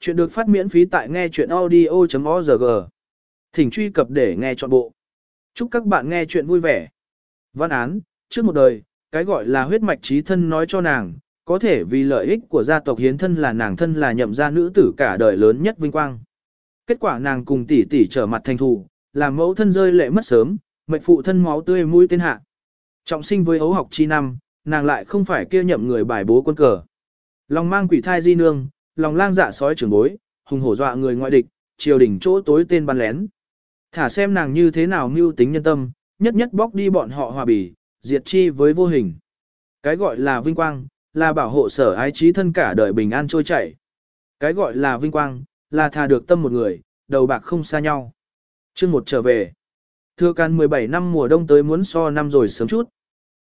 Chuyện được phát miễn phí tại nghe chuyện audio.org. Thỉnh truy cập để nghe trọn bộ. Chúc các bạn nghe chuyện vui vẻ. Văn án, trước một đời, cái gọi là huyết mạch trí thân nói cho nàng, có thể vì lợi ích của gia tộc hiến thân là nàng thân là nhậm gia nữ tử cả đời lớn nhất vinh quang. Kết quả nàng cùng tỷ tỷ trở mặt thành thù, làm mẫu thân rơi lệ mất sớm, mệnh phụ thân máu tươi mũi tên hạ. Trọng sinh với ấu học chi năm, nàng lại không phải kia nhậm người bài bố quân cờ. Lòng mang quỷ thai di nương, lòng lang dạ sói trưởng bối, hùng hổ dọa người ngoại địch, triều đình chỗ tối tên bắn lén. Thả xem nàng như thế nào mưu tính nhân tâm, nhất nhất bóc đi bọn họ hòa bỉ, diệt chi với vô hình. Cái gọi là vinh quang, là bảo hộ sở ái trí thân cả đời bình an trôi chảy. Cái gọi là vinh quang, là thà được tâm một người, đầu bạc không xa nhau. chương một trở về. Thưa can 17 năm mùa đông tới muốn so năm rồi sớm chút.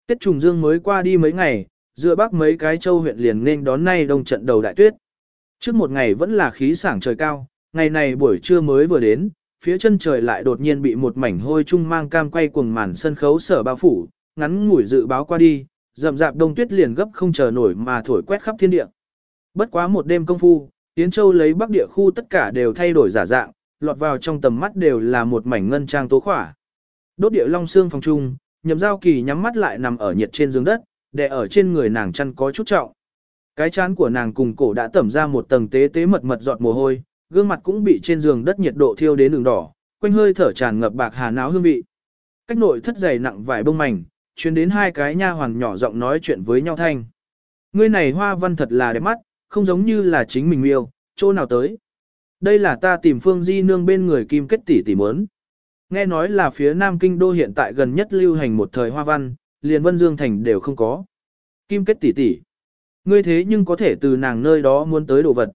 Tết trùng dương mới qua đi mấy ngày, dựa bắc mấy cái châu huyện liền nên đón nay đông trận đầu đại tuyết. Trước một ngày vẫn là khí sảng trời cao, ngày này buổi trưa mới vừa đến, phía chân trời lại đột nhiên bị một mảnh hôi trung mang cam quay cuồng màn sân khấu sở bao phủ, ngắn ngủi dự báo qua đi, rậm rạp đông tuyết liền gấp không chờ nổi mà thổi quét khắp thiên địa. Bất quá một đêm công phu, Tiến Châu lấy bắc địa khu tất cả đều thay đổi giả dạng, lọt vào trong tầm mắt đều là một mảnh ngân trang tố khỏa. Đốt địa long xương phòng trung, nhậm giao kỳ nhắm mắt lại nằm ở nhiệt trên giường đất, để ở trên người nàng chăn có chút trọng. Cái chán của nàng cùng cổ đã tẩm ra một tầng tế tế mật mật giọt mồ hôi, gương mặt cũng bị trên giường đất nhiệt độ thiêu đến đường đỏ, quanh hơi thở tràn ngập bạc hà náo hương vị. Cách nội thất dày nặng vải bông mảnh, chuyến đến hai cái nha hoàn nhỏ giọng nói chuyện với nhau thanh. Ngươi này hoa văn thật là đẹp mắt, không giống như là chính mình miêu, chỗ nào tới. Đây là ta tìm phương di nương bên người kim kết tỷ tỷ muốn. Nghe nói là phía Nam Kinh Đô hiện tại gần nhất lưu hành một thời hoa văn, liền Vân Dương Thành đều không có. Kim kết tỷ tỷ. Ngươi thế nhưng có thể từ nàng nơi đó muốn tới đồ vật.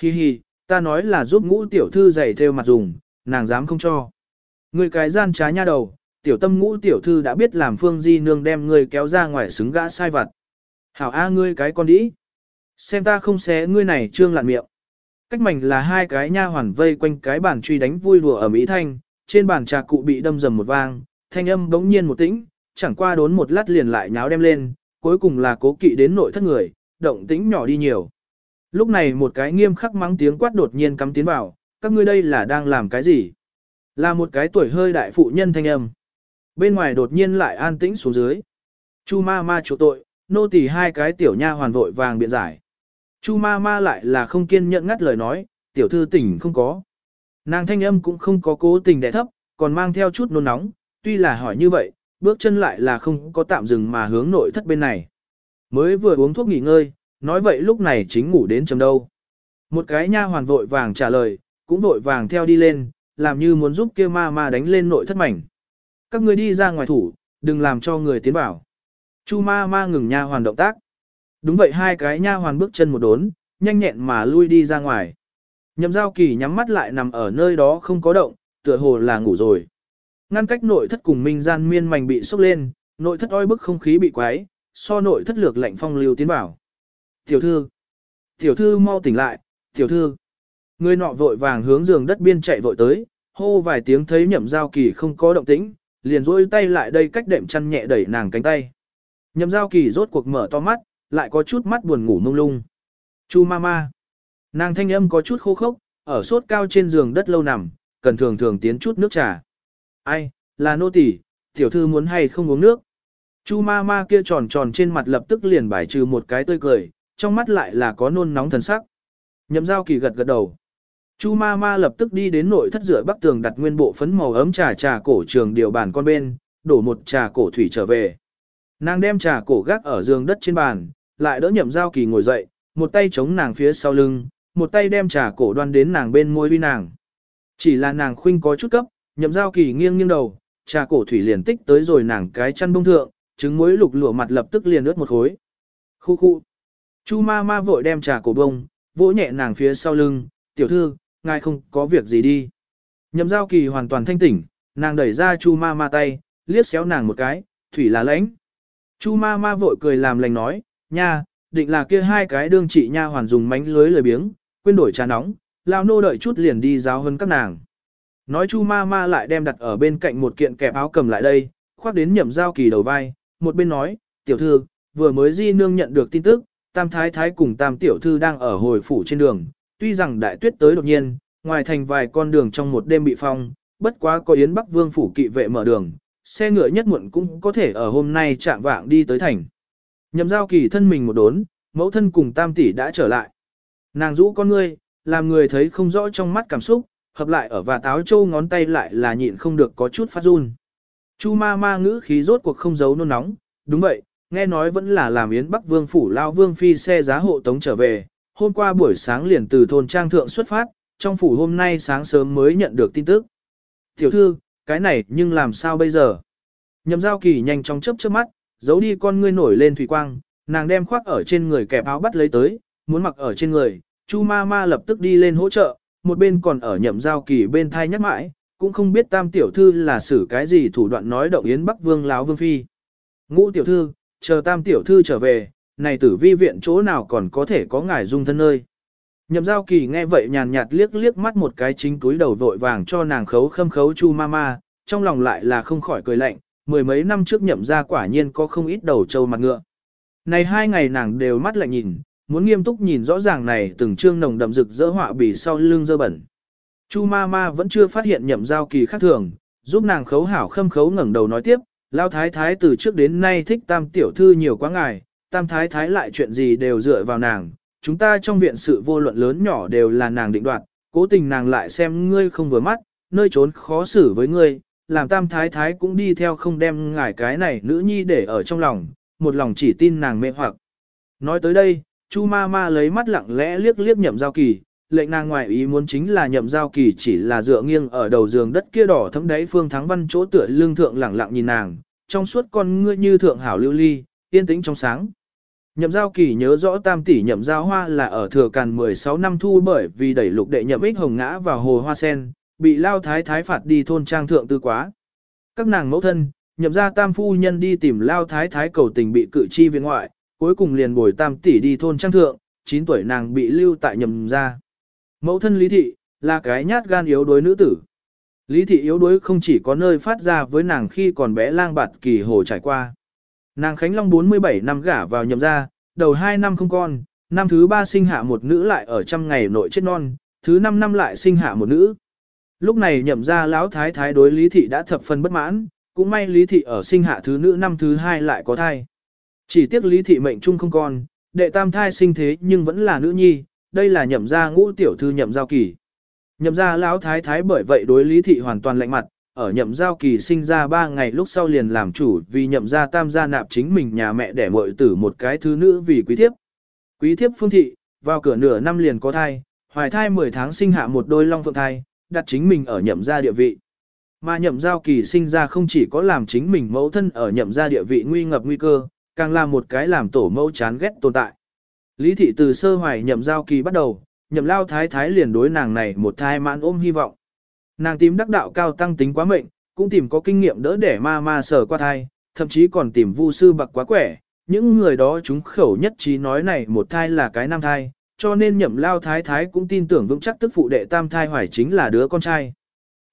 Hi hi, ta nói là giúp ngũ tiểu thư giày theo mặt dùng, nàng dám không cho. Ngươi cái gian trá nha đầu, tiểu tâm ngũ tiểu thư đã biết làm phương di nương đem ngươi kéo ra ngoài xứng gã sai vặt. Hảo A ngươi cái con đĩ. Xem ta không xé ngươi này trương lạn miệng. Cách mảnh là hai cái nha hoàn vây quanh cái bàn truy đánh vui đùa ở Mỹ Thanh, trên bàn trà cụ bị đâm dầm một vang, thanh âm bỗng nhiên một tĩnh, chẳng qua đốn một lát liền lại nháo đem lên, cuối cùng là cố kỵ đến nội thất người, động tĩnh nhỏ đi nhiều. Lúc này một cái nghiêm khắc mắng tiếng quát đột nhiên cắm tiến vào, các ngươi đây là đang làm cái gì? Là một cái tuổi hơi đại phụ nhân thanh âm. Bên ngoài đột nhiên lại an tĩnh xuống dưới. Chu ma ma chủ tội, nô tỳ hai cái tiểu nha hoàn vội vàng biện giải. Chu ma ma lại là không kiên nhẫn ngắt lời nói, tiểu thư tỉnh không có. Nàng thanh âm cũng không có cố tình đẻ thấp, còn mang theo chút nôn nóng, tuy là hỏi như vậy, bước chân lại là không có tạm dừng mà hướng nội thất bên này. Mới vừa uống thuốc nghỉ ngơi, nói vậy lúc này chính ngủ đến chấm đâu. Một cái nha hoàn vội vàng trả lời, cũng vội vàng theo đi lên, làm như muốn giúp kia ma ma đánh lên nội thất mảnh. Các người đi ra ngoài thủ, đừng làm cho người tiến vào. Chu ma ma ngừng nha hoàn động tác. Đúng vậy hai cái nha hoàn bước chân một đốn, nhanh nhẹn mà lui đi ra ngoài. Nhậm giao kỳ nhắm mắt lại nằm ở nơi đó không có động, tựa hồ là ngủ rồi. Ngăn cách nội thất cùng minh gian miên mảnh bị sốc lên, nội thất oi bức không khí bị quái, so nội thất lược lạnh phong lưu tiến vào. Tiểu thư, tiểu thư mau tỉnh lại, tiểu thư. Người nọ vội vàng hướng giường đất biên chạy vội tới, hô vài tiếng thấy nhậm giao kỳ không có động tĩnh, liền rôi tay lại đây cách đệm chăn nhẹ đẩy nàng cánh tay. Nhậm giao kỳ rốt cuộc mở to mắt, lại có chút mắt buồn ngủ mông lung. Chu mama. Nàng thanh âm có chút khô khốc, ở sốt cao trên giường đất lâu nằm, cần thường thường tiến chút nước trà. Ai, là nô tỳ, tiểu thư muốn hay không uống nước. Chu ma ma kia tròn tròn trên mặt lập tức liền bài trừ một cái tươi cười, trong mắt lại là có nôn nóng thần sắc. Nhậm giao kỳ gật gật đầu. Chu ma ma lập tức đi đến nội thất rửa bắc tường đặt nguyên bộ phấn màu ấm trà trà cổ trường điều bàn con bên, đổ một trà cổ thủy trở về. Nàng đem trà cổ gác ở giường đất trên bàn, lại đỡ nhậm giao kỳ ngồi dậy, một tay chống nàng phía sau lưng, một tay đem trà cổ đoan đến nàng bên môi vi nàng. Chỉ là nàng khuynh có chút cấp, nhậm giao kỳ nghiêng nghiêng đầu, trà cổ thủy liền tích tới rồi nàng cái chăn bông thượng, trứng muối lục lụa mặt lập tức liền ướt một khối. Khu khu. Chu ma ma vội đem trà cổ bông, vỗ nhẹ nàng phía sau lưng, tiểu thư, ngài không có việc gì đi. Nhậm giao kỳ hoàn toàn thanh tỉnh, nàng đẩy ra chu ma ma tay, liếc xéo nàng một cái, thủy là lãnh. Chu ma ma vội cười làm lành nói, nha, định là kia hai cái đương trị nha hoàn dùng mánh lưới lười biếng, quên đổi trà nóng, lao nô đợi chút liền đi giáo hơn các nàng. Nói chu ma ma lại đem đặt ở bên cạnh một kiện kẹp áo cầm lại đây, khoác đến nhậm giao kỳ đầu vai, một bên nói, tiểu thư, vừa mới di nương nhận được tin tức, tam thái thái cùng tam tiểu thư đang ở hồi phủ trên đường, tuy rằng đại tuyết tới đột nhiên, ngoài thành vài con đường trong một đêm bị phong, bất quá có Yến Bắc Vương phủ kỵ vệ mở đường, xe ngựa nhất muộn cũng có thể ở hôm nay chạm vạng đi tới thành. Nhậm giao kỳ thân mình một đốn, mẫu thân cùng tam tỷ đã trở lại. Nàng rũ con ngươi, làm người thấy không rõ trong mắt cảm xúc, hợp lại ở và táo châu ngón tay lại là nhịn không được có chút phát run. Chu ma ma ngữ khí rốt cuộc không giấu nôn nóng, đúng vậy, nghe nói vẫn là làm yến bắc vương phủ lao vương phi xe giá hộ tống trở về, hôm qua buổi sáng liền từ thôn trang thượng xuất phát, trong phủ hôm nay sáng sớm mới nhận được tin tức. Tiểu thư, cái này nhưng làm sao bây giờ? Nhậm giao kỳ nhanh chóng chớp chớp mắt, giấu đi con ngươi nổi lên thủy quang, nàng đem khoác ở trên người kẹp áo bắt lấy tới, muốn mặc ở trên người, Chu ma ma lập tức đi lên hỗ trợ, một bên còn ở nhậm giao kỳ bên thai nhắc mãi, cũng không biết tam tiểu thư là xử cái gì thủ đoạn nói động yến bắc vương láo vương phi. Ngũ tiểu thư, chờ tam tiểu thư trở về, này tử vi viện chỗ nào còn có thể có ngài dung thân nơi. Nhậm giao kỳ nghe vậy nhàn nhạt liếc liếc mắt một cái chính túi đầu vội vàng cho nàng khấu khâm khấu chu ma ma, trong lòng lại là không khỏi cười lạnh, mười mấy năm trước nhậm ra quả nhiên có không ít đầu trâu mặt ngựa. Này hai ngày nàng đều mắt lại nhìn, muốn nghiêm túc nhìn rõ ràng này từng chương nồng đậm rực rỡ họa bì sau lưng dơ bẩn. Chu ma ma vẫn chưa phát hiện nhậm giao kỳ khác thường, giúp nàng khấu hảo khâm khấu ngẩng đầu nói tiếp, lao thái thái từ trước đến nay thích tam tiểu thư nhiều quá ngài, tam thái thái lại chuyện gì đều dựa vào nàng, chúng ta trong viện sự vô luận lớn nhỏ đều là nàng định đoạt, cố tình nàng lại xem ngươi không vừa mắt, nơi trốn khó xử với ngươi, làm tam thái thái cũng đi theo không đem ngài cái này nữ nhi để ở trong lòng, một lòng chỉ tin nàng mê hoặc. Nói tới đây, Chu ma ma lấy mắt lặng lẽ liếc liếc nhậm giao kỳ, lệnh nàng ngoại ý muốn chính là nhậm giao kỳ chỉ là dựa nghiêng ở đầu giường đất kia đỏ thấm đáy phương thắng văn chỗ tựa lương thượng lẳng lặng nhìn nàng, trong suốt con ngươi như thượng hảo lưu ly, yên tĩnh trong sáng. Nhậm giao kỳ nhớ rõ tam tỷ nhậm giao hoa là ở thừa càn 16 năm thu bởi vì đẩy lục đệ nhậm ích hồng ngã vào hồ hoa sen, bị lao thái thái phạt đi thôn trang thượng tư quá. Các nàng mẫu thân, nhậm ra tam phu nhân đi tìm lao thái thái cầu tình bị cự chi viện ngoại, cuối cùng liền bồi tam tỷ đi thôn trang thượng, 9 tuổi nàng bị lưu tại nhậm ra. Mẫu thân Lý Thị, là cái nhát gan yếu đuối nữ tử. Lý Thị yếu đuối không chỉ có nơi phát ra với nàng khi còn bé lang bạt kỳ hồ trải qua. Nàng Khánh Long 47 năm gả vào nhậm ra, đầu 2 năm không con, năm thứ 3 sinh hạ một nữ lại ở trăm ngày nội chết non, thứ 5 năm lại sinh hạ một nữ. Lúc này nhậm ra lão thái thái đối Lý Thị đã thập phần bất mãn, cũng may Lý Thị ở sinh hạ thứ nữ năm thứ 2 lại có thai. Chỉ tiếc Lý Thị mệnh chung không con, đệ tam thai sinh thế nhưng vẫn là nữ nhi, đây là nhậm gia ngũ tiểu thư nhậm giao kỳ. Nhậm gia lão thái thái bởi vậy đối Lý Thị hoàn toàn lạnh mặt, ở nhậm giao kỳ sinh ra 3 ngày lúc sau liền làm chủ vì nhậm gia tam gia nạp chính mình nhà mẹ đẻ muội tử một cái thứ nữ vì quý thiếp. Quý thiếp phương thị, vào cửa nửa năm liền có thai, hoài thai 10 tháng sinh hạ một đôi long phượng thai, đặt chính mình ở nhậm gia địa vị. Mà nhậm giao kỳ sinh ra không chỉ có làm chính mình mẫu thân ở nhậm gia địa vị nguy ngập nguy cơ, càng là một cái làm tổ mẫu chán ghét tồn tại. Lý thị từ sơ hoài nhậm giao kỳ bắt đầu, nhậm lao thái thái liền đối nàng này một thai mãn ôm hy vọng. Nàng tìm đắc đạo cao tăng tính quá mệnh, cũng tìm có kinh nghiệm đỡ để ma ma sở qua thai, thậm chí còn tìm vu sư bậc quá quẻ. Những người đó chúng khẩu nhất trí nói này một thai là cái nam thai, cho nên nhậm lao thái thái cũng tin tưởng vững chắc tức phụ đệ tam thai hoài chính là đứa con trai.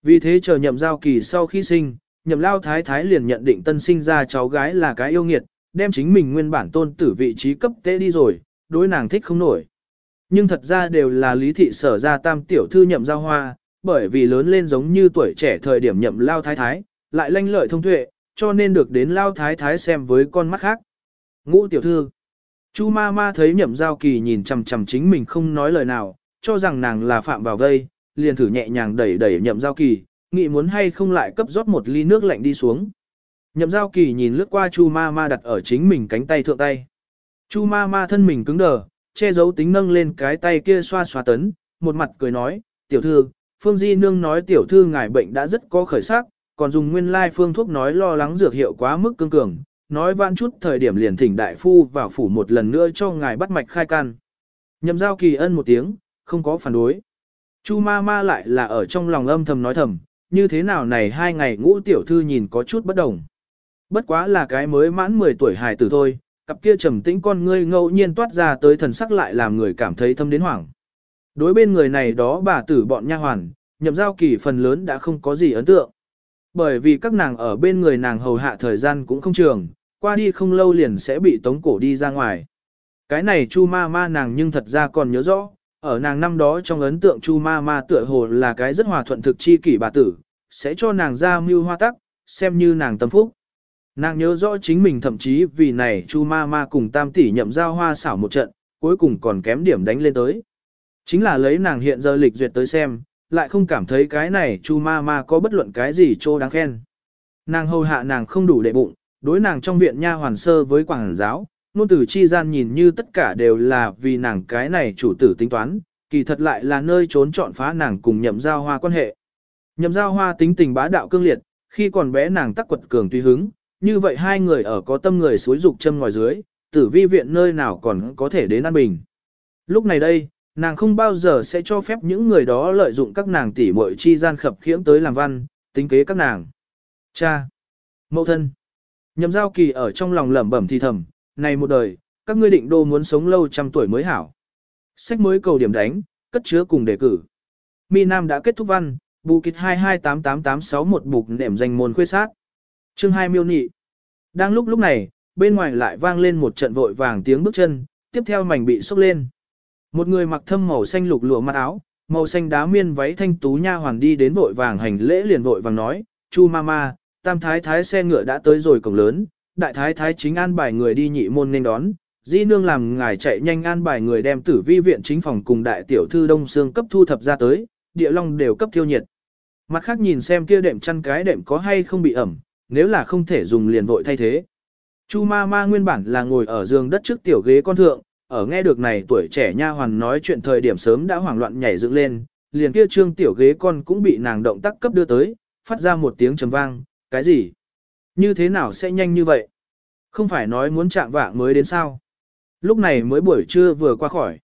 Vì thế chờ nhậm giao kỳ sau khi sinh, nhậm lao thái thái liền nhận định tân sinh ra cháu gái là cái yêu nghiệt, đem chính mình nguyên bản tôn tử vị trí cấp tế đi rồi, đối nàng thích không nổi. Nhưng thật ra đều là lý thị sở ra tam tiểu thư nhậm giao hoa, bởi vì lớn lên giống như tuổi trẻ thời điểm nhậm lao thái thái, lại lanh lợi thông tuệ, cho nên được đến lao thái thái xem với con mắt khác. Ngũ tiểu thư Chu ma ma thấy nhậm giao kỳ nhìn chằm chằm chính mình không nói lời nào, cho rằng nàng là phạm vào vây, liền thử nhẹ nhàng đẩy đẩy nhậm giao kỳ, nghĩ muốn hay không lại cấp rót một ly nước lạnh đi xuống. Nhậm giao kỳ nhìn lướt qua chu ma ma đặt ở chính mình cánh tay thượng tay. Chu ma ma thân mình cứng đờ, che giấu tính nâng lên cái tay kia xoa xoa tấn, một mặt cười nói, tiểu thư, Phương Di Nương nói tiểu thư ngài bệnh đã rất có khởi sắc, còn dùng nguyên lai phương thuốc nói lo lắng dược hiệu quá mức cương cường, nói vãn chút thời điểm liền thỉnh đại phu vào phủ một lần nữa cho ngài bắt mạch khai can. Nhậm giao kỳ ân một tiếng, không có phản đối. Chu ma ma lại là ở trong lòng âm thầm nói thầm, như thế nào này hai ngày ngũ tiểu thư nhìn có chút bất đồng. Bất quá là cái mới mãn 10 tuổi hài tử thôi, cặp kia trầm tĩnh con ngươi ngẫu nhiên toát ra tới thần sắc lại làm người cảm thấy thâm đến hoảng. Đối bên người này đó bà tử bọn nha hoàn, nhậm giao kỳ phần lớn đã không có gì ấn tượng. Bởi vì các nàng ở bên người nàng hầu hạ thời gian cũng không trường, qua đi không lâu liền sẽ bị tống cổ đi ra ngoài. Cái này chu ma ma nàng nhưng thật ra còn nhớ rõ, Ở nàng năm đó trong ấn tượng Chu Ma Ma tựa hồ là cái rất hòa thuận thực chi kỷ bà tử, sẽ cho nàng ra mưu hoa tắc, xem như nàng tâm phúc. Nàng nhớ rõ chính mình thậm chí vì này Chu Ma Ma cùng Tam tỷ nhậm giao hoa xảo một trận, cuối cùng còn kém điểm đánh lên tới. Chính là lấy nàng hiện giờ lịch duyệt tới xem, lại không cảm thấy cái này Chu Ma Ma có bất luận cái gì trô đáng khen. Nàng hầu hạ nàng không đủ đệ bụng, đối nàng trong viện nha hoàn sơ với quảng giáo, nôn tử chi gian nhìn như tất cả đều là vì nàng cái này chủ tử tính toán, kỳ thật lại là nơi trốn chọn phá nàng cùng nhậm giao hoa quan hệ. Nhậm giao hoa tính tình bá đạo cương liệt, khi còn bé nàng tắc quật cường tùy hứng, như vậy hai người ở có tâm người suối dục châm ngòi dưới, tử vi viện nơi nào còn có thể đến an bình. Lúc này đây, nàng không bao giờ sẽ cho phép những người đó lợi dụng các nàng tỷ muội chi gian khập khiễng tới làm văn, tính kế các nàng. Cha! Mậu thân! nhầm giao kỳ ở trong lòng lẩm bẩm thì thầm, này một đời, các ngươi định đô muốn sống lâu trăm tuổi mới hảo. Sách mới cầu điểm đánh, cất chứa cùng đề cử. Mi Nam đã kết thúc văn, bù kịch 2288861 bục nệm danh môn khuê sát. Chương 2 miêu nị. Đang lúc lúc này, bên ngoài lại vang lên một trận vội vàng tiếng bước chân, tiếp theo mảnh bị sốc lên. Một người mặc thâm màu xanh lục lụa mặt áo, màu xanh đá miên váy thanh tú nha hoàn đi đến vội vàng hành lễ liền vội vàng nói, "Chu mama, tam thái thái xe ngựa đã tới rồi cổng lớn, đại thái thái chính an bài người đi nhị môn nên đón, di nương làm ngài chạy nhanh an bài người đem tử vi viện chính phòng cùng đại tiểu thư đông xương cấp thu thập ra tới, địa long đều cấp thiêu nhiệt. Mặt khác nhìn xem kia đệm chăn cái đệm có hay không bị ẩm, nếu là không thể dùng liền vội thay thế. Chu ma ma nguyên bản là ngồi ở giường đất trước tiểu ghế con thượng, ở nghe được này tuổi trẻ nha hoàn nói chuyện thời điểm sớm đã hoảng loạn nhảy dựng lên, liền kia trương tiểu ghế con cũng bị nàng động tác cấp đưa tới, phát ra một tiếng trầm vang, cái gì? Như thế nào sẽ nhanh như vậy? Không phải nói muốn chạm vạng mới đến sao? Lúc này mới buổi trưa vừa qua khỏi.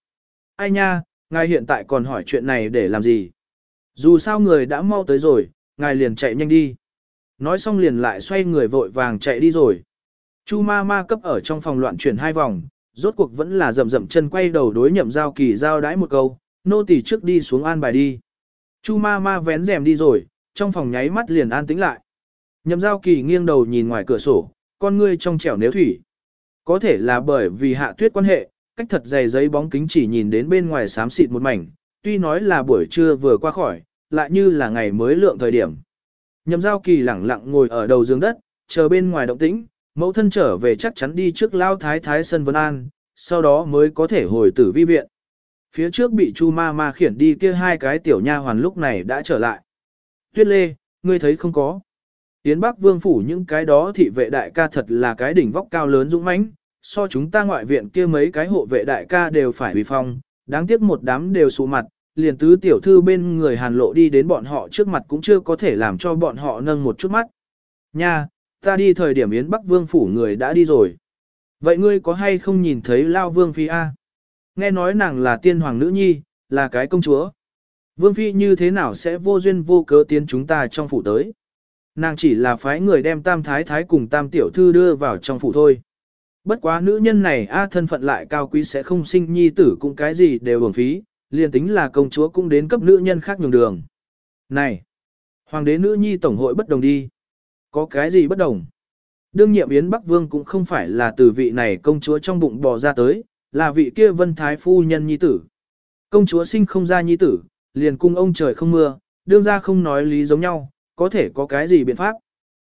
Ai nha, ngài hiện tại còn hỏi chuyện này để làm gì? Dù sao người đã mau tới rồi, ngài liền chạy nhanh đi. Nói xong liền lại xoay người vội vàng chạy đi rồi. Chu ma ma cấp ở trong phòng loạn chuyển hai vòng, rốt cuộc vẫn là rầm rầm chân quay đầu đối nhậm giao kỳ giao đãi một câu, nô tỳ trước đi xuống an bài đi. Chu ma ma vén rèm đi rồi, trong phòng nháy mắt liền an tĩnh lại. Nhậm giao kỳ nghiêng đầu nhìn ngoài cửa sổ, con ngươi trong trẻo nếu thủy. Có thể là bởi vì hạ tuyết quan hệ, cách thật dày giấy bóng kính chỉ nhìn đến bên ngoài xám xịt một mảnh, tuy nói là buổi trưa vừa qua khỏi, lại như là ngày mới lượng thời điểm. Nhậm giao kỳ lẳng lặng ngồi ở đầu giường đất, chờ bên ngoài động tĩnh, mẫu thân trở về chắc chắn đi trước lao thái thái sân Vân An, sau đó mới có thể hồi tử vi viện. Phía trước bị chu ma ma khiển đi kia hai cái tiểu nha hoàn lúc này đã trở lại. Tuyết lê, ngươi thấy không có. Tiến Bắc Vương phủ những cái đó thị vệ đại ca thật là cái đỉnh vóc cao lớn dũng mãnh, so chúng ta ngoại viện kia mấy cái hộ vệ đại ca đều phải uy phong, đáng tiếc một đám đều sụ mặt, liền tứ tiểu thư bên người hàn lộ đi đến bọn họ trước mặt cũng chưa có thể làm cho bọn họ nâng một chút mắt. Nha, ta đi thời điểm Yến Bắc Vương phủ người đã đi rồi. Vậy ngươi có hay không nhìn thấy Lao Vương Phi A? Nghe nói nàng là tiên hoàng nữ nhi, là cái công chúa. Vương Phi như thế nào sẽ vô duyên vô cớ tiến chúng ta trong phủ tới? Nàng chỉ là phái người đem tam thái thái cùng tam tiểu thư đưa vào trong phủ thôi. Bất quá nữ nhân này A thân phận lại cao quý sẽ không sinh nhi tử cũng cái gì đều bổng phí, liền tính là công chúa cũng đến cấp nữ nhân khác nhường đường. Này! Hoàng đế nữ nhi tổng hội bất đồng đi. Có cái gì bất đồng? Đương nhiệm Yến Bắc Vương cũng không phải là từ vị này công chúa trong bụng bò ra tới, là vị kia vân thái phu nhân nhi tử. Công chúa sinh không ra nhi tử, liền cung ông trời không mưa, đương ra không nói lý giống nhau, có thể có cái gì biện pháp.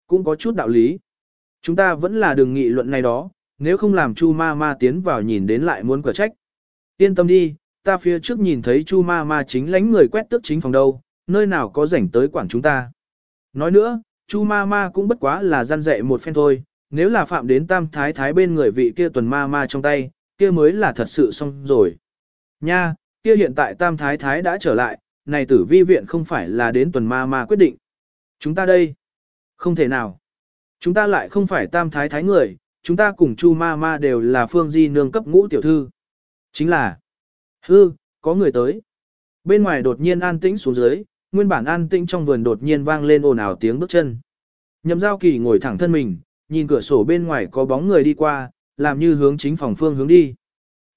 Cũng có chút đạo lý. Chúng ta vẫn là đường nghị luận này đó, nếu không làm chu ma ma tiến vào nhìn đến lại muốn quả trách. Yên tâm đi, ta phía trước nhìn thấy chu ma ma chính lánh người quét tước chính phòng đâu, nơi nào có rảnh tới quản chúng ta. Nói nữa, chu ma ma cũng bất quá là gian dạy một phen thôi, nếu là phạm đến tam thái thái bên người vị kia tuần ma ma trong tay, kia mới là thật sự xong rồi. Nha, kia hiện tại tam thái thái đã trở lại, này tử vi viện không phải là đến tuần ma ma quyết định. Chúng ta đây, không thể nào. Chúng ta lại không phải tam thái thái người, chúng ta cùng chu ma ma đều là phương di nương cấp ngũ tiểu thư. Chính là, hư, có người tới. Bên ngoài đột nhiên an tĩnh xuống dưới, nguyên bản an tĩnh trong vườn đột nhiên vang lên ồn ào tiếng bước chân. Nhậm giao kỳ ngồi thẳng thân mình, nhìn cửa sổ bên ngoài có bóng người đi qua, làm như hướng chính phòng phương hướng đi.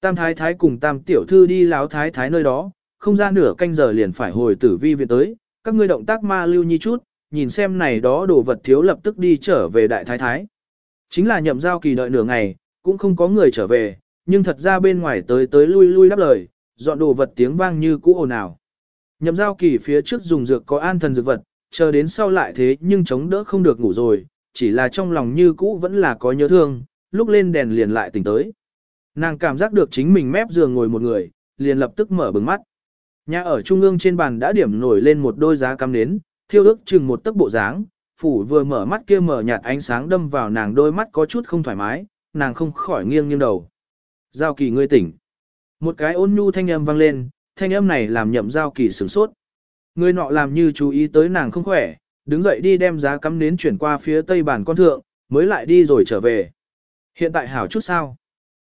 Tam thái thái cùng tam tiểu thư đi láo thái thái nơi đó, không ra nửa canh giờ liền phải hồi tử vi viện tới, các ngươi động tác ma lưu nhi chút, nhìn xem này đó đồ vật thiếu lập tức đi trở về đại thái thái. Chính là nhậm giao kỳ đợi nửa ngày, cũng không có người trở về, nhưng thật ra bên ngoài tới tới lui lui đáp lời, dọn đồ vật tiếng vang như cũ ồn ào. Nhậm giao kỳ phía trước dùng dược có an thần dược vật, chờ đến sau lại thế nhưng chống đỡ không được ngủ rồi, chỉ là trong lòng như cũ vẫn là có nhớ thương, lúc lên đèn liền lại tỉnh tới. Nàng cảm giác được chính mình mép giường ngồi một người, liền lập tức mở bừng mắt. Nhà ở trung ương trên bàn đã điểm nổi lên một đôi giá cắm nến, thiêu ước chừng một tấc bộ dáng, phủ vừa mở mắt kia mở nhạt ánh sáng đâm vào nàng đôi mắt có chút không thoải mái, nàng không khỏi nghiêng nghiêng đầu. Giao kỳ ngươi tỉnh. Một cái ôn nhu thanh âm vang lên, thanh âm này làm nhậm giao kỳ sửng sốt. Người nọ làm như chú ý tới nàng không khỏe, đứng dậy đi đem giá cắm nến chuyển qua phía tây bàn con thượng, mới lại đi rồi trở về. Hiện tại hảo chút sao?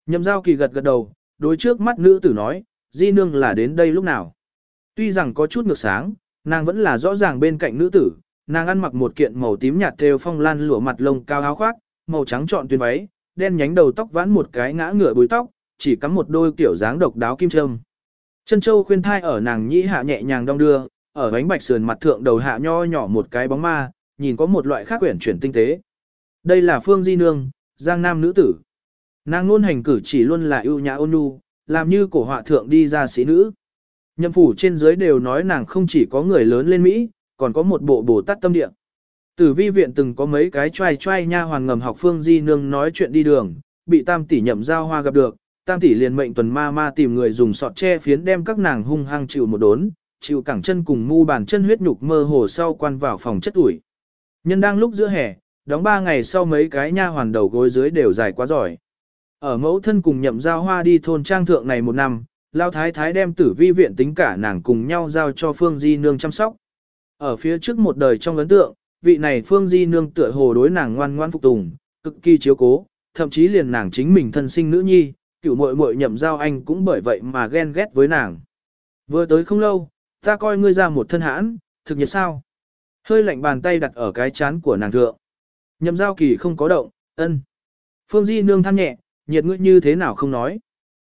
Nhậm giao kỳ gật gật đầu, đối trước mắt nữ tử nói, di nương là đến đây lúc nào. Tuy rằng có chút ngược sáng, nàng vẫn là rõ ràng bên cạnh nữ tử, nàng ăn mặc một kiện màu tím nhạt thêu phong lan lụa mặt lông cao áo khoác, màu trắng trọn tuyên váy, đen nhánh đầu tóc vãn một cái ngã ngửa búi tóc, chỉ cắm một đôi kiểu dáng độc đáo kim châm. Chân châu khuyên thai ở nàng nhĩ hạ nhẹ nhàng đong đưa, ở bánh bạch sườn mặt thượng đầu hạ nho nhỏ một cái bóng ma, nhìn có một loại khác quyển chuyển tinh tế. Đây là Phương Di Nương, Giang Nam nữ tử. Nàng luôn hành cử chỉ luôn là ưu nhã ôn nhu, làm như cổ họa thượng đi ra sĩ nữ. Nhậm phủ trên dưới đều nói nàng không chỉ có người lớn lên Mỹ, còn có một bộ bồ tát tâm địa. Tử vi viện từng có mấy cái trai trai nha hoàn ngầm học Phương Di Nương nói chuyện đi đường, bị tam tỷ nhậm giao hoa gặp được, tam tỷ liền mệnh tuần ma ma tìm người dùng sọt che phiến đem các nàng hung hăng chịu một đốn, chịu cẳng chân cùng mu bàn chân huyết nhục mơ hồ sau quan vào phòng chất ủi. Nhân đang lúc giữa hè, đóng ba ngày sau mấy cái nha hoàn đầu gối dưới đều dài quá giỏi. Ở mẫu thân cùng nhậm giao hoa đi thôn trang thượng này một năm, lao thái thái đem tử vi viện tính cả nàng cùng nhau giao cho Phương Di Nương chăm sóc. Ở phía trước một đời trong ấn tượng, vị này Phương Di Nương tựa hồ đối nàng ngoan ngoan phục tùng, cực kỳ chiếu cố, thậm chí liền nàng chính mình thân sinh nữ nhi, cựu muội muội nhậm giao anh cũng bởi vậy mà ghen ghét với nàng. Vừa tới không lâu, ta coi ngươi ra một thân hãn, thực nhiệt sao? Hơi lạnh bàn tay đặt ở cái chán của nàng thượng. Nhậm giao kỳ không có động, ân. Phương Di nương than nhẹ, nhiệt ngươi như thế nào không nói.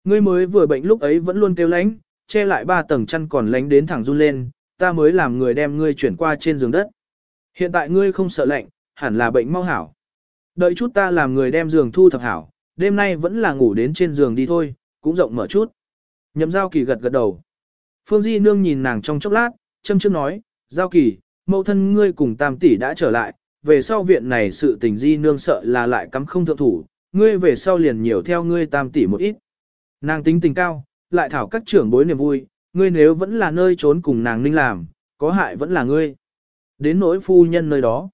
Ngươi mới vừa bệnh lúc ấy vẫn luôn kêu lánh, che lại ba tầng chăn còn lánh đến thẳng run lên, ta mới làm người đem ngươi chuyển qua trên giường đất. Hiện tại ngươi không sợ lạnh, hẳn là bệnh mau hảo. Đợi chút ta làm người đem giường thu thập hảo, đêm nay vẫn là ngủ đến trên giường đi thôi, cũng rộng mở chút. Nhậm giao kỳ gật gật đầu. Phương Di Nương nhìn nàng trong chốc lát, châm chước nói, giao kỳ, mẫu thân ngươi cùng tam tỷ đã trở lại, về sau viện này sự tình Di Nương sợ là lại cắm không thượng thủ, ngươi về sau liền nhiều theo ngươi tam tỷ một ít. Nàng tính tình cao, lại thảo các trưởng bối niềm vui, ngươi nếu vẫn là nơi trốn cùng nàng ninh làm, có hại vẫn là ngươi. Đến nỗi phu nhân nơi đó.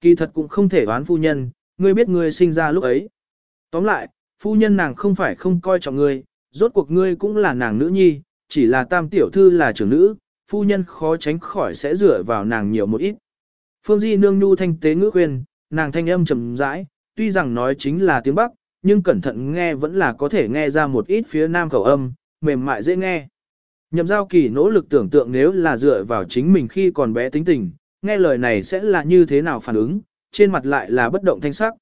Kỳ thật cũng không thể đoán phu nhân, ngươi biết ngươi sinh ra lúc ấy. Tóm lại, phu nhân nàng không phải không coi trọng ngươi, rốt cuộc ngươi cũng là nàng nữ nhi, chỉ là tam tiểu thư là trưởng nữ, phu nhân khó tránh khỏi sẽ dựa vào nàng nhiều một ít. Phương Di nương nhu thanh tế ngữ khuyên, nàng thanh âm trầm rãi, tuy rằng nói chính là tiếng Bắc, nhưng cẩn thận nghe vẫn là có thể nghe ra một ít phía nam khẩu âm, mềm mại dễ nghe. Nhậm giao kỳ nỗ lực tưởng tượng nếu là dựa vào chính mình khi còn bé tính tình, nghe lời này sẽ là như thế nào phản ứng, trên mặt lại là bất động thanh sắc.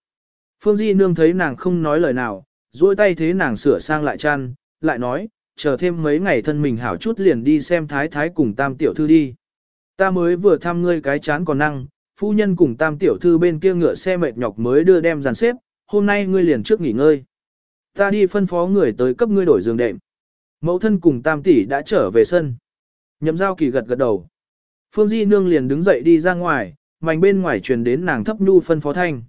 Phương Di nương thấy nàng không nói lời nào, duỗi tay thế nàng sửa sang lại chăn, lại nói, chờ thêm mấy ngày thân mình hảo chút liền đi xem thái thái cùng tam tiểu thư đi. Ta mới vừa thăm ngươi cái chán còn năng, phu nhân cùng tam tiểu thư bên kia ngựa xe mệt nhọc mới đưa đem dàn xếp, hôm nay ngươi liền trước nghỉ ngơi. Ta đi phân phó người tới cấp ngươi đổi giường đệm. Mẫu thân cùng tam tỷ đã trở về sân. Nhậm giao kỳ gật gật đầu. Phương Di Nương liền đứng dậy đi ra ngoài, mảnh bên ngoài truyền đến nàng thấp nhu phân phó thanh.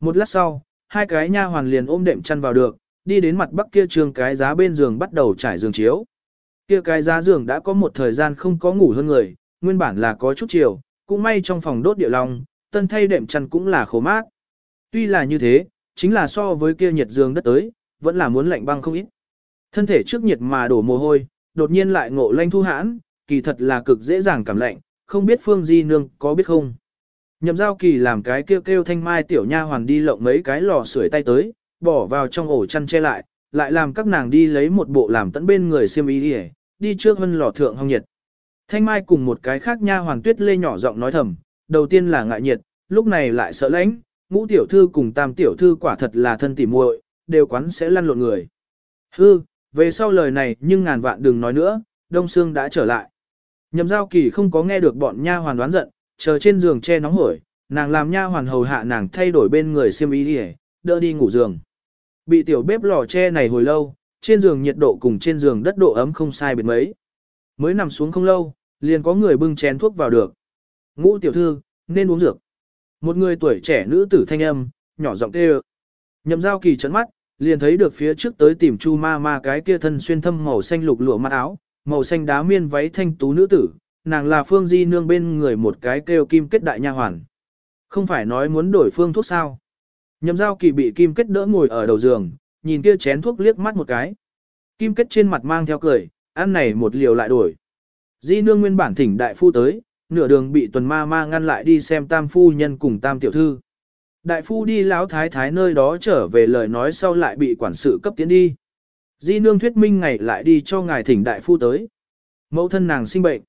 Một lát sau, hai cái nha hoàn liền ôm đệm chăn vào được, đi đến mặt bắc kia trường cái giá bên giường bắt đầu trải giường chiếu. Kia cái giá giường đã có một thời gian không có ngủ hơn người, nguyên bản là có chút chiều, cũng may trong phòng đốt địa long, tân thay đệm chăn cũng là khổ mát. Tuy là như thế, chính là so với kia nhiệt giường đất tới, vẫn là muốn lạnh băng không ít. Thân thể trước nhiệt mà đổ mồ hôi, đột nhiên lại ngộ lanh thu hãn, kỳ thật là cực dễ dàng cảm lạnh, không biết Phương Di Nương có biết không. Nhậm giao kỳ làm cái kêu kêu thanh mai tiểu nha hoàn đi lộng mấy cái lò sưởi tay tới, bỏ vào trong ổ chăn che lại, lại làm các nàng đi lấy một bộ làm tận bên người xiêm y đi, đi trước vân lò thượng hong nhiệt. Thanh mai cùng một cái khác nha hoàn tuyết lê nhỏ giọng nói thầm, đầu tiên là ngại nhiệt, lúc này lại sợ lãnh, ngũ tiểu thư cùng tam tiểu thư quả thật là thân tỉ muội, đều quán sẽ lăn lộn người. Hư, về sau lời này nhưng ngàn vạn đừng nói nữa, đông xương đã trở lại. Nhậm giao kỳ không có nghe được bọn nha hoàn đoán giận, chờ trên giường che nóng hổi, nàng làm nha hoàn hầu hạ nàng thay đổi bên người xiêm y đi đỡ đi ngủ giường. Bị tiểu bếp lò che này hồi lâu, trên giường nhiệt độ cùng trên giường đất độ ấm không sai biệt mấy. Mới nằm xuống không lâu, liền có người bưng chén thuốc vào được. Ngũ tiểu thư, nên uống dược. Một người tuổi trẻ nữ tử thanh âm, nhỏ giọng kêu. Nhậm giao kỳ trấn mắt, liền thấy được phía trước tới tìm chu ma ma cái kia thân xuyên thâm màu xanh lục lụa mặt áo, màu xanh đá miên váy thanh tú nữ tử, nàng là phương di nương bên người một cái kêu kim kết đại nha hoàn. Không phải nói muốn đổi phương thuốc sao. Nhậm giao kỳ bị kim kết đỡ ngồi ở đầu giường, nhìn kia chén thuốc liếc mắt một cái. Kim kết trên mặt mang theo cười, ăn này một liều lại đổi. Di nương nguyên bản thỉnh đại phu tới, nửa đường bị tuần ma ma ngăn lại đi xem tam phu nhân cùng tam tiểu thư. Đại phu đi lão thái thái nơi đó trở về lời nói sau lại bị quản sự cấp tiến đi. Di nương thuyết minh ngày lại đi cho ngài thỉnh đại phu tới. Mẫu thân nàng sinh bệnh.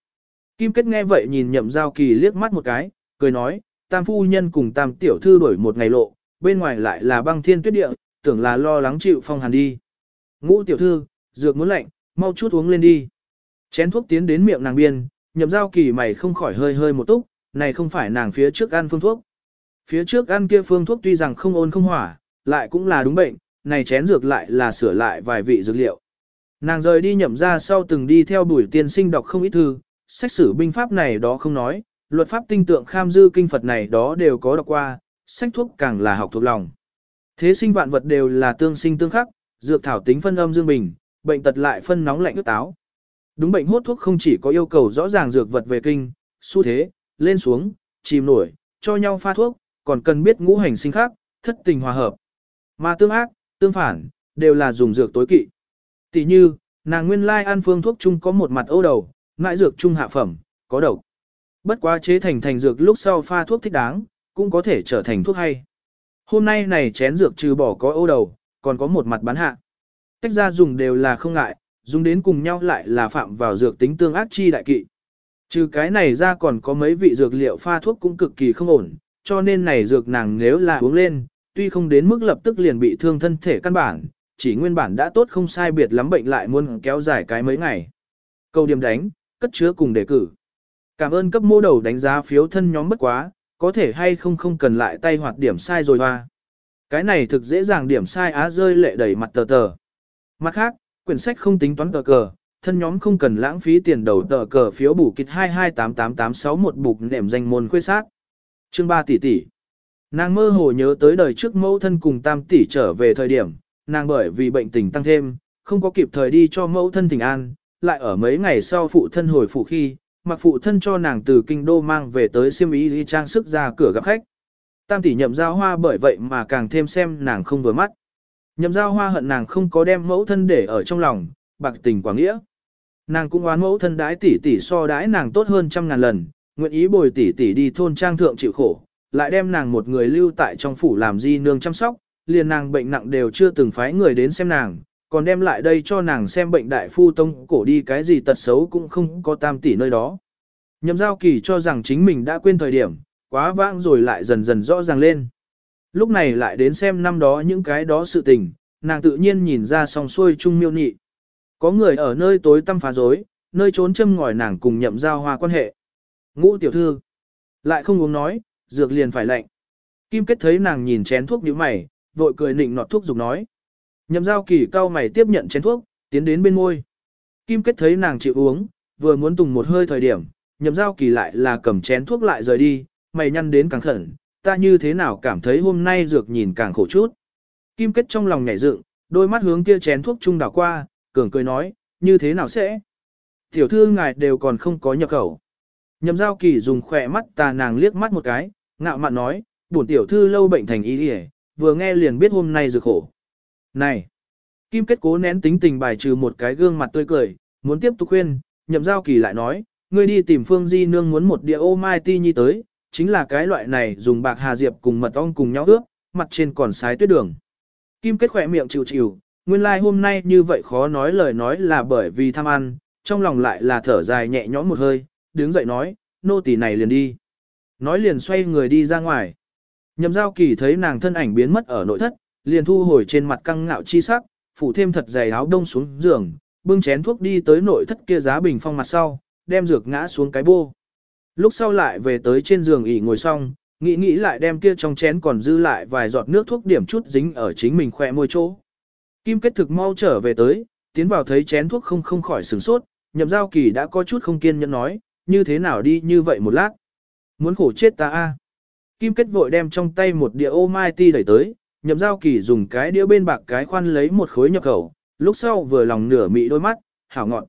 Kim kết nghe vậy nhìn nhậm giao kỳ liếc mắt một cái, cười nói, tam phu nhân cùng tam tiểu thư đổi một ngày lộ, bên ngoài lại là băng thiên tuyết địa, tưởng là lo lắng chịu phong hàn đi. Ngũ tiểu thư, dược muốn lạnh, mau chút uống lên đi. Chén thuốc tiến đến miệng nàng biên, nhậm giao kỳ mày không khỏi hơi hơi một túc, này không phải nàng phía trước ăn phương thuốc. Phía trước ăn kia phương thuốc tuy rằng không ôn không hỏa, lại cũng là đúng bệnh, này chén dược lại là sửa lại vài vị dược liệu. Nàng rời đi nhậm ra sau từng đi theo bùi tiên sinh đọc không ít thư, sách sử binh pháp này đó không nói, luật pháp tinh tượng kham dư kinh Phật này đó đều có đọc qua, sách thuốc càng là học thuộc lòng. Thế sinh vạn vật đều là tương sinh tương khắc, dược thảo tính phân âm dương bình, bệnh tật lại phân nóng lạnh ước táo. Đúng bệnh hốt thuốc không chỉ có yêu cầu rõ ràng dược vật về kinh, xu thế, lên xuống, chìm nổi, cho nhau pha thuốc, còn cần biết ngũ hành sinh khác, thất tình hòa hợp. Mà tương ác, tương phản, đều là dùng dược tối kỵ. Tỷ như, nàng nguyên lai ăn phương thuốc chung có một mặt ô đầu, mãi dược trung hạ phẩm, có độc. Bất quá chế thành thành dược lúc sau pha thuốc thích đáng, cũng có thể trở thành thuốc hay. Hôm nay này chén dược trừ bỏ có ô đầu, còn có một mặt bán hạ. Tách ra dùng đều là không ngại, dùng đến cùng nhau lại là phạm vào dược tính tương ác chi đại kỵ. Trừ cái này ra còn có mấy vị dược liệu pha thuốc cũng cực kỳ không ổn, cho nên này dược nàng nếu là uống lên, tuy không đến mức lập tức liền bị thương thân thể căn bản, chỉ nguyên bản đã tốt không sai biệt lắm bệnh lại muốn kéo dài cái mấy ngày. Câu điểm đánh, cất chứa cùng đề cử. Cảm ơn cấp mô đầu đánh giá phiếu thân nhóm bất quá, có thể hay không không cần lại tay hoạt điểm sai rồi hoa. Cái này thực dễ dàng điểm sai á rơi lệ đẩy mặt tờ tờ. Mặt khác, quyển sách không tính toán tờ cờ, thân nhóm không cần lãng phí tiền đầu tờ cờ phiếu bù kịch 2288861 bục nệm danh môn khuê sát. Chương 3 tỷ tỷ. Nàng mơ hồ nhớ tới đời trước mẫu thân cùng tam tỷ trở về thời điểm, nàng bởi vì bệnh tình tăng thêm, không có kịp thời đi cho mẫu thân tình an, lại ở mấy ngày sau phụ thân hồi phủ khi, mặc phụ thân cho nàng từ kinh đô mang về tới siêm ý đi trang sức ra cửa gặp khách. Tam tỷ nhậm giao hoa bởi vậy mà càng thêm xem nàng không vừa mắt. Nhậm giao hoa hận nàng không có đem mẫu thân để ở trong lòng, bạc tình quả nghĩa. Nàng cũng oán mẫu thân đái tỷ tỷ so đái nàng tốt hơn trăm ngàn lần, nguyện ý bồi tỷ tỷ đi thôn trang thượng chịu khổ, lại đem nàng một người lưu tại trong phủ làm di nương chăm sóc, liền nàng bệnh nặng đều chưa từng phái người đến xem nàng, còn đem lại đây cho nàng xem bệnh đại phu tông cổ đi cái gì tật xấu cũng không có tam tỷ nơi đó. Nhậm giao kỳ cho rằng chính mình đã quên thời điểm, quá vãng rồi lại dần dần rõ ràng lên. Lúc này lại đến xem năm đó những cái đó sự tình, nàng tự nhiên nhìn ra song xuôi chung miêu nhị. Có người ở nơi tối tăm phá rối, nơi trốn châm ngòi nàng cùng nhậm giao hoa quan hệ. Ngũ tiểu thư, lại không uống nói, dược liền phải lạnh. Kim kết thấy nàng nhìn chén thuốc như mày, vội cười nịnh nọt thuốc dùng nói. Nhậm giao kỳ cao mày tiếp nhận chén thuốc, tiến đến bên môi. Kim kết thấy nàng chịu uống, vừa muốn tùng một hơi thời điểm, nhậm giao kỳ lại là cầm chén thuốc lại rời đi, mày nhăn đến càng khẩn, ta như thế nào cảm thấy hôm nay dược nhìn càng khổ chút. Kim kết trong lòng nhảy dựng, đôi mắt hướng kia chén thuốc trung đảo qua, cường cười nói, như thế nào sẽ? Tiểu thư ngài đều còn không có nhập khẩu. Nhậm giao kỳ dùng khỏe mắt tà nàng liếc mắt một cái, ngạo mạn nói, bổn tiểu thư lâu bệnh thành ý hề, vừa nghe liền biết hôm nay dược khổ. Này! Kim kết cố nén tính tình bài trừ một cái gương mặt tươi cười, muốn tiếp tục khuyên, nhậm giao kỳ lại nói, ngươi đi tìm phương di nương muốn một địa ô mai ti nhi tới, chính là cái loại này dùng bạc hà diệp cùng mật ong cùng nhau ướp, mặt trên còn sái tuyết đường. Kim kết khỏe miệng chịu chịu, nguyên lai like hôm nay như vậy khó nói lời nói là bởi vì tham ăn, trong lòng lại là thở dài nhẹ nhõm một hơi, đứng dậy nói, nô tỳ này liền đi. Nói liền xoay người đi ra ngoài. Nhậm giao kỳ thấy nàng thân ảnh biến mất ở nội thất, liền thu hồi trên mặt căng ngạo chi sắc, phủ thêm thật dày áo đông xuống giường, bưng chén thuốc đi tới nội thất kia giá bình phong mặt sau, đem dược ngã xuống cái bô. Lúc sau lại về tới trên giường ỉ ngồi xong, nghĩ nghĩ lại đem kia trong chén còn dư lại vài giọt nước thuốc điểm chút dính ở chính mình khỏe môi chỗ. Kim kết thực mau trở về tới, tiến vào thấy chén thuốc không không khỏi sửng sốt, nhậm giao kỳ đã có chút không kiên nhẫn nói, như thế nào đi như vậy một lát. Muốn khổ chết ta a. Kim kết vội đem trong tay một đĩa ô mai ti đẩy tới, nhậm giao kỳ dùng cái đĩa bên bạc cái khoan lấy một khối nhập khẩu, lúc sau vừa lòng nửa mị đôi mắt, hảo ngọn.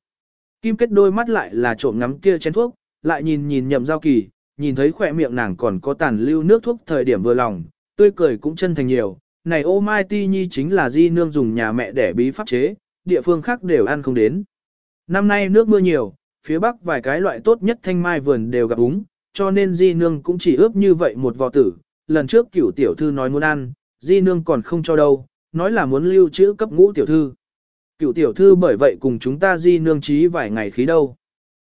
Kim kết đôi mắt lại là trộm ngắm kia chén thuốc, lại nhìn nhìn nhậm giao kỳ, nhìn thấy khỏe miệng nàng còn có tàn lưu nước thuốc thời điểm vừa lòng, tươi cười cũng chân thành nhiều. Này ô mai ti nhi chính là di nương dùng nhà mẹ để bí pháp chế, địa phương khác đều ăn không đến. Năm nay nước mưa nhiều, phía bắc vài cái loại tốt nhất thanh mai vườn đều gặp úng, cho nên di nương cũng chỉ ướp như vậy một vò tử. Lần trước cửu tiểu thư nói muốn ăn, di nương còn không cho đâu, nói là muốn lưu trữ cấp ngũ tiểu thư. Cựu tiểu thư bởi vậy cùng chúng ta di nương trí vài ngày khí đâu.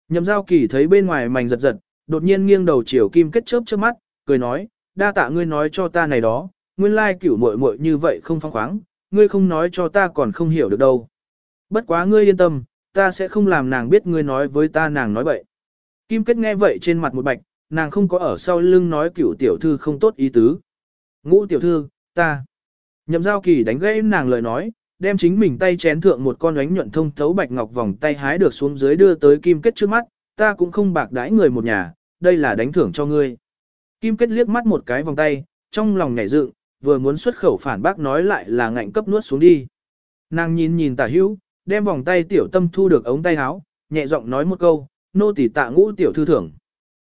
Nhậm giao kỳ thấy bên ngoài mảnh giật giật, đột nhiên nghiêng đầu chiều kim kết chớp trước mắt, cười nói, đa tạ ngươi nói cho ta này đó, nguyên lai cửu muội muội như vậy không phong khoáng, ngươi không nói cho ta còn không hiểu được đâu. Bất quá ngươi yên tâm, ta sẽ không làm nàng biết ngươi nói với ta nàng nói bậy. Kim kết nghe vậy trên mặt một bạch, nàng không có ở sau lưng nói cửu tiểu thư không tốt ý tứ. Ngũ tiểu thư, ta. Nhậm giao kỳ đánh gãy nàng lời nói, đem chính mình tay chén thượng một con ánh nhuận thông thấu bạch ngọc vòng tay hái được xuống dưới đưa tới kim kết trước mắt, ta cũng không bạc đãi người một nhà, đây là đánh thưởng cho ngươi. Kim kết liếc mắt một cái vòng tay, trong lòng nhảy dựng, vừa muốn xuất khẩu phản bác nói lại là ngạnh cấp nuốt xuống đi. Nàng nhìn nhìn tả hữu, đem vòng tay tiểu tâm thu được ống tay áo, nhẹ giọng nói một câu, nô tỳ tạ ngũ tiểu thư thưởng.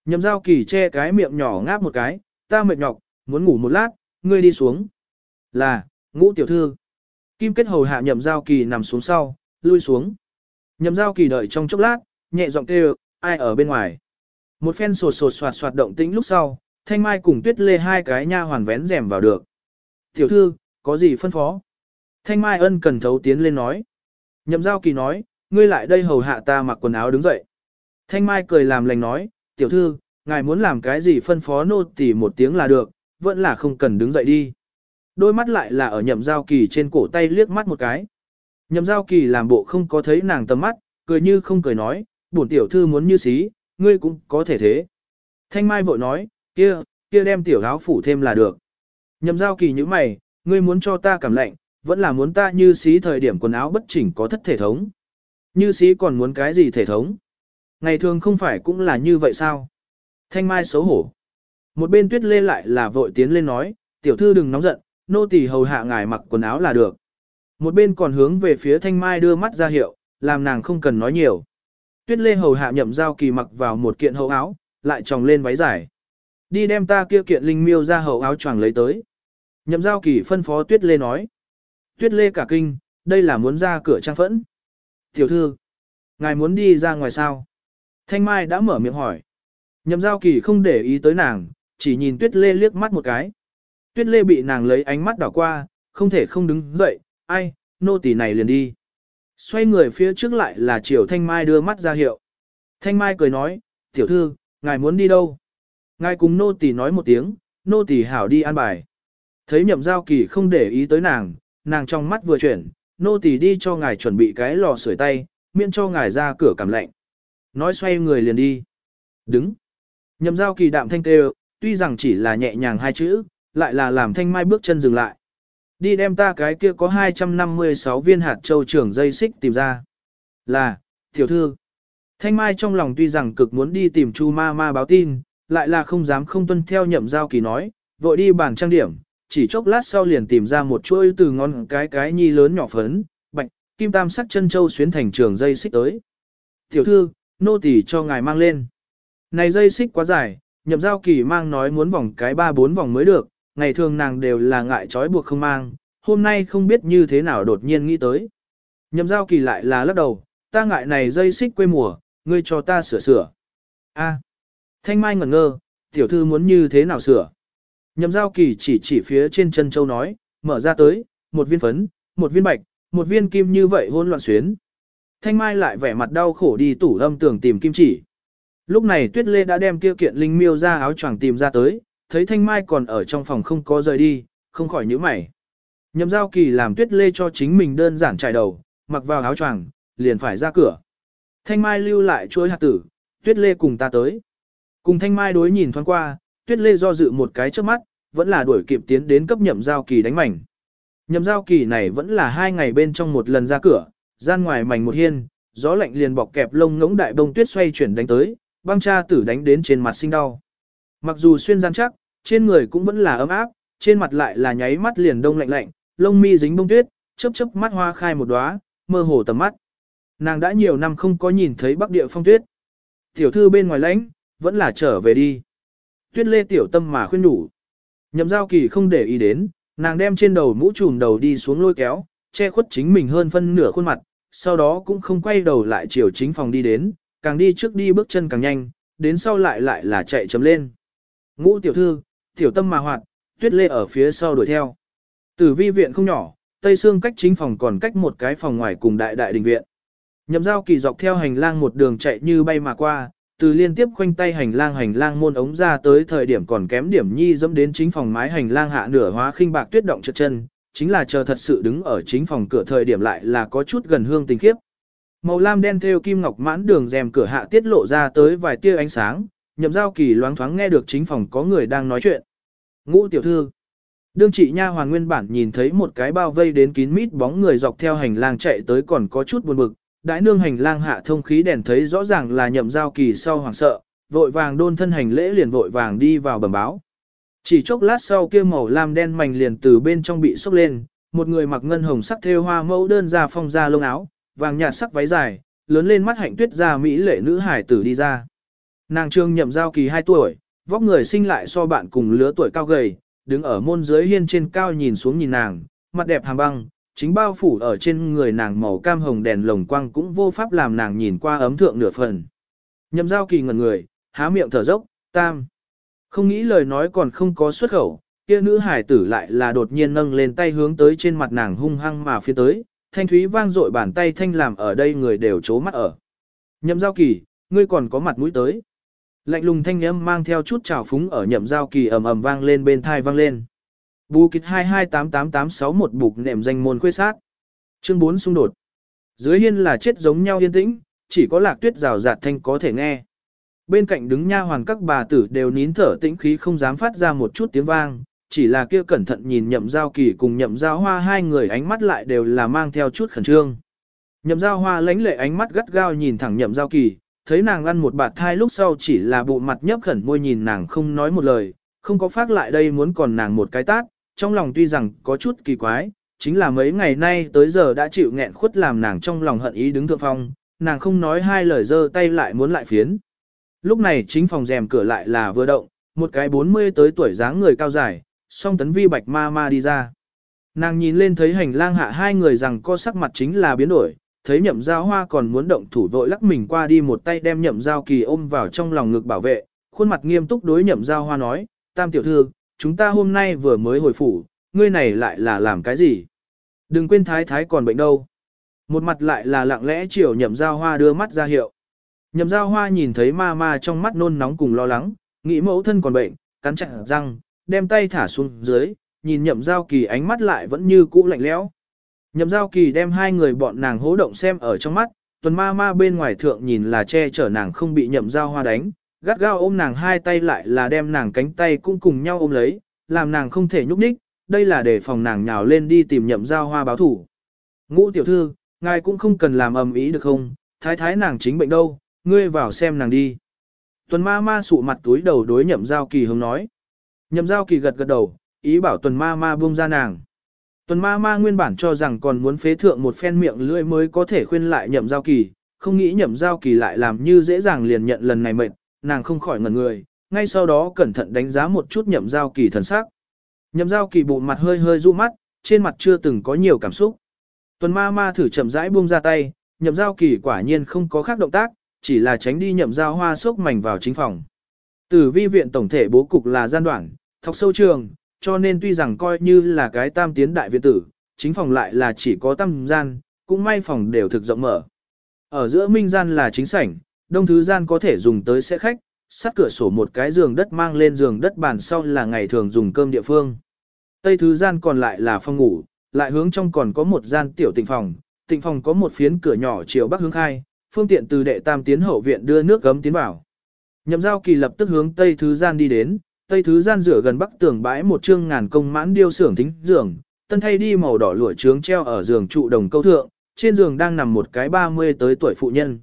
Nhậm giao kỳ che cái miệng nhỏ ngáp một cái, ta mệt nhọc, muốn ngủ một lát, ngươi đi xuống. Là, ngũ tiểu thư. Kim kết hầu hạ nhậm giao kỳ nằm xuống sau, lui xuống. Nhậm giao kỳ đợi trong chốc lát, nhẹ giọng kêu, ai ở bên ngoài. Một phen sột sột soạt soạt động tĩnh lúc sau, thanh mai cùng tuyết lê hai cái nha hoàn vén rèm vào được. Tiểu thư, có gì phân phó? Thanh mai ân cần thấu tiến lên nói. Nhậm giao kỳ nói, ngươi lại đây hầu hạ ta mặc quần áo đứng dậy. Thanh mai cười làm lành nói, tiểu thư, ngài muốn làm cái gì phân phó nô tỉ một tiếng là được, vẫn là không cần đứng dậy đi. Đôi mắt lại là ở nhậm giao kỳ trên cổ tay liếc mắt một cái. Nhậm giao kỳ làm bộ không có thấy nàng tầm mắt, cười như không cười nói, bổn tiểu thư muốn như xí, ngươi cũng có thể thế. Thanh Mai vội nói, kia, kia đem tiểu áo phủ thêm là được. Nhậm giao kỳ như mày, ngươi muốn cho ta cảm lạnh, vẫn là muốn ta như xí thời điểm quần áo bất chỉnh có thất thể thống. Như xí còn muốn cái gì thể thống? Ngày thường không phải cũng là như vậy sao? Thanh Mai xấu hổ. Một bên tuyết lê lại là vội tiến lên nói, tiểu thư đừng nóng giận, nô tỳ hầu hạ ngài mặc quần áo là được. Một bên còn hướng về phía thanh mai đưa mắt ra hiệu, làm nàng không cần nói nhiều. Tuyết lê hầu hạ nhậm giao kỳ mặc vào một kiện hậu áo, lại tròng lên váy dài. Đi đem ta kia kiện linh miêu ra hậu áo choàng lấy tới. Nhậm giao kỳ phân phó tuyết lê nói. Tuyết lê cả kinh, đây là muốn ra cửa trang phẫn. Tiểu thư, ngài muốn đi ra ngoài sao? Thanh Mai đã mở miệng hỏi. Nhậm giao kỳ không để ý tới nàng, chỉ nhìn tuyết lê liếc mắt một cái. Tuyết lê bị nàng lấy ánh mắt đảo qua, không thể không đứng dậy, ai, nô tỳ này liền đi. Xoay người phía trước lại là Triều Thanh Mai đưa mắt ra hiệu. Thanh Mai cười nói, tiểu thư, ngài muốn đi đâu? Ngài cùng nô tỳ nói một tiếng, nô tỳ hảo đi an bài. Thấy nhậm giao kỳ không để ý tới nàng, nàng trong mắt vừa chuyển, nô tỳ đi cho ngài chuẩn bị cái lò sưởi tay, miễn cho ngài ra cửa cảm lạnh. Nói xoay người liền đi. Đứng. Nhậm giao kỳ đạm thanh kêu, tuy rằng chỉ là nhẹ nhàng hai chữ, lại là làm thanh mai bước chân dừng lại. Đi đem ta cái kia có 256 viên hạt châu trưởng dây xích tìm ra. Là, tiểu thư. Thanh mai trong lòng tuy rằng cực muốn đi tìm chu ma ma báo tin, lại là không dám không tuân theo nhậm giao kỳ nói, vội đi bàn trang điểm, chỉ chốc lát sau liền tìm ra một chuỗi từ ngón cái cái nhi lớn nhỏ phấn, bạch, kim tam sắc chân châu xuyến thành trường dây xích tới. Tiểu thư, nô tỳ cho ngài mang lên. Này dây xích quá dài, nhậm giao kỳ mang nói muốn vòng cái ba bốn vòng mới được, ngày thường nàng đều là ngại trói buộc không mang, hôm nay không biết như thế nào đột nhiên nghĩ tới. Nhậm giao kỳ lại là lắc đầu, ta ngại này dây xích quê mùa, ngươi cho ta sửa sửa. A. Thanh Mai ngẩn ngơ, tiểu thư muốn như thế nào sửa. Nhậm giao kỳ chỉ chỉ phía trên chân châu nói, mở ra tới, một viên phấn, một viên bạch, một viên kim như vậy hôn loạn xuyến. Thanh Mai lại vẻ mặt đau khổ đi tủ âm tưởng tìm kim chỉ. Lúc này Tuyết Lê đã đem kia kiện linh miêu ra áo choàng tìm ra tới, thấy Thanh Mai còn ở trong phòng không có rời đi, không khỏi nhíu mày. Nhậm giao kỳ làm tuyết lê cho chính mình đơn giản trải đầu, mặc vào áo choàng, liền phải ra cửa. Thanh Mai lưu lại chuối hạt tử, tuyết lê cùng ta tới. Cùng Thanh Mai đối nhìn thoáng qua, tuyết lê do dự một cái trước mắt, vẫn là đuổi kịp tiến đến cấp nhậm giao kỳ đánh mảnh. Nhậm giao kỳ này vẫn là hai ngày bên trong một lần ra cửa, gian ngoài mảnh một hiên, gió lạnh liền bọc kẹp lông ngỗng đại bông tuyết xoay chuyển đánh tới, băng cha tử đánh đến trên mặt sinh đau. Mặc dù xuyên gian chắc, trên người cũng vẫn là ấm áp, trên mặt lại là nháy mắt liền đông lạnh lạnh, lông mi dính bông tuyết, chớp chớp mắt hoa khai một đóa, mơ hồ tầm mắt. Nàng đã nhiều năm không có nhìn thấy bắc địa phong tuyết. Tiểu thư bên ngoài lãnh, vẫn là trở về đi. Tuyết lê tiểu tâm mà khuyên đủ. Nhậm giao kỳ không để ý đến, nàng đem trên đầu mũ trùm đầu đi xuống lôi kéo, che khuất chính mình hơn phân nửa khuôn mặt, sau đó cũng không quay đầu lại chiều chính phòng đi đến, càng đi trước đi bước chân càng nhanh, đến sau lại lại là chạy chấm lên. Ngũ tiểu thư, tiểu tâm mà hoạt, tuyết lê ở phía sau đuổi theo. Tử vi viện không nhỏ, tây xương cách chính phòng còn cách một cái phòng ngoài cùng đại đại đình viện. Nhậm giao kỳ dọc theo hành lang một đường chạy như bay mà qua, từ liên tiếp khoanh tay hành lang hành lang môn ống ra tới thời điểm còn kém điểm nhi dẫm đến chính phòng mái hành lang hạ nửa hóa khinh bạc tuyết động trượt chân, chính là chờ thật sự đứng ở chính phòng cửa thời điểm lại là có chút gần hương tình khiếp. Màu lam đen theo kim ngọc mãn đường rèm cửa hạ tiết lộ ra tới vài tia ánh sáng, nhậm giao kỳ loáng thoáng nghe được chính phòng có người đang nói chuyện. Ngũ tiểu thư. Đương chị nha hoàn nguyên bản nhìn thấy một cái bao vây đến kín mít bóng người dọc theo hành lang chạy tới còn có chút buồn bực, đại nương hành lang hạ thông khí đèn thấy rõ ràng là nhậm giao kỳ sau hoảng sợ, vội vàng đôn thân hành lễ liền vội vàng đi vào bẩm báo. Chỉ chốc lát sau kia màu lam đen mảnh liền từ bên trong bị sốc lên, một người mặc ngân hồng sắc thêu hoa mẫu đơn ra phong ra lông áo, vàng nhạt sắc váy dài, lớn lên mắt hạnh tuyết ra mỹ lệ nữ hải tử đi ra. Nàng trương nhậm giao kỳ 2 tuổi, vóc người sinh lại so bạn cùng lứa tuổi cao gầy, đứng ở môn dưới hiên trên cao nhìn xuống nhìn nàng, mặt đẹp hàm băng, chính bao phủ ở trên người nàng màu cam hồng đèn lồng quang cũng vô pháp làm nàng nhìn qua ấm thượng nửa phần. Nhậm giao kỳ ngẩn người, há miệng thở dốc, tam. Không nghĩ lời nói còn không có xuất khẩu, kia nữ hải tử lại là đột nhiên nâng lên tay hướng tới trên mặt nàng hung hăng mà phía tới, thanh thúy vang dội bàn tay thanh làm ở đây người đều chố mắt ở. Nhậm giao kỳ, ngươi còn có mặt mũi tới. Lạnh lùng thanh âm mang theo chút trào phúng ở nhậm giao kỳ ầm ầm vang lên bên thai vang lên. Bù kịch 2288861 bục nệm danh môn khuê sát. Chương 4 xung đột. Dưới hiên là chết giống nhau yên tĩnh, chỉ có lạc tuyết rào rạt thanh có thể nghe. Bên cạnh đứng nha hoàn các bà tử đều nín thở tĩnh khí không dám phát ra một chút tiếng vang, chỉ là kia cẩn thận nhìn nhậm giao kỳ cùng nhậm giao hoa hai người ánh mắt lại đều là mang theo chút khẩn trương. Nhậm giao hoa lánh lệ ánh mắt gắt gao nhìn thẳng nhậm giao kỳ, thấy nàng ăn một bạt thai lúc sau chỉ là bộ mặt nhấp khẩn môi nhìn nàng không nói một lời, không có phát lại đây muốn còn nàng một cái tát, trong lòng tuy rằng có chút kỳ quái, chính là mấy ngày nay tới giờ đã chịu nghẹn khuất làm nàng trong lòng hận ý đứng thượng phong, nàng không nói hai lời dơ tay lại muốn lại phiến. Lúc này chính phòng rèm cửa lại là vừa động, một cái 40 tới tuổi dáng người cao dài, song tấn vi bạch ma ma đi ra. Nàng nhìn lên thấy hành lang hạ hai người rằng co sắc mặt chính là biến đổi, thấy nhậm giao hoa còn muốn động thủ vội lắc mình qua đi một tay đem nhậm giao kỳ ôm vào trong lòng ngực bảo vệ, khuôn mặt nghiêm túc đối nhậm giao hoa nói, tam tiểu thư, chúng ta hôm nay vừa mới hồi phủ, ngươi này lại là làm cái gì? Đừng quên thái thái còn bệnh đâu. Một mặt lại là lặng lẽ chiều nhậm giao hoa đưa mắt ra hiệu. Nhậm giao hoa nhìn thấy ma ma trong mắt nôn nóng cùng lo lắng, nghĩ mẫu thân còn bệnh, cắn chặt răng, đem tay thả xuống dưới, nhìn nhậm giao kỳ ánh mắt lại vẫn như cũ lạnh lẽo. Nhậm giao kỳ đem hai người bọn nàng hố động xem ở trong mắt, tuần ma ma bên ngoài thượng nhìn là che chở nàng không bị nhậm giao hoa đánh, gắt gao ôm nàng hai tay lại là đem nàng cánh tay cũng cùng nhau ôm lấy, làm nàng không thể nhúc nhích, đây là để phòng nàng nhào lên đi tìm nhậm giao hoa báo thủ. Ngũ tiểu thư, ngài cũng không cần làm ầm ý được không, thái thái nàng chính bệnh đâu, ngươi vào xem nàng đi. Tuần ma ma sụ mặt túi đầu đối nhậm giao kỳ hướng nói. Nhậm giao kỳ gật gật đầu, ý bảo tuần ma ma buông ra nàng. Tuần ma ma nguyên bản cho rằng còn muốn phế thượng một phen miệng lưỡi mới có thể khuyên lại nhậm giao kỳ, không nghĩ nhậm giao kỳ lại làm như dễ dàng liền nhận lần này mệt, nàng không khỏi ngẩn người, ngay sau đó cẩn thận đánh giá một chút nhậm giao kỳ thần sắc. Nhậm giao kỳ bụng mặt hơi hơi ru mắt, trên mặt chưa từng có nhiều cảm xúc. Tuần ma ma thử chậm rãi buông ra tay, nhậm giao kỳ quả nhiên không có khác động tác, chỉ là tránh đi nhậm giao hoa sốc mảnh vào chính phòng. Tử vi viện tổng thể bố cục là gian đoạn, thọc sâu trường, cho nên tuy rằng coi như là cái tam tiến đại viện tử, chính phòng lại là chỉ có tam gian, cũng may phòng đều thực rộng mở. Ở giữa minh gian là chính sảnh, đông thứ gian có thể dùng tới sẽ khách, sát cửa sổ một cái giường đất mang lên giường đất bàn sau là ngày thường dùng cơm địa phương. Tây thứ gian còn lại là phòng ngủ, lại hướng trong còn có một gian tiểu tịnh phòng, tịnh phòng có một phiến cửa nhỏ chiều bắc hướng khai, phương tiện từ đệ tam tiến hậu viện đưa nước gấm tiến vào. Nhậm giao kỳ lập tức hướng tây thứ gian đi đến, tây thứ gian rửa gần bắc tường bãi một chương ngàn công mãn điêu xưởng thính giường, tân thay đi màu đỏ lụa trướng treo ở giường trụ đồng câu thượng, trên giường đang nằm một cái 30 tới tuổi phụ nhân.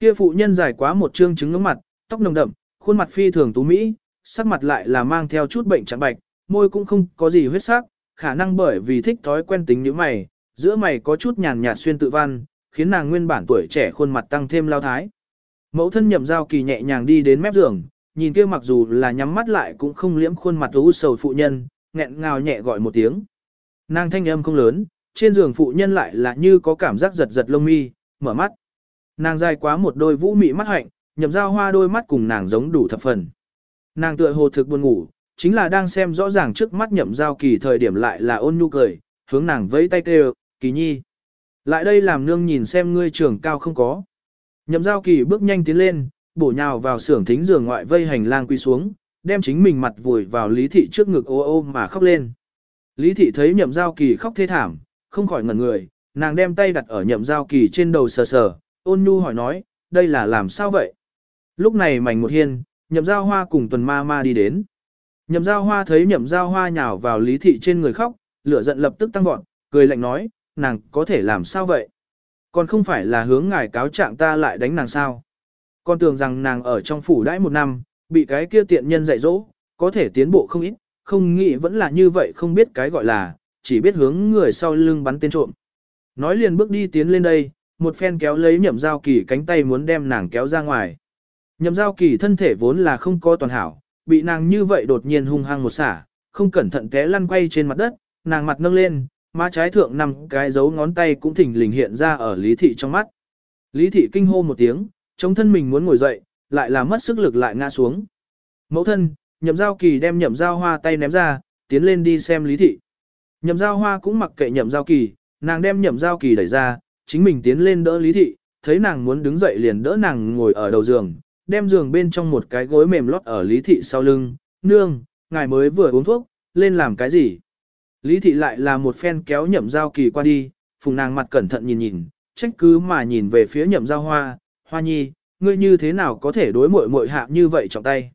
Kia phụ nhân dài quá một trương trứng ngưỡng mặt, tóc nồng đậm, khuôn mặt phi thường tú mỹ, sắc mặt lại là mang theo chút bệnh trắng bạch, môi cũng không có gì huyết sắc, khả năng bởi vì thích thói quen tính như mày, giữa mày có chút nhàn nhạt xuyên tự văn, khiến nàng nguyên bản tuổi trẻ khuôn mặt tăng thêm lao thái. Mẫu thân nhậm giao kỳ nhẹ nhàng đi đến mép giường, nhìn kia mặc dù là nhắm mắt lại cũng không liễm khuôn mặt u sầu phụ nhân, nghẹn ngào nhẹ gọi một tiếng. Nàng thanh âm không lớn, trên giường phụ nhân lại là như có cảm giác giật giật lông mi, mở mắt. Nàng dài quá một đôi vũ mị mắt hạnh, nhậm giao hoa đôi mắt cùng nàng giống đủ thập phần. Nàng tựa hồ thực buồn ngủ, chính là đang xem rõ ràng trước mắt nhậm giao kỳ thời điểm lại là ôn nhu cười, hướng nàng vẫy tay kêu, kỳ nhi. Lại đây làm nương nhìn xem ngươi trưởng cao không có. Nhậm giao kỳ bước nhanh tiến lên, bổ nhào vào xưởng thính giường ngoại vây hành lang quy xuống, đem chính mình mặt vùi vào lý thị trước ngực ô ô mà khóc lên. Lý thị thấy nhậm giao kỳ khóc thê thảm, không khỏi ngẩn người, nàng đem tay đặt ở nhậm giao kỳ trên đầu sờ sờ, ôn nhu hỏi nói, đây là làm sao vậy? Lúc này mảnh một hiên, nhậm giao hoa cùng tuần ma ma đi đến. Nhậm giao hoa thấy nhậm giao hoa nhào vào lý thị trên người khóc, lửa giận lập tức tăng vọt, cười lạnh nói, nàng có thể làm sao vậy? Còn không phải là hướng ngài cáo trạng ta lại đánh nàng sao? Con tưởng rằng nàng ở trong phủ đãi một năm, bị cái kia tiện nhân dạy dỗ, có thể tiến bộ không ít, không nghĩ vẫn là như vậy không biết cái gọi là, chỉ biết hướng người sau lưng bắn tên trộm. Nói liền bước đi tiến lên đây, một phen kéo lấy nhậm giao kỳ cánh tay muốn đem nàng kéo ra ngoài. Nhậm giao kỳ thân thể vốn là không có toàn hảo, bị nàng như vậy đột nhiên hung hăng một xả, không cẩn thận té lăn quay trên mặt đất, nàng mặt nâng lên, má trái thượng nằm cái dấu ngón tay cũng thỉnh lình hiện ra ở lý thị trong mắt. Lý thị kinh hô một tiếng, chống thân mình muốn ngồi dậy, lại là mất sức lực lại ngã xuống. Mẫu thân, nhậm giao kỳ đem nhậm giao hoa tay ném ra, tiến lên đi xem lý thị. Nhậm giao hoa cũng mặc kệ nhậm giao kỳ, nàng đem nhậm giao kỳ đẩy ra, chính mình tiến lên đỡ lý thị, thấy nàng muốn đứng dậy liền đỡ nàng ngồi ở đầu giường, đem giường bên trong một cái gối mềm lót ở lý thị sau lưng, nương, ngài mới vừa uống thuốc, lên làm cái gì? Lý thị lại là một phen kéo nhậm giao kỳ qua đi, phùng nàng mặt cẩn thận nhìn nhìn, trách cứ mà nhìn về phía nhậm giao hoa, hoa nhi, ngươi như thế nào có thể đối muội muội hạ như vậy trọng tay.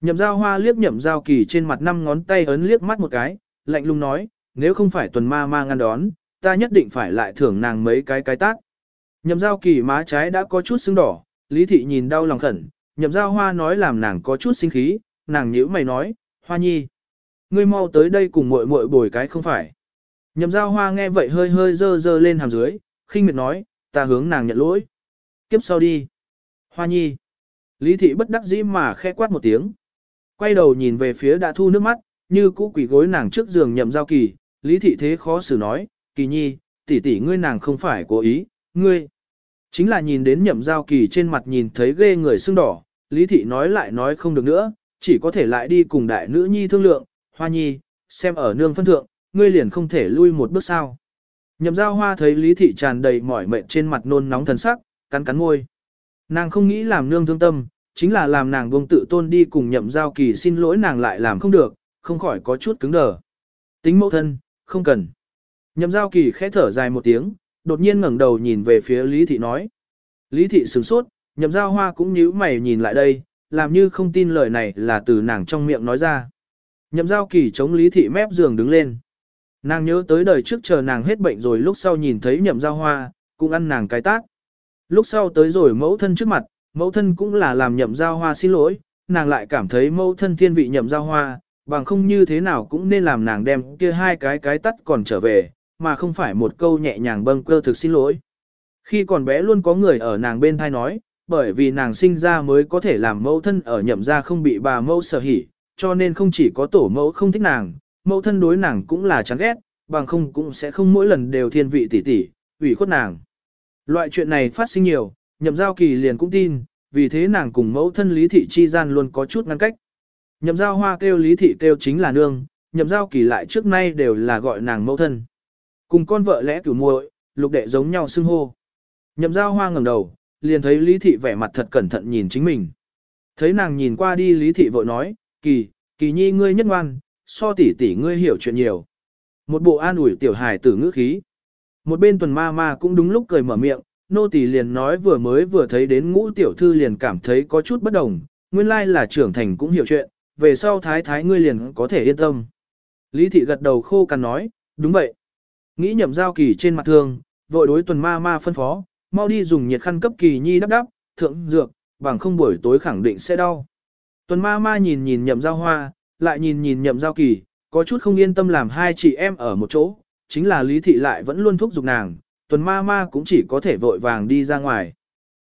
Nhậm giao hoa liếc nhậm giao kỳ trên mặt năm ngón tay ấn liếc mắt một cái, lạnh lùng nói, nếu không phải tuần ma ma ngăn đón, ta nhất định phải lại thưởng nàng mấy cái cái tác. Nhậm giao kỳ má trái đã có chút sưng đỏ, lý thị nhìn đau lòng khẩn, nhậm giao hoa nói làm nàng có chút sinh khí, nàng nhíu mày nói, hoa nhi. Ngươi mau tới đây cùng muội muội bồi cái không phải. Nhậm giao hoa nghe vậy hơi hơi dơ dơ lên hàm dưới, khinh miệt nói, ta hướng nàng nhận lỗi. Kiếp sau đi. Hoa nhi. Lý thị bất đắc dĩ mà khẽ quát một tiếng. Quay đầu nhìn về phía đã thu nước mắt, như cũ quỷ gối nàng trước giường nhậm giao kỳ, lý thị thế khó xử nói, kỳ nhi, tỷ tỷ ngươi nàng không phải cố ý, ngươi. Chính là nhìn đến nhậm giao kỳ trên mặt nhìn thấy ghê người sưng đỏ, lý thị nói lại nói không được nữa, chỉ có thể lại đi cùng đại nữ nhi thương lượng, hoa nhi, xem ở nương phân thượng, ngươi liền không thể lui một bước sao. Nhậm giao hoa thấy lý thị tràn đầy mỏi mệt trên mặt nôn nóng thần sắc, cắn cắn môi. Nàng không nghĩ làm nương thương tâm, chính là làm nàng buông tự tôn đi cùng nhậm giao kỳ xin lỗi nàng lại làm không được, không khỏi có chút cứng đờ. Tính mẫu thân, không cần. Nhậm giao kỳ khẽ thở dài một tiếng, đột nhiên ngẩng đầu nhìn về phía Lý Thị nói. Lý Thị sửng sốt, nhậm giao hoa cũng nhíu mày nhìn lại đây, làm như không tin lời này là từ nàng trong miệng nói ra. Nhậm giao kỳ chống Lý Thị mép giường đứng lên. Nàng nhớ tới đời trước chờ nàng hết bệnh rồi lúc sau nhìn thấy nhậm giao hoa, cũng ăn nàng cái tác. Lúc sau tới rồi mẫu thân trước mặt, mẫu thân cũng là làm nhậm giao hoa xin lỗi, nàng lại cảm thấy mẫu thân thiên vị nhậm giao hoa, bằng không như thế nào cũng nên làm nàng đem kia hai cái cái tắt còn trở về, mà không phải một câu nhẹ nhàng bâng cơ thực xin lỗi. Khi còn bé luôn có người ở nàng bên thai nói, bởi vì nàng sinh ra mới có thể làm mẫu thân ở nhậm ra không bị bà mẫu sở hỉ, cho nên không chỉ có tổ mẫu không thích nàng, mẫu thân đối nàng cũng là chán ghét, bằng không cũng sẽ không mỗi lần đều thiên vị tỷ tỷ, ủy khuất nàng. Loại chuyện này phát sinh nhiều, nhậm giao kỳ liền cũng tin, vì thế nàng cùng mẫu thân lý thị chi gian luôn có chút ngăn cách. Nhậm giao hoa kêu lý thị kêu chính là nương, nhậm giao kỳ lại trước nay đều là gọi nàng mẫu thân. Cùng con vợ lẽ cửu muội, lục đệ giống nhau xưng hô. Nhậm giao hoa ngẩng đầu, liền thấy lý thị vẻ mặt thật cẩn thận nhìn chính mình. Thấy nàng nhìn qua đi lý thị vội nói, kỳ, kỳ nhi ngươi nhất ngoan, so tỷ tỷ ngươi hiểu chuyện nhiều. Một bộ an ủi tiểu hài tử ngữ khí. Một bên tuần ma ma cũng đúng lúc cười mở miệng, nô tỳ liền nói vừa mới vừa thấy đến ngũ tiểu thư liền cảm thấy có chút bất đồng, nguyên lai là trưởng thành cũng hiểu chuyện, về sau thái thái ngươi liền có thể yên tâm. Lý thị gật đầu khô cằn nói, đúng vậy. Nghĩ nhậm giao kỳ trên mặt thương, vội đối tuần ma ma phân phó, mau đi dùng nhiệt khăn cấp kỳ nhi đắp đắp, thượng dược, bằng không buổi tối khẳng định sẽ đau. Tuần ma ma nhìn nhìn nhậm giao hoa, lại nhìn nhìn nhậm giao kỳ, có chút không yên tâm làm hai chị em ở một chỗ, chính là lý thị lại vẫn luôn thúc giục nàng, tuần ma ma cũng chỉ có thể vội vàng đi ra ngoài.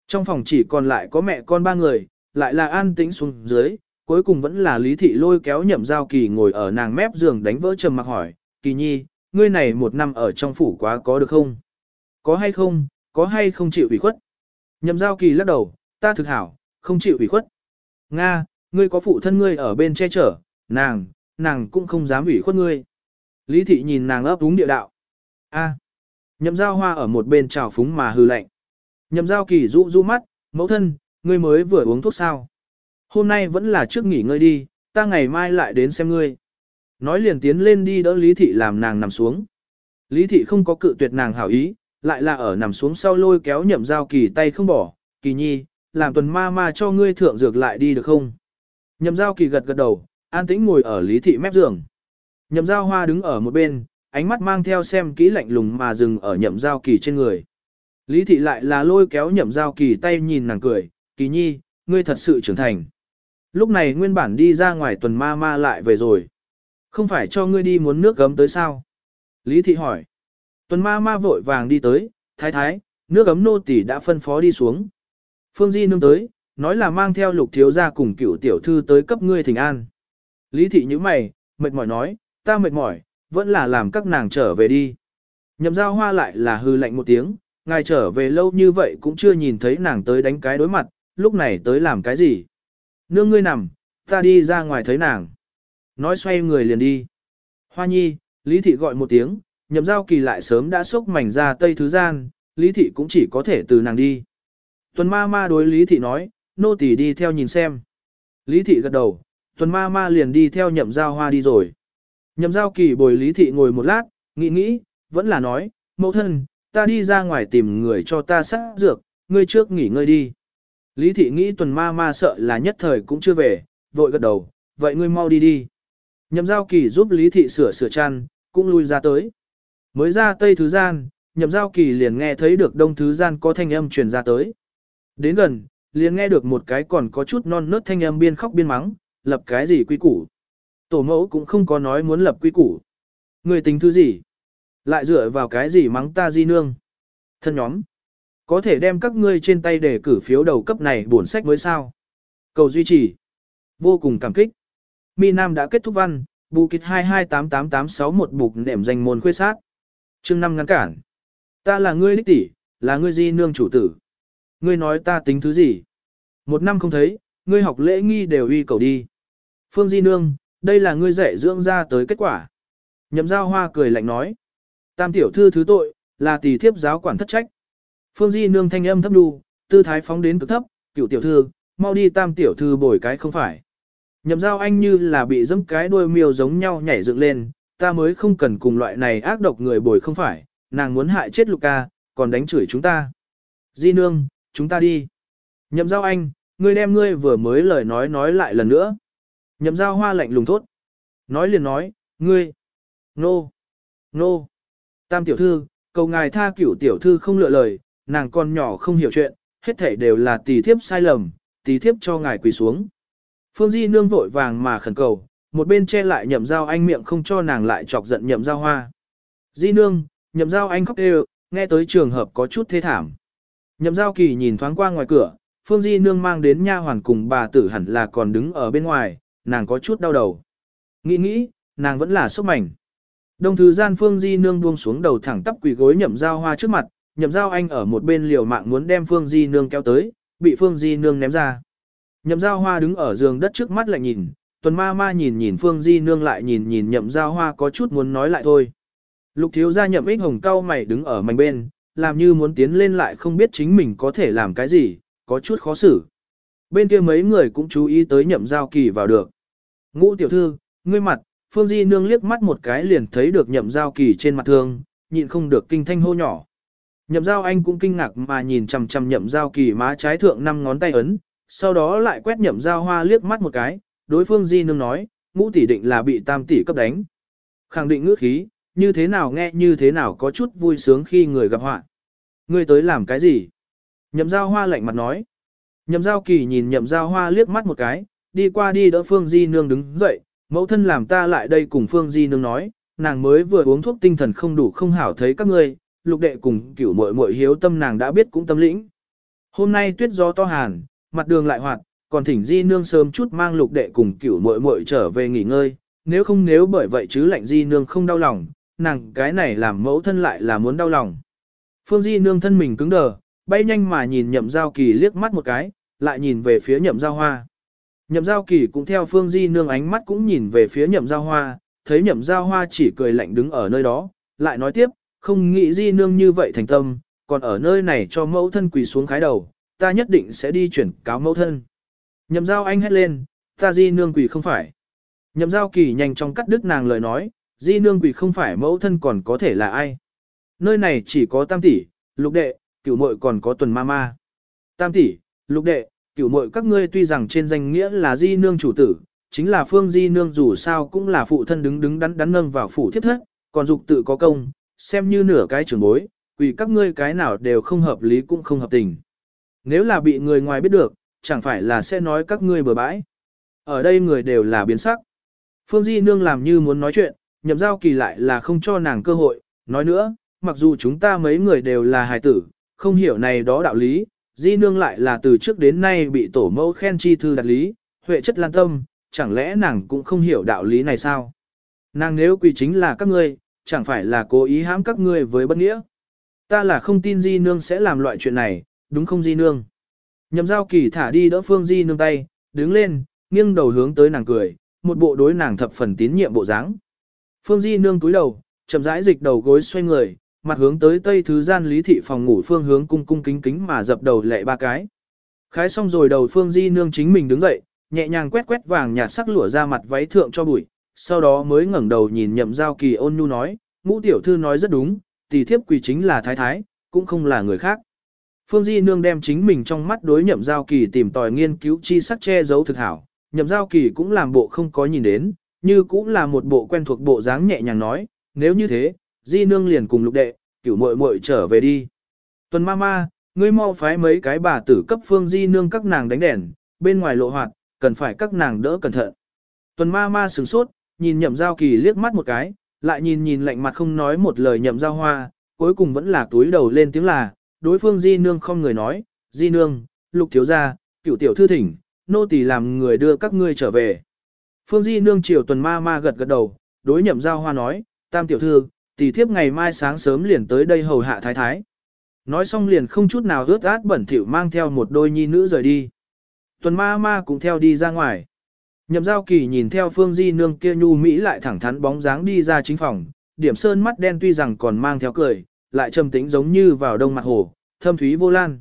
Trong phòng chỉ còn lại có mẹ con ba người, lại là an tĩnh xuống dưới, cuối cùng vẫn là lý thị lôi kéo nhậm giao kỳ ngồi ở nàng mép giường đánh vỡ trầm mặc hỏi, kỳ nhi, ngươi này một năm ở trong phủ quá có được không? Có hay không, có hay không chịu ủy khuất? Nhậm giao kỳ lắc đầu, ta thực hảo, không chịu ủy khuất. Nga, ngươi có phụ thân ngươi ở bên che chở, nàng, nàng cũng không dám ủy khuất ngươi. Lý thị nhìn nàng ấp úng địa đạo. A. Nhậm giao hoa ở một bên trào phúng mà hư lạnh. Nhậm giao kỳ rũ rũ mắt, mẫu thân, ngươi mới vừa uống thuốc sao. Hôm nay vẫn là trước nghỉ ngơi đi, ta ngày mai lại đến xem ngươi. Nói liền tiến lên đi đỡ Lý thị làm nàng nằm xuống. Lý thị không có cự tuyệt nàng hảo ý, lại là ở nằm xuống sau lôi kéo nhậm giao kỳ tay không bỏ, kỳ nhi, làm tuần ma ma cho ngươi thượng dược lại đi được không? Nhậm giao kỳ gật gật đầu, an tĩnh ngồi ở lý thị mép giường. Nhậm giao hoa đứng ở một bên, ánh mắt mang theo xem kỹ lạnh lùng mà dừng ở nhậm giao kỳ trên người. Lý thị lại là lôi kéo nhậm giao kỳ tay nhìn nàng cười, kỳ nhi, ngươi thật sự trưởng thành. Lúc này nguyên bản đi ra ngoài tuần ma ma lại về rồi. Không phải cho ngươi đi muốn nước gấm tới sao? Lý thị hỏi. Tuần ma ma vội vàng đi tới, thái thái, nước gấm nô tỳ đã phân phó đi xuống. Phương Di nương tới, nói là mang theo lục thiếu gia cùng cựu tiểu thư tới cấp ngươi thỉnh an. Lý thị như mày, mệt mỏi nói, ta mệt mỏi, vẫn là làm các nàng trở về đi. Nhậm giao hoa lại là hư lạnh một tiếng, ngài trở về lâu như vậy cũng chưa nhìn thấy nàng tới đánh cái đối mặt, lúc này tới làm cái gì. Nương ngươi nằm, ta đi ra ngoài thấy nàng. Nói xoay người liền đi. Hoa nhi, Lý thị gọi một tiếng, nhậm giao kỳ lại sớm đã xốc mảnh ra tây thứ gian, Lý thị cũng chỉ có thể từ nàng đi. Tuần ma ma đối Lý thị nói, nô tỳ đi theo nhìn xem. Lý thị gật đầu, tuần ma ma liền đi theo nhậm giao hoa đi rồi. Nhậm giao kỳ bồi Lý thị ngồi một lát, nghĩ nghĩ, vẫn là nói, mẫu thân, ta đi ra ngoài tìm người cho ta sát dược, ngươi trước nghỉ ngơi đi. Lý thị nghĩ tuần ma ma sợ là nhất thời cũng chưa về, vội gật đầu, vậy ngươi mau đi đi. Nhậm giao kỳ giúp Lý thị sửa sửa chăn, cũng lui ra tới. Mới ra tây thứ gian, nhậm giao kỳ liền nghe thấy được đông thứ gian có thanh âm truyền ra tới. Đến gần, liền nghe được một cái còn có chút non nớt thanh âm biên khóc biên mắng, lập cái gì quy củ. Tổ mẫu cũng không có nói muốn lập quy củ. Người tính thứ gì? Lại dựa vào cái gì mắng ta di nương? Thân nhóm. Có thể đem các ngươi trên tay để cử phiếu đầu cấp này bổn sách mới sao? Cầu duy trì. Vô cùng cảm kích. Mi Nam đã kết thúc văn, bù kịch 2288861 bục nệm danh môn khuê sát. chương năm ngăn cản. Ta là ngươi đích tỷ, là ngươi di nương chủ tử. Ngươi nói ta tính thứ gì? Một năm không thấy, ngươi học lễ nghi đều uy cầu đi. Phương Di Nương, đây là ngươi dạy dưỡng ra tới kết quả. Nhậm giao hoa cười lạnh nói. Tam tiểu thư thứ tội, là tỷ thiếp giáo quản thất trách. Phương Di Nương thanh âm thấp đu, tư thái phóng đến cực thấp, cựu tiểu thư, mau đi tam tiểu thư bồi cái không phải. Nhậm giao anh như là bị dẫm cái đuôi miêu giống nhau nhảy dựng lên, ta mới không cần cùng loại này ác độc người bồi không phải, nàng muốn hại chết Luca, còn đánh chửi chúng ta. Di nương, chúng ta đi. Nhậm giao anh, ngươi đem ngươi vừa mới lời nói nói lại lần nữa. Nhậm giao hoa lạnh lùng thốt. Nói liền nói, ngươi. Nô. Nô. Tam tiểu thư, cầu ngài tha cửu tiểu thư không lựa lời, nàng con nhỏ không hiểu chuyện, hết thảy đều là tỷ thiếp sai lầm, tỷ thiếp cho ngài quỳ xuống. Phương Di nương vội vàng mà khẩn cầu, một bên che lại nhậm giao anh miệng không cho nàng lại chọc giận nhậm giao hoa. Di nương, nhậm giao anh khóc đều, nghe tới trường hợp có chút thế thảm. Nhậm giao kỳ nhìn thoáng qua ngoài cửa, Phương Di nương mang đến nha hoàn cùng bà tử hẳn là còn đứng ở bên ngoài, nàng có chút đau đầu. Nghĩ nghĩ, nàng vẫn là sốc mảnh. Đông thứ gian Phương Di nương buông xuống đầu thẳng tắp quỳ gối nhậm giao hoa trước mặt, nhậm giao anh ở một bên liều mạng muốn đem Phương Di nương kéo tới, bị Phương Di nương ném ra. Nhậm giao hoa đứng ở giường đất trước mắt lại nhìn, tuần ma ma nhìn nhìn Phương Di nương lại nhìn nhìn nhậm giao hoa có chút muốn nói lại thôi. Lục thiếu gia nhậm ích hồng cao mày đứng ở mảnh bên, làm như muốn tiến lên lại không biết chính mình có thể làm cái gì, có chút khó xử. Bên kia mấy người cũng chú ý tới nhậm giao kỳ vào được. Ngũ tiểu thư, ngươi mặt, Phương Di nương liếc mắt một cái liền thấy được nhậm giao kỳ trên mặt thương, nhịn không được kinh thanh hô nhỏ. Nhậm giao anh cũng kinh ngạc mà nhìn chằm chằm nhậm giao kỳ má trái thượng năm ngón tay ấn, sau đó lại quét nhậm giao hoa liếc mắt một cái, đối phương Di nương nói, ngũ tỷ định là bị tam tỷ cấp đánh. Khẳng định ngữ khí, như thế nào nghe như thế nào có chút vui sướng khi người gặp họa. Ngươi tới làm cái gì? Nhậm giao hoa lạnh mặt nói. Nhậm giao kỳ nhìn nhậm giao hoa liếc mắt một cái, đi qua đi đỡ Phương Di Nương đứng dậy, mẫu thân làm ta lại đây cùng Phương Di Nương nói, nàng mới vừa uống thuốc tinh thần không đủ không hảo thấy các ngươi, lục đệ cùng cửu muội muội hiếu tâm nàng đã biết cũng tâm lĩnh. Hôm nay tuyết gió to hàn, mặt đường lại hoạt, còn thỉnh Di Nương sớm chút mang lục đệ cùng cửu muội muội trở về nghỉ ngơi, nếu không nếu bởi vậy chứ lạnh Di Nương không đau lòng, nàng cái này làm mẫu thân lại là muốn đau lòng. Phương Di Nương thân mình cứng đờ, bay nhanh mà nhìn nhậm giao kỳ liếc mắt một cái, lại nhìn về phía nhậm giao hoa. Nhậm giao kỳ cũng theo Phương Di Nương ánh mắt cũng nhìn về phía nhậm giao hoa, thấy nhậm giao hoa chỉ cười lạnh đứng ở nơi đó, lại nói tiếp, không nghĩ Di Nương như vậy thành tâm, còn ở nơi này cho mẫu thân quỳ xuống khái đầu, ta nhất định sẽ đi chuyển cáo mẫu thân. Nhậm giao anh hét lên, ta Di Nương quỳ không phải. Nhậm giao kỳ nhanh chóng cắt đứt nàng lời nói, Di Nương quỳ không phải mẫu thân còn có thể là ai. Nơi này chỉ có tam tỷ, lục đệ, cửu muội còn có tuần ma ma. Tam tỷ, lục đệ, cửu muội các ngươi tuy rằng trên danh nghĩa là di nương chủ tử, chính là phương di nương dù sao cũng là phụ thân đứng đứng đắn đắn nâng vào phủ thiết thất, còn dục tự có công, xem như nửa cái trưởng bối, vì các ngươi cái nào đều không hợp lý cũng không hợp tình. Nếu là bị người ngoài biết được, chẳng phải là sẽ nói các ngươi bừa bãi. Ở đây người đều là biến sắc. Phương Di Nương làm như muốn nói chuyện, nhậm giao kỳ lại là không cho nàng cơ hội, nói nữa, mặc dù chúng ta mấy người đều là hài tử, không hiểu này đó đạo lý, di nương lại là từ trước đến nay bị tổ mẫu khen chi thư đặt lý, huệ chất lan tâm, chẳng lẽ nàng cũng không hiểu đạo lý này sao? Nàng nếu quỳ chính là các ngươi, chẳng phải là cố ý hãm các ngươi với bất nghĩa. Ta là không tin di nương sẽ làm loại chuyện này, đúng không di nương? Nhậm giao kỳ thả đi đỡ phương di nương tay, đứng lên, nghiêng đầu hướng tới nàng cười, một bộ đối nàng thập phần tín nhiệm bộ dáng. Phương di nương túi đầu, chậm rãi dịch đầu gối xoay người, mặt hướng tới tây thứ gian lý thị phòng ngủ phương hướng cung cung kính kính mà dập đầu lệ ba cái. Khái xong rồi đầu phương di nương chính mình đứng dậy, nhẹ nhàng quét quét vàng nhạt sắc lụa ra mặt váy thượng cho bụi, sau đó mới ngẩng đầu nhìn nhậm giao kỳ ôn nhu nói, ngũ tiểu thư nói rất đúng, tỷ thiếp quỳ chính là thái thái, cũng không là người khác. Phương Di Nương đem chính mình trong mắt đối nhậm giao kỳ tìm tòi nghiên cứu chi sắc che giấu thực hảo, nhậm giao kỳ cũng làm bộ không có nhìn đến, như cũng là một bộ quen thuộc bộ dáng nhẹ nhàng nói, nếu như thế, di nương liền cùng lục đệ, cửu muội muội trở về đi. Tuần ma ma, ngươi mau phái mấy cái bà tử cấp phương di nương các nàng đánh đèn, bên ngoài lộ hoạt, cần phải các nàng đỡ cẩn thận. Tuần ma ma sửng sốt, nhìn nhậm giao kỳ liếc mắt một cái, lại nhìn nhìn lạnh mặt không nói một lời nhậm giao hoa, cuối cùng vẫn là túi đầu lên tiếng là, đối phương di nương không người nói, di nương, lục thiếu gia, cửu tiểu thư thỉnh, nô tỳ làm người đưa các ngươi trở về. Phương di nương chiều tuần ma ma gật gật đầu, đối nhậm giao hoa nói, tam tiểu thư, tỷ thiếp ngày mai sáng sớm liền tới đây hầu hạ thái thái. Nói xong liền không chút nào ướt át bẩn thỉu mang theo một đôi nhi nữ rời đi. Tuần ma ma cũng theo đi ra ngoài. Nhậm giao kỳ nhìn theo phương di nương kia nhu Mỹ lại thẳng thắn bóng dáng đi ra chính phòng, điểm sơn mắt đen tuy rằng còn mang theo cười, lại trầm tĩnh giống như vào đông mặt hồ, thâm thúy vô lan.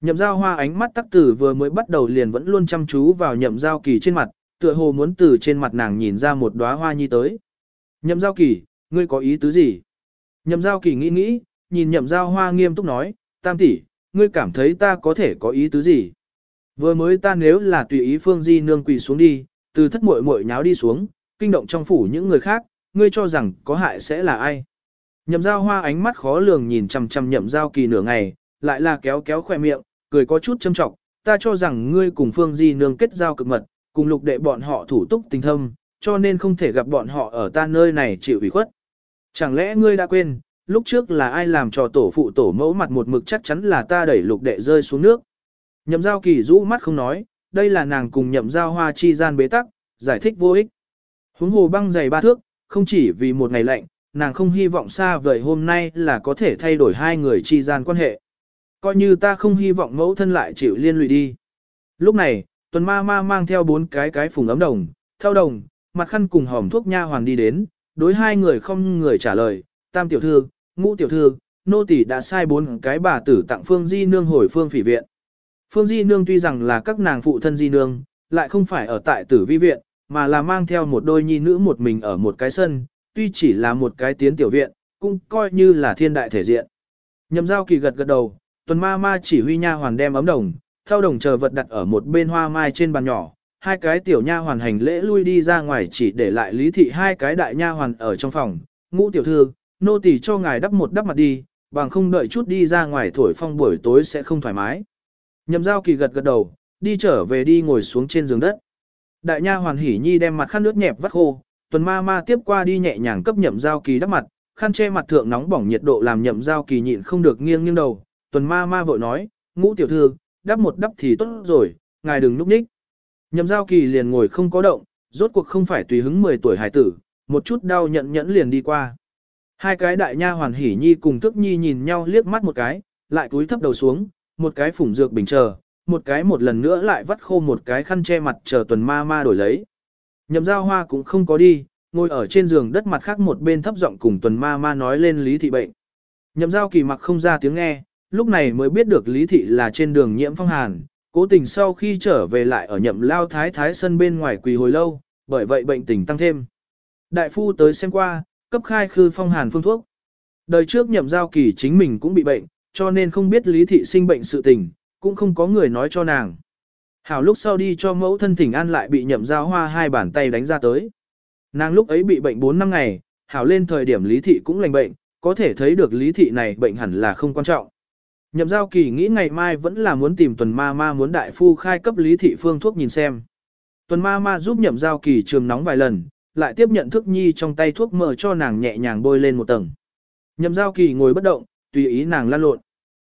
Nhậm giao hoa ánh mắt tắc tử vừa mới bắt đầu liền vẫn luôn chăm chú vào nhậm giao kỳ trên mặt, tựa hồ muốn từ trên mặt nàng nhìn ra một đóa hoa nhi tới. Nhậm giao kỳ, ngươi có ý tứ gì? Nhậm giao kỳ nghĩ nghĩ, nhìn nhậm giao hoa nghiêm túc nói, tam tỷ, ngươi cảm thấy ta có thể có ý tứ gì? Vừa mới ta nếu là tùy ý phương di nương quỳ xuống đi, từ thất muội muội nháo đi xuống, kinh động trong phủ những người khác, ngươi cho rằng có hại sẽ là ai? Nhậm giao hoa ánh mắt khó lường nhìn chằm chằm nhậm giao kỳ nửa ngày, lại là kéo kéo khoe miệng, cười có chút châm trọng, ta cho rằng ngươi cùng phương di nương kết giao cực mật, cùng lục đệ bọn họ thủ túc tình thâm, cho nên không thể gặp bọn họ ở ta nơi này chịu ủy khuất. Chẳng lẽ ngươi đã quên, lúc trước là ai làm cho tổ phụ tổ mẫu mặt một mực chắc chắn là ta đẩy lục đệ rơi xuống nước. Nhậm giao kỳ rũ mắt không nói, đây là nàng cùng nhậm giao hoa chi gian bế tắc, giải thích vô ích. Huống hồ băng dày ba thước, không chỉ vì một ngày lạnh, nàng không hy vọng xa vời hôm nay là có thể thay đổi hai người chi gian quan hệ. Coi như ta không hy vọng mẫu thân lại chịu liên lụy đi. Lúc này, tuần ma ma mang theo bốn cái cái phùng ấm đồng, theo đồng, mặt khăn cùng hòm thuốc nha hoàng đi đến, đối hai người không người trả lời, tam tiểu thư, ngũ tiểu thư, nô tỳ đã sai bốn cái bà tử tặng Phương Di Nương hồi Phương Phỉ Viện. Phương Di Nương tuy rằng là các nàng phụ thân Di Nương, lại không phải ở tại tử vi viện, mà là mang theo một đôi nhi nữ một mình ở một cái sân, tuy chỉ là một cái tiến tiểu viện, cũng coi như là thiên đại thể diện. Nhậm giao kỳ gật gật đầu, tuần ma ma chỉ huy nha hoàn đem ấm đồng, theo đồng chờ vật đặt ở một bên hoa mai trên bàn nhỏ, hai cái tiểu nha hoàn hành lễ lui đi ra ngoài chỉ để lại lý thị hai cái đại nha hoàn ở trong phòng, ngũ tiểu thư, nô tỳ cho ngài đắp một đắp mặt đi, bằng không đợi chút đi ra ngoài thổi phong buổi tối sẽ không thoải mái. Nhậm giao kỳ gật gật đầu, đi trở về đi ngồi xuống trên giường đất. Đại nha hoàn hỉ nhi đem mặt khăn nước nhẹp vắt khô, tuần ma ma tiếp qua đi nhẹ nhàng cấp nhậm giao kỳ đắp mặt, khăn che mặt thượng nóng bỏng nhiệt độ làm nhậm giao kỳ nhịn không được nghiêng nghiêng đầu. Tuần ma ma vội nói, ngũ tiểu thư, đắp một đắp thì tốt rồi, ngài đừng núp ních. Nhậm giao kỳ liền ngồi không có động, rốt cuộc không phải tùy hứng 10 tuổi hải tử, một chút đau nhận nhẫn liền đi qua. Hai cái đại nha hoàn hỉ nhi cùng thức nhi nhìn nhau liếc mắt một cái, lại cúi thấp đầu xuống, một cái phủng dược bình chờ, một cái một lần nữa lại vắt khô một cái khăn che mặt chờ tuần ma ma đổi lấy. Nhậm giao hoa cũng không có đi, ngồi ở trên giường đất mặt khác một bên thấp giọng cùng tuần ma ma nói lên lý thị bệnh. Nhậm giao kỳ mặc không ra tiếng nghe, lúc này mới biết được lý thị là trên đường nhiễm phong hàn, cố tình sau khi trở về lại ở nhậm lao thái thái sân bên ngoài quỳ hồi lâu, bởi vậy bệnh tình tăng thêm. Đại phu tới xem qua, cấp khai khư phong hàn phương thuốc. Đời trước nhậm giao kỳ chính mình cũng bị bệnh, cho nên không biết lý thị sinh bệnh sự tình, cũng không có người nói cho nàng. Hảo lúc sau đi cho mẫu thân thỉnh an lại bị nhậm giao hoa hai bàn tay đánh ra tới. Nàng lúc ấy bị bệnh 4 năm ngày, Hảo lên thời điểm lý thị cũng lành bệnh, có thể thấy được lý thị này bệnh hẳn là không quan trọng. Nhậm giao kỳ nghĩ ngày mai vẫn là muốn tìm tuần ma ma muốn đại phu khai cấp lý thị phương thuốc nhìn xem. Tuần ma ma giúp nhậm giao kỳ trường nóng vài lần, lại tiếp nhận thức nhi trong tay thuốc mở cho nàng nhẹ nhàng bôi lên một tầng. Nhậm giao kỳ ngồi bất động, tùy ý nàng lan lộn.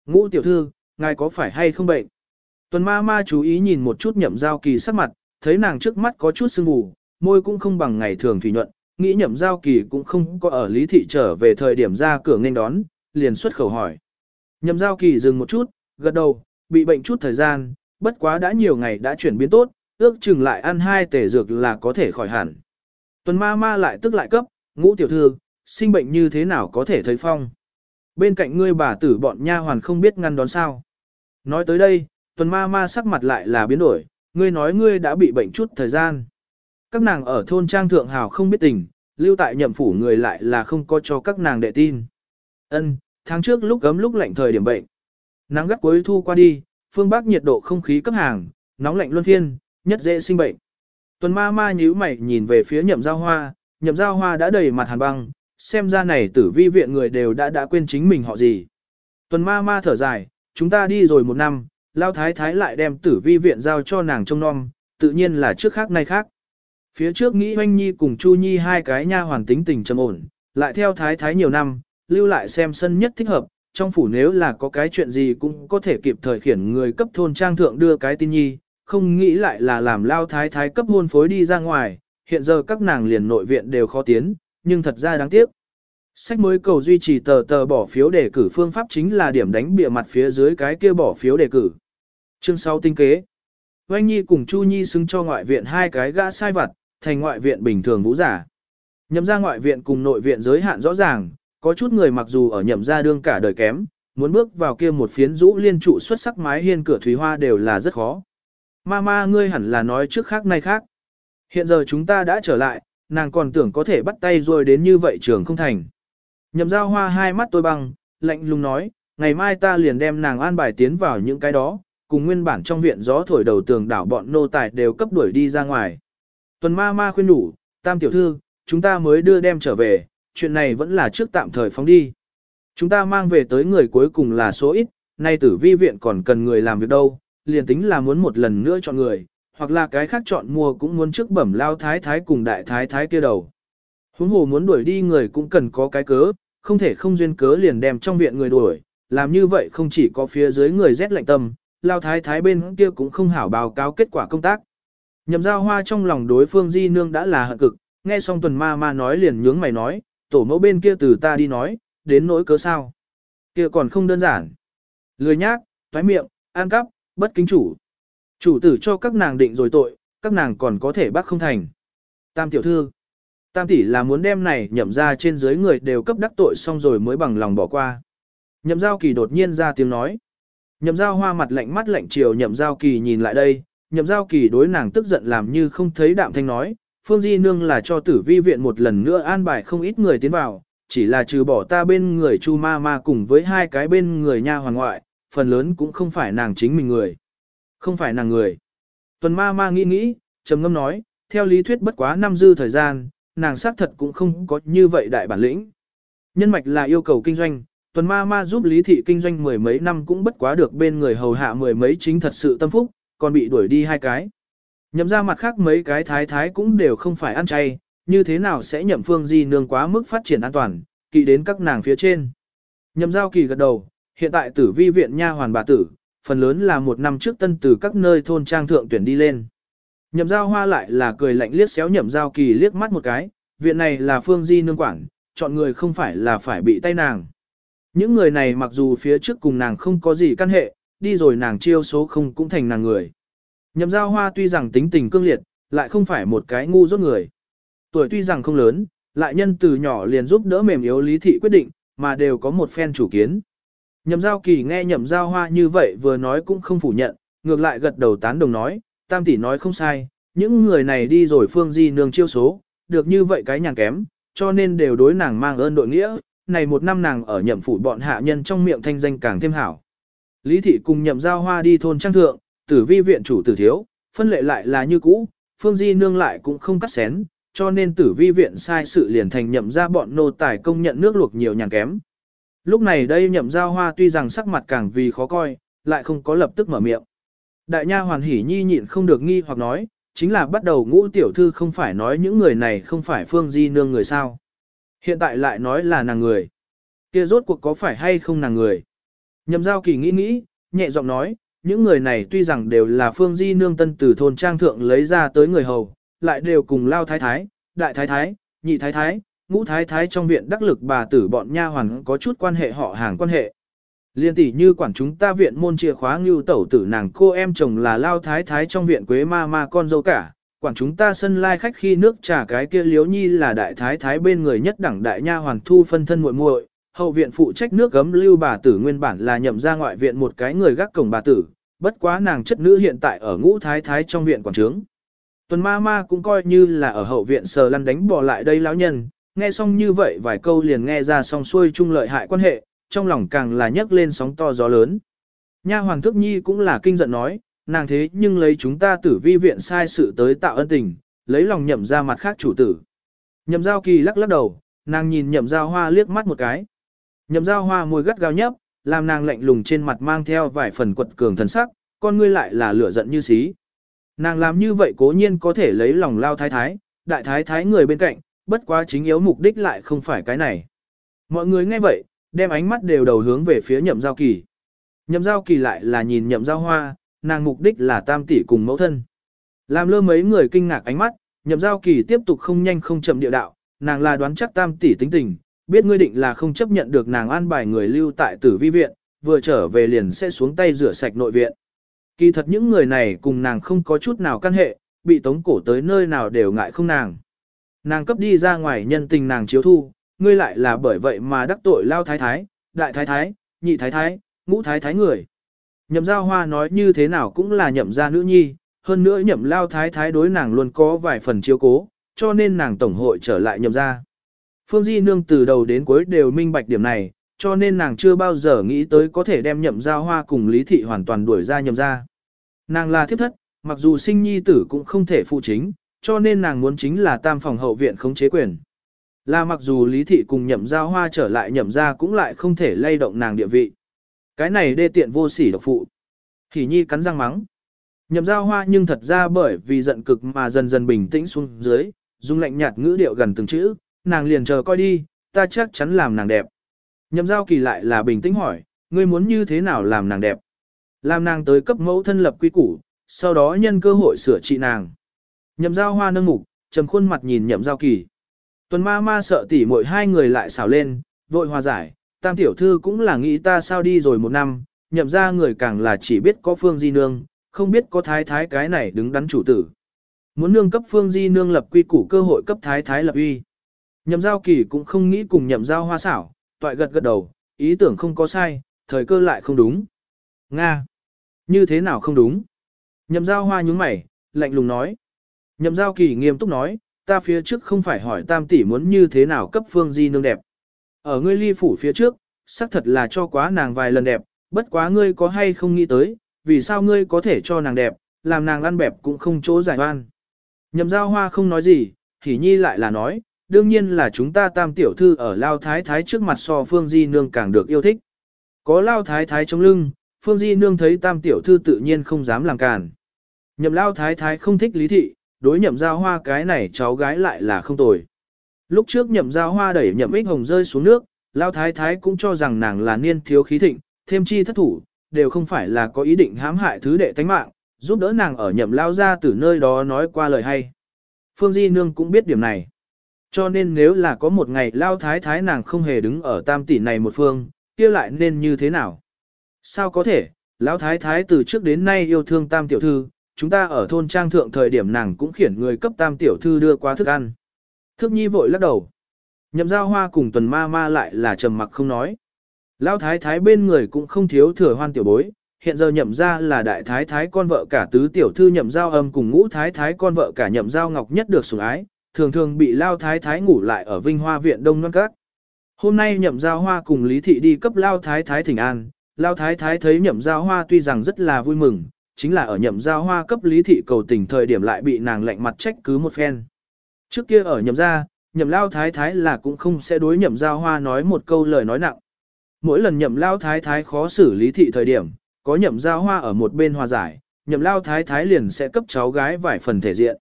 Ngũ tiểu thư, ngài có phải hay không bệnh? Tuần ma ma chú ý nhìn một chút nhậm giao kỳ sắc mặt, thấy nàng trước mắt có chút sưng mù, môi cũng không bằng ngày thường thủy nhuận, nghĩ nhậm giao kỳ cũng không có ở lý thị trở về thời điểm ra cửa nên đón, liền xuất khẩu hỏi. Nhậm giao kỳ dừng một chút, gật đầu, bị bệnh chút thời gian, bất quá đã nhiều ngày đã chuyển biến tốt, ước chừng lại ăn hai tể dược là có thể khỏi hẳn. Tuần ma ma lại tức lại cấp, ngũ tiểu thư, sinh bệnh như thế nào có thể thấy phong. Bên cạnh ngươi bà tử bọn nha hoàn không biết ngăn đón sao. Nói tới đây, tuần ma ma sắc mặt lại là biến đổi, ngươi nói ngươi đã bị bệnh chút thời gian. Các nàng ở thôn trang thượng hào không biết tình, lưu tại nhậm phủ người lại là không có cho các nàng đệ tin. Ân, tháng trước lúc gấm lúc lạnh thời điểm bệnh. Nắng gắt cuối thu qua đi, phương Bắc nhiệt độ không khí cấp hàng, nóng lạnh luân phiên, nhất dễ sinh bệnh. Tuần ma ma nhíu mày nhìn về phía nhậm giao hoa, nhậm giao hoa đã đầy mặt hàn băng, xem ra này tử vi viện người đều đã đã quên chính mình họ gì. Tuần ma ma thở dài, chúng ta đi rồi một năm, lao thái thái lại đem tử vi viện giao cho nàng trông nom, tự nhiên là trước khác nay khác. Phía trước nghĩ hoanh nhi cùng chu nhi hai cái nha hoàn tính tình trầm ổn, lại theo thái thái nhiều năm, lưu lại xem sân nhất thích hợp, trong phủ nếu là có cái chuyện gì cũng có thể kịp thời khiển người cấp thôn trang thượng đưa cái tin nhi, không nghĩ lại là làm lao thái thái cấp hôn phối đi ra ngoài, hiện giờ các nàng liền nội viện đều khó tiến, nhưng thật ra đáng tiếc. Sách mới cầu duy trì tờ tờ bỏ phiếu đề cử phương pháp chính là điểm đánh bìa mặt phía dưới cái kia bỏ phiếu đề cử. Chương 6 tinh kế. Oanh Nhi cùng Chu Nhi xứng cho ngoại viện hai cái gã sai vặt, thành ngoại viện bình thường vũ giả. Nhậm ra ngoại viện cùng nội viện giới hạn rõ ràng, có chút người mặc dù ở nhậm gia đương cả đời kém, muốn bước vào kia một phiến rũ liên trụ xuất sắc mái hiên cửa thủy hoa đều là rất khó. Ma ma ngươi hẳn là nói trước khác nay khác. Hiện giờ chúng ta đã trở lại, nàng còn tưởng có thể bắt tay rồi đến như vậy trường không thành. Nhậm giao hoa hai mắt tôi băng, lạnh lùng nói, ngày mai ta liền đem nàng an bài tiến vào những cái đó, cùng nguyên bản trong viện gió thổi đầu tường đảo bọn nô tài đều cấp đuổi đi ra ngoài. Tuần ma ma khuyên đủ, tam tiểu thư, chúng ta mới đưa đem trở về, chuyện này vẫn là trước tạm thời phóng đi. Chúng ta mang về tới người cuối cùng là số ít, nay tử vi viện còn cần người làm việc đâu, liền tính là muốn một lần nữa chọn người, hoặc là cái khác chọn mua cũng muốn trước bẩm lao thái thái cùng đại thái thái kia đầu. Huống hồ muốn đuổi đi người cũng cần có cái cớ, không thể không duyên cớ liền đem trong viện người đuổi, làm như vậy không chỉ có phía dưới người rét lạnh tâm, lao thái thái bên kia cũng không hảo báo cáo kết quả công tác. Nhậm giao hoa trong lòng đối phương di nương đã là hận cực, nghe xong tuần ma ma nói liền nhướng mày nói, tổ mẫu bên kia từ ta đi nói, đến nỗi cớ sao. kia còn không đơn giản. Lười nhác, thoái miệng, ăn cắp, bất kính chủ. Chủ tử cho các nàng định rồi tội, các nàng còn có thể bắt không thành. Tam tiểu thư. Tam tỷ là muốn đem này nhậm ra trên dưới người đều cấp đắc tội xong rồi mới bằng lòng bỏ qua. Nhậm giao kỳ đột nhiên ra tiếng nói. Nhậm giao hoa mặt lạnh mắt lạnh chiều nhậm giao kỳ nhìn lại đây, nhậm giao kỳ đối nàng tức giận làm như không thấy đạm thanh nói, Phương Di Nương là cho tử vi viện một lần nữa an bài không ít người tiến vào, chỉ là trừ bỏ ta bên người Chu Ma Ma cùng với hai cái bên người nha hoàng ngoại, phần lớn cũng không phải nàng chính mình người. Không phải nàng người. Tuần Ma Ma nghĩ nghĩ, trầm ngâm nói, theo lý thuyết bất quá năm dư thời gian, nàng xác thật cũng không có như vậy đại bản lĩnh. Nhân mạch là yêu cầu kinh doanh, tuần ma ma giúp lý thị kinh doanh mười mấy năm cũng bất quá được bên người hầu hạ mười mấy chính thật sự tâm phúc, còn bị đuổi đi hai cái. Nhậm ra mặt khác mấy cái thái thái cũng đều không phải ăn chay, như thế nào sẽ nhậm phương di nương quá mức phát triển an toàn, kỵ đến các nàng phía trên. Nhậm giao kỳ gật đầu, hiện tại tử vi viện nha hoàn bà tử, phần lớn là một năm trước tân từ các nơi thôn trang thượng tuyển đi lên. Nhậm giao hoa lại là cười lạnh liếc xéo nhậm giao kỳ liếc mắt một cái, viện này là phương di nương quản, chọn người không phải là phải bị tay nàng. Những người này mặc dù phía trước cùng nàng không có gì căn hệ, đi rồi nàng chiêu số không cũng thành nàng người. Nhậm giao hoa tuy rằng tính tình cương liệt, lại không phải một cái ngu dốt người. Tuổi tuy rằng không lớn, lại nhân từ nhỏ liền giúp đỡ mềm yếu lý thị quyết định, mà đều có một phen chủ kiến. Nhậm giao kỳ nghe nhậm giao hoa như vậy vừa nói cũng không phủ nhận, ngược lại gật đầu tán đồng nói, tam tỷ nói không sai, những người này đi rồi phương di nương chiêu số, được như vậy cái nhàng kém, cho nên đều đối nàng mang ơn đội nghĩa, này một năm nàng ở nhậm phủ bọn hạ nhân trong miệng thanh danh càng thêm hảo. Lý thị cùng nhậm giao hoa đi thôn trang thượng, tử vi viện chủ tử thiếu, phân lệ lại là như cũ, phương di nương lại cũng không cắt xén, cho nên tử vi viện sai sự liền thành nhậm ra bọn nô tài công nhận nước luộc nhiều nhàng kém. Lúc này đây nhậm giao hoa tuy rằng sắc mặt càng vì khó coi, lại không có lập tức mở miệng. Đại nha hoàn hỉ nhi nhịn không được nghi hoặc nói, chính là bắt đầu ngũ tiểu thư không phải nói những người này không phải phương di nương người sao. Hiện tại lại nói là nàng người. kia rốt cuộc có phải hay không nàng người. Nhậm giao kỳ nghĩ nghĩ, nhẹ giọng nói, những người này tuy rằng đều là phương di nương tân từ thôn trang thượng lấy ra tới người hầu, lại đều cùng lao thái thái, đại thái thái, nhị thái thái, ngũ thái thái trong viện đắc lực bà tử bọn nha hoàn có chút quan hệ họ hàng quan hệ. Liên tỷ như quản chúng ta viện môn chìa khóa ngưu tẩu tử nàng cô em chồng là lao thái thái trong viện quế ma ma con dâu cả, quản chúng ta sân lai khách khi nước trà cái kia liếu nhi là đại thái thái bên người nhất đẳng đại nha hoàn thu phân thân muội muội hậu viện phụ trách nước gấm lưu bà tử nguyên bản là nhậm ra ngoại viện một cái người gác cổng bà tử, bất quá nàng chất nữ hiện tại ở ngũ thái thái trong viện quản trướng. Tuần ma ma cũng coi như là ở hậu viện sờ lăn đánh bỏ lại đây lão nhân, nghe xong như vậy vài câu liền nghe ra song xuôi chung lợi hại quan hệ, trong lòng càng là nhấc lên sóng to gió lớn. Nha hoàng thức nhi cũng là kinh giận nói, nàng thế nhưng lấy chúng ta tử vi viện sai sự tới tạo ân tình, lấy lòng nhậm ra mặt khác chủ tử. Nhậm giao kỳ lắc lắc đầu, nàng nhìn nhậm giao hoa liếc mắt một cái. Nhậm giao hoa môi gắt gao nhấp, làm nàng lạnh lùng trên mặt mang theo vài phần quật cường thần sắc, con ngươi lại là lửa giận như xí. Nàng làm như vậy cố nhiên có thể lấy lòng lao thái thái, đại thái thái người bên cạnh, bất quá chính yếu mục đích lại không phải cái này. Mọi người nghe vậy, đem ánh mắt đều đầu hướng về phía nhậm giao kỳ. Nhậm giao kỳ lại là nhìn nhậm giao hoa, nàng mục đích là tam tỷ cùng mẫu thân. Làm lơ mấy người kinh ngạc ánh mắt, nhậm giao kỳ tiếp tục không nhanh không chậm địa đạo, nàng là đoán chắc tam tỷ tính tình, biết ngươi định là không chấp nhận được nàng an bài người lưu tại tử vi viện, vừa trở về liền sẽ xuống tay rửa sạch nội viện. Kỳ thật những người này cùng nàng không có chút nào căn hệ, bị tống cổ tới nơi nào đều ngại không nàng. Nàng cấp đi ra ngoài nhân tình nàng chiếu thu, ngươi lại là bởi vậy mà đắc tội lao thái thái, đại thái thái, nhị thái thái, ngũ thái thái người. Nhậm giao hoa nói như thế nào cũng là nhậm gia nữ nhi, hơn nữa nhậm lao thái thái đối nàng luôn có vài phần chiếu cố, cho nên nàng tổng hội trở lại nhậm gia. Phương Di Nương từ đầu đến cuối đều minh bạch điểm này, cho nên nàng chưa bao giờ nghĩ tới có thể đem nhậm giao hoa cùng Lý Thị hoàn toàn đuổi ra nhậm gia. Nàng là thiếp thất, mặc dù sinh nhi tử cũng không thể phụ chính, cho nên nàng muốn chính là tam phòng hậu viện khống chế quyền. Là mặc dù Lý Thị cùng nhậm giao hoa trở lại nhậm ra cũng lại không thể lay động nàng địa vị. Cái này đê tiện vô sỉ độc phụ. Thì nhi cắn răng mắng. Nhậm giao hoa nhưng thật ra bởi vì giận cực mà dần dần bình tĩnh xuống dưới, dùng lạnh nhạt ngữ điệu gần từng chữ, nàng liền chờ coi đi, ta chắc chắn làm nàng đẹp. Nhậm giao kỳ lại là bình tĩnh hỏi, ngươi muốn như thế nào làm nàng đẹp? Làm nàng tới cấp mẫu thân lập quy củ, sau đó nhân cơ hội sửa trị nàng. Nhậm giao hoa nâng mục, trầm khuôn mặt nhìn nhậm giao kỳ. Tuần ma ma sợ tỉ mỗi hai người lại xảo lên, vội hòa giải, tam tiểu thư cũng là nghĩ ta sao đi rồi một năm, nhậm ra người càng là chỉ biết có phương di nương, không biết có thái thái cái này đứng đắn chủ tử. Muốn nương cấp phương di nương lập quy củ cơ hội cấp thái thái lập uy. Nhậm giao kỳ cũng không nghĩ cùng nhậm giao hoa xảo, toại gật gật đầu, ý tưởng không có sai, thời cơ lại không đúng. Nga! Như thế nào không đúng? Nhậm giao hoa nhúng mày, lạnh lùng nói. Nhậm giao kỳ nghiêm túc nói, ta phía trước không phải hỏi tam tỷ muốn như thế nào cấp phương di nương đẹp. Ở ngươi ly phủ phía trước, xác thật là cho quá nàng vài lần đẹp, bất quá ngươi có hay không nghĩ tới, vì sao ngươi có thể cho nàng đẹp, làm nàng ăn bẹp cũng không chỗ giải oan. Nhậm giao hoa không nói gì, thì Nhi lại là nói, đương nhiên là chúng ta tam tiểu thư ở Lao Thái Thái trước mặt so Phương Di Nương càng được yêu thích. Có Lao Thái Thái chống lưng, Phương Di Nương thấy tam tiểu thư tự nhiên không dám làm càn. Nhậm Lao Thái Thái không thích lý thị, đối nhậm giao hoa cái này cháu gái lại là không tồi. Lúc trước nhậm giao hoa đẩy nhậm ích hồng rơi xuống nước, Lao Thái Thái cũng cho rằng nàng là niên thiếu khí thịnh, thêm chi thất thủ, đều không phải là có ý định hãm hại thứ đệ tánh mạng, giúp đỡ nàng ở nhậm lao ra từ nơi đó nói qua lời hay. Phương Di Nương cũng biết điểm này. Cho nên nếu là có một ngày lao thái thái nàng không hề đứng ở tam tỷ này một phương, kia lại nên như thế nào? Sao có thể, lão thái thái từ trước đến nay yêu thương tam tiểu thư, chúng ta ở thôn trang thượng thời điểm nàng cũng khiển người cấp tam tiểu thư đưa qua thức ăn. Thước nhi vội lắc đầu. Nhậm giao hoa cùng tuần ma ma lại là trầm mặc không nói. Lão thái thái bên người cũng không thiếu thừa hoan tiểu bối, hiện giờ nhậm ra là đại thái thái con vợ cả tứ tiểu thư nhậm giao âm cùng ngũ thái thái con vợ cả nhậm giao ngọc nhất được sủng ái, thường thường bị lao thái thái ngủ lại ở Vinh Hoa viện Đông Loan Các. Hôm nay nhậm giao hoa cùng Lý Thị đi cấp lao thái thái thỉnh an, lao thái thái thấy nhậm giao hoa tuy rằng rất là vui mừng, chính là ở nhậm giao hoa cấp Lý Thị cầu tình thời điểm lại bị nàng lạnh mặt trách cứ một phen. Trước kia ở nhậm gia, nhậm lao thái thái là cũng không sẽ đối nhậm giao hoa nói một câu lời nói nặng. Mỗi lần nhậm lao thái thái khó xử Lý Thị thời điểm, có nhậm giao hoa ở một bên hòa giải, nhậm lao thái thái liền sẽ cấp cháu gái vài phần thể diện.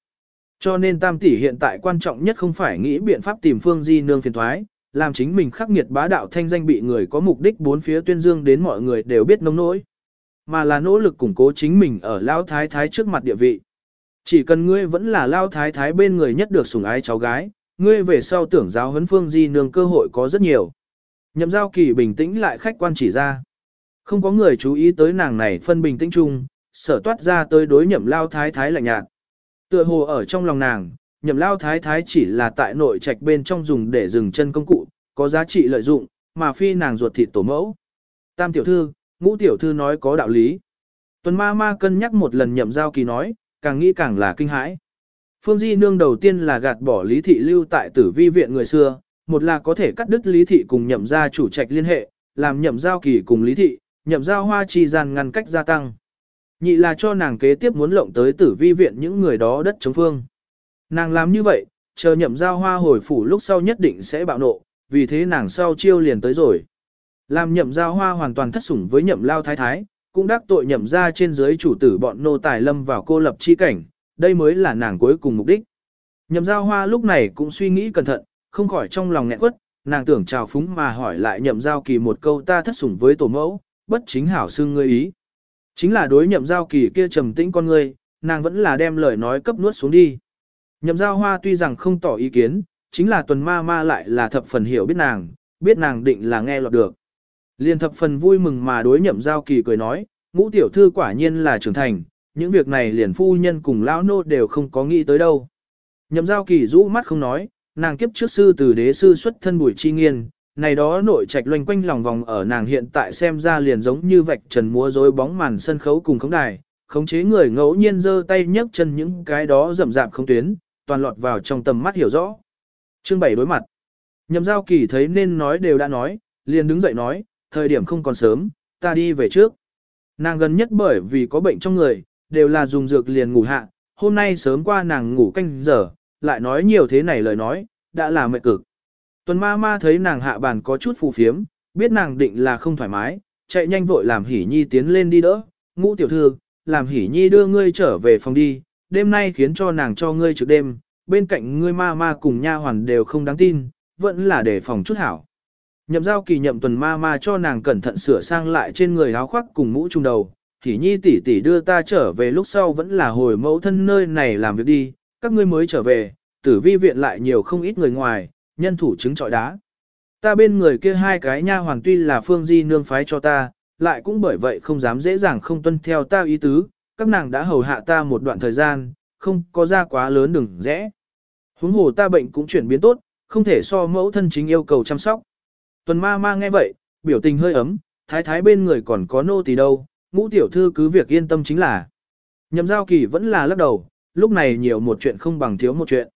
Cho nên tam tỷ hiện tại quan trọng nhất không phải nghĩ biện pháp tìm phương di nương phiền thoái, làm chính mình khắc nghiệt bá đạo thanh danh bị người có mục đích bốn phía tuyên dương đến mọi người đều biết nông nỗi, mà là nỗ lực củng cố chính mình ở lao thái thái trước mặt địa vị. Chỉ cần ngươi vẫn là lao thái thái bên người nhất được sủng ái cháu gái, ngươi về sau tưởng giáo huấn phương di nương cơ hội có rất nhiều. Nhậm giao kỳ bình tĩnh lại khách quan chỉ ra. Không có người chú ý tới nàng này phân bình tĩnh chung, sở toát ra tới đối nhậm lao thái thái lạnh nhạt. Tựa hồ ở trong lòng nàng, nhậm lao thái thái chỉ là tại nội trạch bên trong dùng để dừng chân công cụ, có giá trị lợi dụng, mà phi nàng ruột thịt tổ mẫu. Tam tiểu thư, ngũ tiểu thư nói có đạo lý. Tuần ma ma cân nhắc một lần nhậm giao kỳ nói, càng nghĩ càng là kinh hãi. Phương Di Nương đầu tiên là gạt bỏ lý thị lưu tại tử vi viện người xưa, một là có thể cắt đứt lý thị cùng nhậm gia chủ trạch liên hệ, làm nhậm giao kỳ cùng lý thị, nhậm giao hoa chi gian ngăn cách gia tăng. Nhị là cho nàng kế tiếp muốn lộng tới tử vi viện những người đó đất chống phương. Nàng làm như vậy, chờ nhậm giao hoa hồi phủ lúc sau nhất định sẽ bạo nộ, vì thế nàng sau chiêu liền tới rồi. Làm nhậm giao hoa hoàn toàn thất sủng với nhậm lao thái thái, cũng đắc tội nhậm ra trên dưới chủ tử bọn nô tài lâm vào cô lập chi cảnh, đây mới là nàng cuối cùng mục đích. Nhậm giao hoa lúc này cũng suy nghĩ cẩn thận, không khỏi trong lòng nghẹn quất, nàng tưởng chào phúng mà hỏi lại nhậm giao kỳ một câu ta thất sủng với tổ mẫu, bất chính hảo xưng ngươi ý. Chính là đối nhậm giao kỳ kia trầm tĩnh con ngươi, nàng vẫn là đem lời nói cấp nuốt xuống đi. Nhậm giao hoa tuy rằng không tỏ ý kiến, chính là tuần ma ma lại là thập phần hiểu biết nàng, biết nàng định là nghe lọt được. Liên thập phần vui mừng mà đối nhậm giao kỳ cười nói, ngũ tiểu thư quả nhiên là trưởng thành, những việc này liền phu nhân cùng lão nô đều không có nghĩ tới đâu. Nhậm giao kỳ rũ mắt không nói, nàng kiếp trước sư từ đế sư xuất thân bùi chi nghiên, này đó nội trạch loanh quanh lòng vòng ở nàng hiện tại xem ra liền giống như vạch trần múa rối bóng màn sân khấu cùng khống đài, khống chế người ngẫu nhiên giơ tay nhấc chân những cái đó rậm rạp không tuyến, toàn lọt vào trong tầm mắt hiểu rõ. Chương 7 đối mặt. Nhậm giao kỳ thấy nên nói đều đã nói, liền đứng dậy nói, thời điểm không còn sớm, ta đi về trước. Nàng gần nhất bởi vì có bệnh trong người, đều là dùng dược liền ngủ hạ, hôm nay sớm qua nàng ngủ canh giờ, lại nói nhiều thế này lời nói, đã là mệt cực. Tuần ma ma thấy nàng hạ bàn có chút phù phiếm, biết nàng định là không thoải mái, chạy nhanh vội làm hỉ nhi tiến lên đi đỡ, ngũ tiểu thư, làm hỉ nhi đưa ngươi trở về phòng đi, đêm nay khiến cho nàng cho ngươi trực đêm, bên cạnh ngươi ma ma cùng nha hoàn đều không đáng tin, vẫn là để phòng chút hảo. Nhậm giao kỳ nhậm tuần ma ma cho nàng cẩn thận sửa sang lại trên người áo khoác cùng mũ trung đầu, hỉ nhi tỷ tỷ đưa ta trở về lúc sau vẫn là hồi mẫu thân nơi này làm việc đi, các ngươi mới trở về, tử vi viện lại nhiều không ít người ngoài, nhân thủ chứng trọi đá. Ta bên người kia hai cái nha hoàng tuy là phương di nương phái cho ta, lại cũng bởi vậy không dám dễ dàng không tuân theo ta ý tứ, các nàng đã hầu hạ ta một đoạn thời gian, không có ra quá lớn đừng rẽ. Huống hồ ta bệnh cũng chuyển biến tốt, không thể so mẫu thân chính yêu cầu chăm sóc. Tuần ma ma nghe vậy, biểu tình hơi ấm, thái thái bên người còn có nô tỳ đâu, ngũ tiểu thư cứ việc yên tâm chính là. Nhậm giao kỳ vẫn là lắc đầu, lúc này nhiều một chuyện không bằng thiếu một chuyện.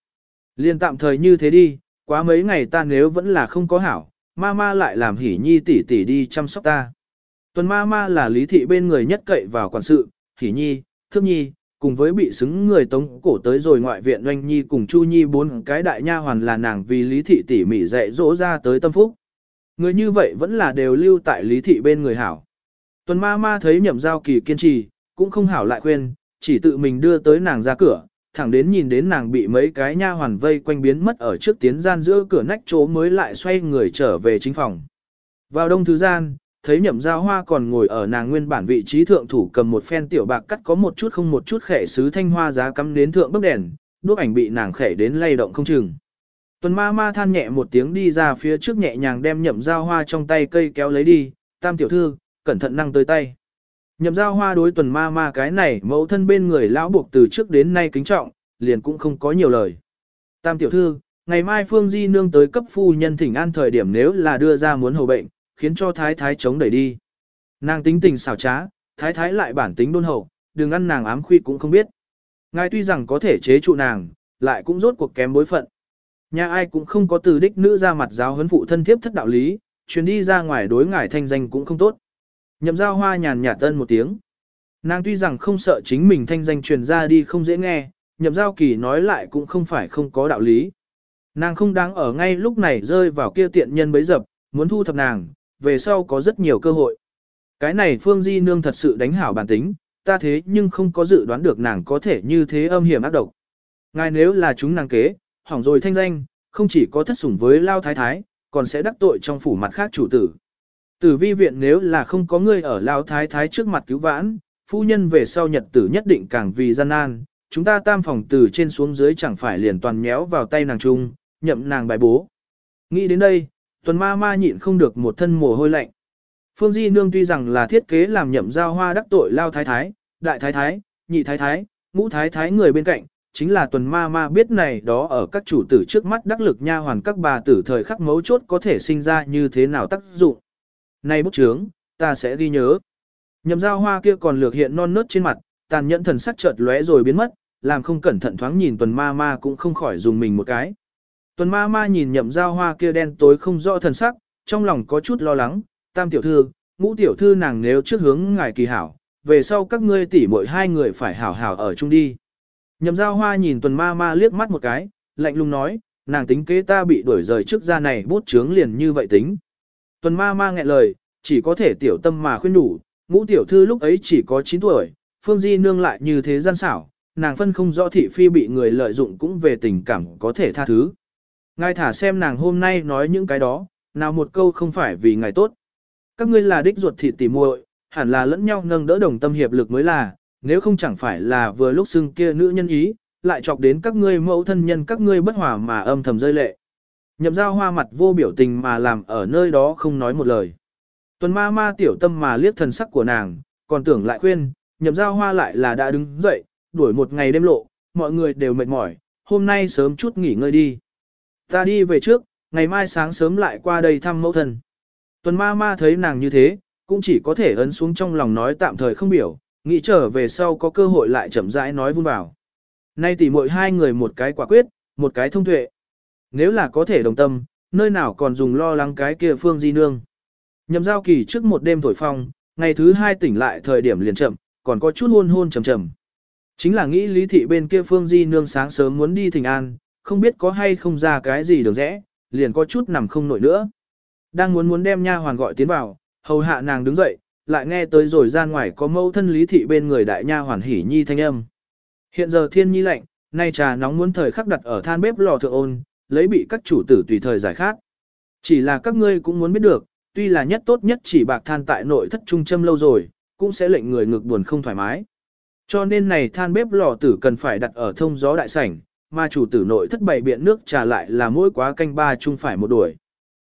Liên tạm thời như thế đi, quá mấy ngày ta nếu vẫn là không có hảo, ma ma lại làm hỉ nhi tỷ tỷ đi chăm sóc ta. Tuần ma ma là lý thị bên người nhất cậy vào quản sự, hỉ nhi, thước nhi, cùng với bị xứng người tống cổ tới rồi ngoại viện doanh nhi cùng chu nhi bốn cái đại nha hoàn là nàng vì lý thị tỉ mỉ dạy dỗ ra tới tâm phúc. Người như vậy vẫn là đều lưu tại lý thị bên người hảo. Tuần ma ma thấy nhậm giao kỳ kiên trì, cũng không hảo lại khuyên, chỉ tự mình đưa tới nàng ra cửa, thẳng đến nhìn đến nàng bị mấy cái nha hoàn vây quanh biến mất ở trước tiến gian giữa cửa nách chỗ mới lại xoay người trở về chính phòng. Vào đông thứ gian, thấy nhậm giao hoa còn ngồi ở nàng nguyên bản vị trí thượng thủ cầm một phen tiểu bạc cắt có một chút không một chút khẻ sứ thanh hoa giá cắm đến thượng bức đèn, đuốc ảnh bị nàng khẻ đến lay động không chừng. Tuần ma ma than nhẹ một tiếng đi ra phía trước nhẹ nhàng đem nhậm giao hoa trong tay cây kéo lấy đi, tam tiểu thư, cẩn thận năng tới tay. Nhậm giao hoa đối tuần ma ma cái này mẫu thân bên người lão buộc từ trước đến nay kính trọng, liền cũng không có nhiều lời. Tam tiểu thư, ngày mai Phương Di nương tới cấp phu nhân thỉnh an thời điểm nếu là đưa ra muốn hầu bệnh, khiến cho thái thái chống đẩy đi. Nàng tính tình xảo trá, thái thái lại bản tính đôn hậu, đừng ăn nàng ám khuy cũng không biết. Ngài tuy rằng có thể chế trụ nàng, lại cũng rốt cuộc kém bối phận. Nhà ai cũng không có từ đích nữ ra mặt giáo huấn phụ thân thiếp thất đạo lý, chuyến đi ra ngoài đối ngài thanh danh cũng không tốt. Nhậm giao hoa nhàn nhạt tân một tiếng. Nàng tuy rằng không sợ chính mình thanh danh truyền ra đi không dễ nghe, nhậm giao kỳ nói lại cũng không phải không có đạo lý. Nàng không đáng ở ngay lúc này rơi vào kia tiện nhân bấy dập, muốn thu thập nàng, về sau có rất nhiều cơ hội. Cái này Phương Di Nương thật sự đánh hảo bản tính, ta thế nhưng không có dự đoán được nàng có thể như thế âm hiểm ác độc. Ngài nếu là chúng nàng kế, hỏng rồi thanh danh, không chỉ có thất sủng với Lao Thái Thái, còn sẽ đắc tội trong phủ mặt khác chủ tử. Tử vi viện nếu là không có người ở Lao Thái Thái trước mặt cứu vãn, phu nhân về sau nhật tử nhất định càng vì gian nan, chúng ta tam phòng từ trên xuống dưới chẳng phải liền toàn méo vào tay nàng chung, nhậm nàng bài bố. Nghĩ đến đây, tuần ma ma nhịn không được một thân mồ hôi lạnh. Phương Di Nương tuy rằng là thiết kế làm nhậm giao hoa đắc tội lao thái thái, đại thái thái, nhị thái thái, ngũ thái thái người bên cạnh, chính là tuần ma ma biết này đó ở các chủ tử trước mắt đắc lực nha hoàn các bà tử thời khắc mấu chốt có thể sinh ra như thế nào tác dụng nay bút chướng, ta sẽ ghi nhớ. Nhậm giao hoa kia còn lược hiện non nớt trên mặt, tàn nhẫn thần sắc chợt lóe rồi biến mất, làm không cẩn thận thoáng nhìn tuần ma ma cũng không khỏi dùng mình một cái. Tuần ma ma nhìn nhậm giao hoa kia đen tối không rõ thần sắc, trong lòng có chút lo lắng, tam tiểu thư, ngũ tiểu thư nàng nếu trước hướng ngài kỳ hảo, về sau các ngươi tỷ muội hai người phải hảo hảo ở chung đi. Nhậm giao hoa nhìn tuần ma ma liếc mắt một cái, lạnh lùng nói, nàng tính kế ta bị đuổi rời trước ra này bút chướng liền như vậy tính. Tuần ma ma nghẹn lời, chỉ có thể tiểu tâm mà khuyên đủ, ngũ tiểu thư lúc ấy chỉ có 9 tuổi, phương di nương lại như thế gian xảo, nàng phân không rõ thị phi bị người lợi dụng cũng về tình cảm có thể tha thứ. Ngài thả xem nàng hôm nay nói những cái đó, nào một câu không phải vì ngài tốt. Các ngươi là đích ruột thịt tỉ muội, hẳn là lẫn nhau nâng đỡ đồng tâm hiệp lực mới là, nếu không chẳng phải là vừa lúc xưng kia nữ nhân ý, lại chọc đến các ngươi mẫu thân nhân các ngươi bất hòa mà âm thầm rơi lệ. Nhậm giao hoa mặt vô biểu tình mà làm ở nơi đó không nói một lời. Tuần ma ma tiểu tâm mà liếc thần sắc của nàng, còn tưởng lại khuyên, nhậm giao hoa lại là đã đứng dậy, đuổi một ngày đêm lộ, mọi người đều mệt mỏi, hôm nay sớm chút nghỉ ngơi đi. Ta đi về trước, ngày mai sáng sớm lại qua đây thăm mẫu thân. Tuần ma ma thấy nàng như thế, cũng chỉ có thể ấn xuống trong lòng nói tạm thời không biểu, nghĩ trở về sau có cơ hội lại chậm rãi nói vun vào. Nay tỉ mỗi hai người một cái quả quyết, một cái thông tuệ. Nếu là có thể đồng tâm, nơi nào còn dùng lo lắng cái kia phương di nương. Nhậm giao kỳ trước một đêm thổi phong, ngày thứ hai tỉnh lại thời điểm liền chậm, còn có chút hôn hôn trầm trầm. Chính là nghĩ lý thị bên kia phương di nương sáng sớm muốn đi thỉnh an, không biết có hay không ra cái gì được rẽ, liền có chút nằm không nổi nữa. Đang muốn muốn đem nha hoàn gọi tiến vào, hầu hạ nàng đứng dậy, lại nghe tới rồi ra ngoài có mâu thân lý thị bên người đại nha hoàn hỉ nhi thanh âm. Hiện giờ thiên nhi lạnh, nay trà nóng muốn thời khắc đặt ở than bếp lò thượng ôn, lấy bị các chủ tử tùy thời giải khát. Chỉ là các ngươi cũng muốn biết được, tuy là nhất tốt nhất chỉ bạc than tại nội thất trung châm lâu rồi, cũng sẽ lệnh người ngực buồn không thoải mái. Cho nên này than bếp lò tử cần phải đặt ở thông gió đại sảnh, mà chủ tử nội thất bày biện nước trà lại là mỗi quá canh ba chung phải một đuổi.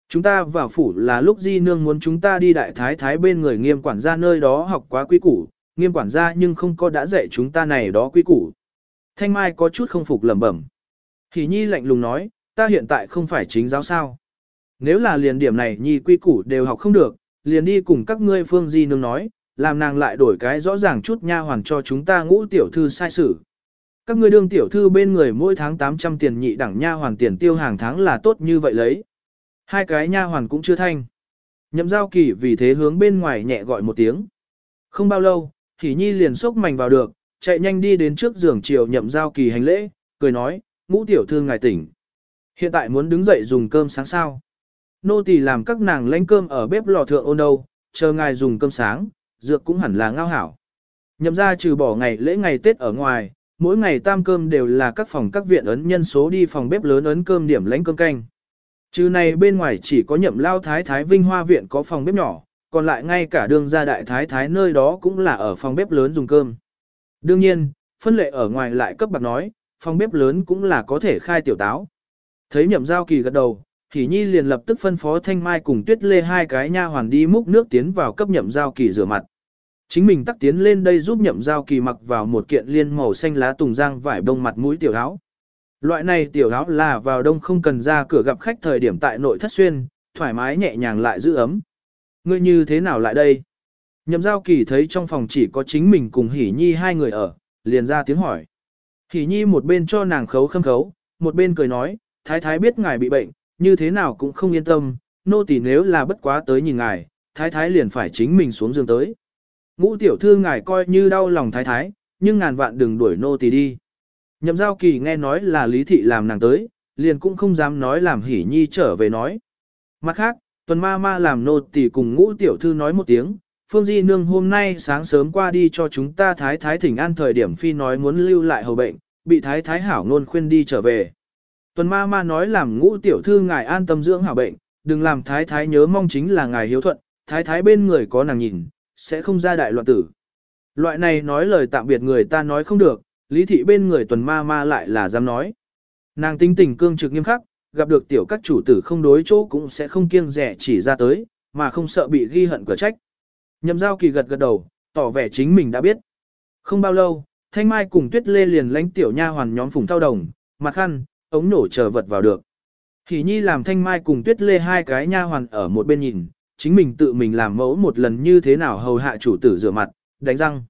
Chúng ta vào phủ là lúc di nương muốn chúng ta đi đại thái thái bên người nghiêm quản gia nơi đó học quá quý củ, nghiêm quản gia nhưng không có đã dạy chúng ta này đó quý củ. Thanh Mai có chút không phục lẩm bẩm. Thì Nhi lạnh lùng nói, ta hiện tại không phải chính giáo sao. Nếu là liền điểm này Nhi quy củ đều học không được, liền đi cùng các ngươi phương di nương nói, làm nàng lại đổi cái rõ ràng chút nha hoàn cho chúng ta ngũ tiểu thư sai sử. Các ngươi đương tiểu thư bên người mỗi tháng 800 tiền nhị đẳng nha hoàn tiền tiêu hàng tháng là tốt như vậy lấy. Hai cái nha hoàn cũng chưa thanh. Nhậm giao kỳ vì thế hướng bên ngoài nhẹ gọi một tiếng. Không bao lâu, thì Nhi liền sốc mảnh vào được, chạy nhanh đi đến trước giường chiều nhậm giao kỳ hành lễ, cười nói, ngũ tiểu thư ngài tỉnh. Hiện tại muốn đứng dậy dùng cơm sáng sao. Nô tỳ làm các nàng lánh cơm ở bếp lò thượng ôn đâu, chờ ngài dùng cơm sáng, dược cũng hẳn là ngao hảo. Nhậm ra trừ bỏ ngày lễ ngày Tết ở ngoài, mỗi ngày tam cơm đều là các phòng các viện ấn nhân số đi phòng bếp lớn ấn cơm điểm lánh cơm canh. Trừ này bên ngoài chỉ có nhậm lao thái thái vinh hoa viện có phòng bếp nhỏ, còn lại ngay cả đường gia đại thái thái nơi đó cũng là ở phòng bếp lớn dùng cơm. Đương nhiên, phân lệ ở ngoài lại cấp bạc nói, phòng bếp lớn cũng là có thể khai tiểu táo. Thấy nhậm giao kỳ gật đầu, Hỷ Nhi liền lập tức phân phó Thanh Mai cùng Tuyết Lê hai cái nha hoàn đi múc nước tiến vào cấp nhậm giao kỳ rửa mặt. Chính mình tắt tiến lên đây giúp nhậm giao kỳ mặc vào một kiện liên màu xanh lá tùng giang vải bông mặt mũi tiểu áo. Loại này tiểu áo là vào đông không cần ra cửa gặp khách thời điểm tại nội thất xuyên, thoải mái nhẹ nhàng lại giữ ấm. Ngươi như thế nào lại đây? Nhậm giao kỳ thấy trong phòng chỉ có chính mình cùng Hỷ Nhi hai người ở, liền ra tiếng hỏi. Hỷ Nhi một bên cho nàng khấu khâm khấu, một bên cười nói, thái thái biết ngài bị bệnh, như thế nào cũng không yên tâm, nô tỳ nếu là bất quá tới nhìn ngài, thái thái liền phải chính mình xuống giường tới. Ngũ tiểu thư ngài coi như đau lòng thái thái, nhưng ngàn vạn đừng đuổi nô tỳ đi. Nhậm giao kỳ nghe nói là lý thị làm nàng tới, liền cũng không dám nói làm hỉ nhi trở về nói. Mặt khác, tuần ma ma làm nô tỳ cùng ngũ tiểu thư nói một tiếng, phương di nương hôm nay sáng sớm qua đi cho chúng ta thái thái thỉnh an thời điểm phi nói muốn lưu lại hầu bệnh, bị thái thái hảo ngôn khuyên đi trở về. Tuần ma ma nói làm ngũ tiểu thư ngài an tâm dưỡng hảo bệnh, đừng làm thái thái nhớ mong chính là ngài hiếu thuận, thái thái bên người có nàng nhìn, sẽ không ra đại loạn tử. Loại này nói lời tạm biệt người ta nói không được, lý thị bên người tuần ma ma lại là dám nói. Nàng tinh tình cương trực nghiêm khắc, gặp được tiểu các chủ tử không đối chỗ cũng sẽ không kiêng rẻ chỉ ra tới, mà không sợ bị ghi hận cửa trách. Nhậm giao kỳ gật gật đầu, tỏ vẻ chính mình đã biết. Không bao lâu, Thanh Mai cùng Tuyết Lê liền lánh tiểu nha hoàn nhóm phùng thao đồng, mặt khăn, ống nổ chờ vật vào được. Hỷ Nhi làm Thanh Mai cùng Tuyết Lê hai cái nha hoàn ở một bên nhìn, chính mình tự mình làm mẫu một lần như thế nào hầu hạ chủ tử rửa mặt, đánh răng.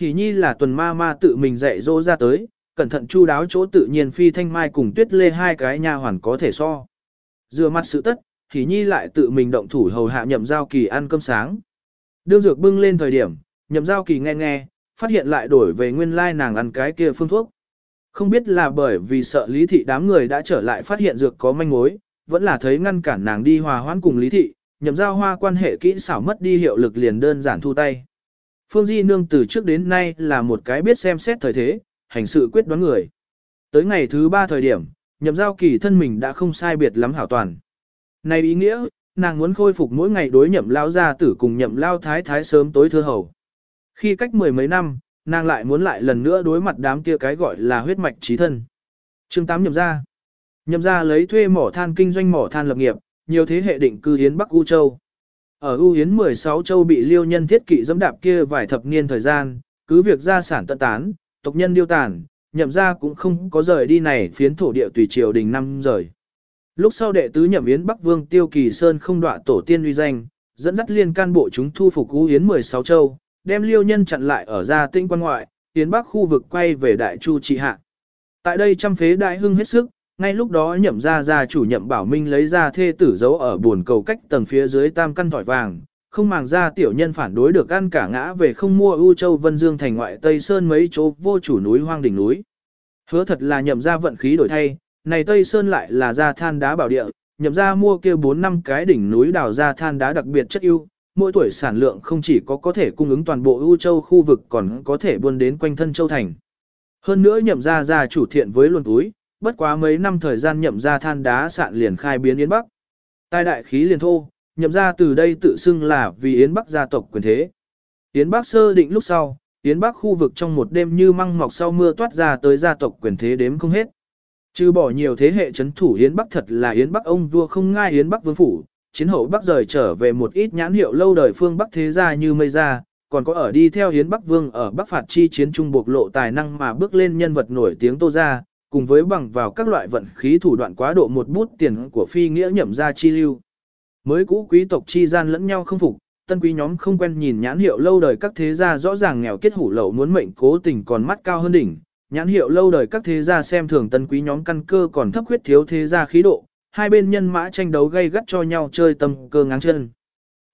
Hỷ Nhi là tuần ma ma tự mình dạy dỗ ra tới, cẩn thận chu đáo chỗ tự nhiên phi Thanh Mai cùng Tuyết Lê hai cái nha hoàn có thể so. Rửa mặt sự tất, Hỷ Nhi lại tự mình động thủ hầu hạ nhậm giao kỳ ăn cơm sáng. Đương dược bưng lên thời điểm, nhậm giao kỳ nghe nghe, phát hiện lại đổi về nguyên lai nàng ăn cái kia phương thuốc. Không biết là bởi vì sợ lý thị đám người đã trở lại phát hiện dược có manh mối, vẫn là thấy ngăn cản nàng đi hòa hoãn cùng lý thị, nhậm giao hoa quan hệ kỹ xảo mất đi hiệu lực liền đơn giản thu tay. Phương Di Nương từ trước đến nay là một cái biết xem xét thời thế, hành sự quyết đoán người. Tới ngày thứ ba thời điểm, nhậm giao kỳ thân mình đã không sai biệt lắm hảo toàn. Này ý nghĩa, nàng muốn khôi phục mỗi ngày đối nhậm lao gia tử cùng nhậm lao thái thái sớm tối thưa hầu. Khi cách mười mấy năm, nàng lại muốn lại lần nữa đối mặt đám kia cái gọi là huyết mạch trí thân. chương 8 nhậm ra. Nhậm ra lấy thuê mỏ than kinh doanh mỏ than lập nghiệp, nhiều thế hệ định cư hiến Bắc U Châu. Ở U Hiến 16 châu bị liêu nhân thiết kỵ dẫm đạp kia vài thập niên thời gian, cứ việc gia sản tận tán, tộc nhân điêu tàn, nhậm ra cũng không có rời đi này phiến thổ địa tùy triều đình năm rời. Lúc sau đệ tứ nhậm yến Bắc Vương Tiêu Kỳ Sơn không đọa tổ tiên uy danh, dẫn dắt liên can bộ chúng thu phục U Hiến 16 châu, đem liêu nhân chặn lại ở gia tinh quan ngoại, tiến Bắc khu vực quay về Đại Chu trị hạ. Tại đây trăm phế đại hưng hết sức, ngay lúc đó nhậm ra ra chủ nhậm bảo minh lấy ra thê tử giấu ở buồn cầu cách tầng phía dưới tam căn thỏi vàng, không màng ra tiểu nhân phản đối được ăn cả ngã về không mua ưu châu vân dương thành ngoại tây sơn mấy chỗ vô chủ núi hoang đỉnh núi. Hứa thật là nhậm ra vận khí đổi thay, này tây sơn lại là ra than đá bảo địa, nhậm ra mua kia 4 năm cái đỉnh núi đào ra than đá đặc biệt chất ưu, mỗi tuổi sản lượng không chỉ có có thể cung ứng toàn bộ ưu châu khu vực còn có thể buôn đến quanh thân châu thành. Hơn nữa nhậm ra ra chủ thiện với luồn túi, bất quá mấy năm thời gian nhậm ra than đá sạn liền khai biến Yến Bắc. Tai đại khí liền thô, nhậm ra từ đây tự xưng là vì Yến Bắc gia tộc quyền thế. Yến Bắc sơ định lúc sau, Yến Bắc khu vực trong một đêm như măng mọc sau mưa toát ra tới gia tộc quyền thế đếm không hết. Trừ bỏ nhiều thế hệ chấn thủ Yến Bắc thật là Yến Bắc ông vua không ngai Yến Bắc vương phủ, chiến hậu Bắc rời trở về một ít nhãn hiệu lâu đời phương Bắc thế gia như mây gia, còn có ở đi theo hiến Bắc vương ở Bắc phạt chi chiến trung bộc lộ tài năng mà bước lên nhân vật nổi tiếng Tô gia, cùng với bằng vào các loại vận khí thủ đoạn quá độ một bút tiền của phi nghĩa nhậm gia chi lưu. Mới cũ quý tộc chi gian lẫn nhau không phục, tân quý nhóm không quen nhìn nhãn hiệu lâu đời các thế gia rõ ràng nghèo kết hủ lậu muốn mệnh cố tình còn mắt cao hơn đỉnh. Nhãn hiệu lâu đời các thế gia xem thường tân quý nhóm căn cơ còn thấp khuyết thiếu thế gia khí độ, hai bên nhân mã tranh đấu gây gắt cho nhau chơi tâm cơ ngáng chân.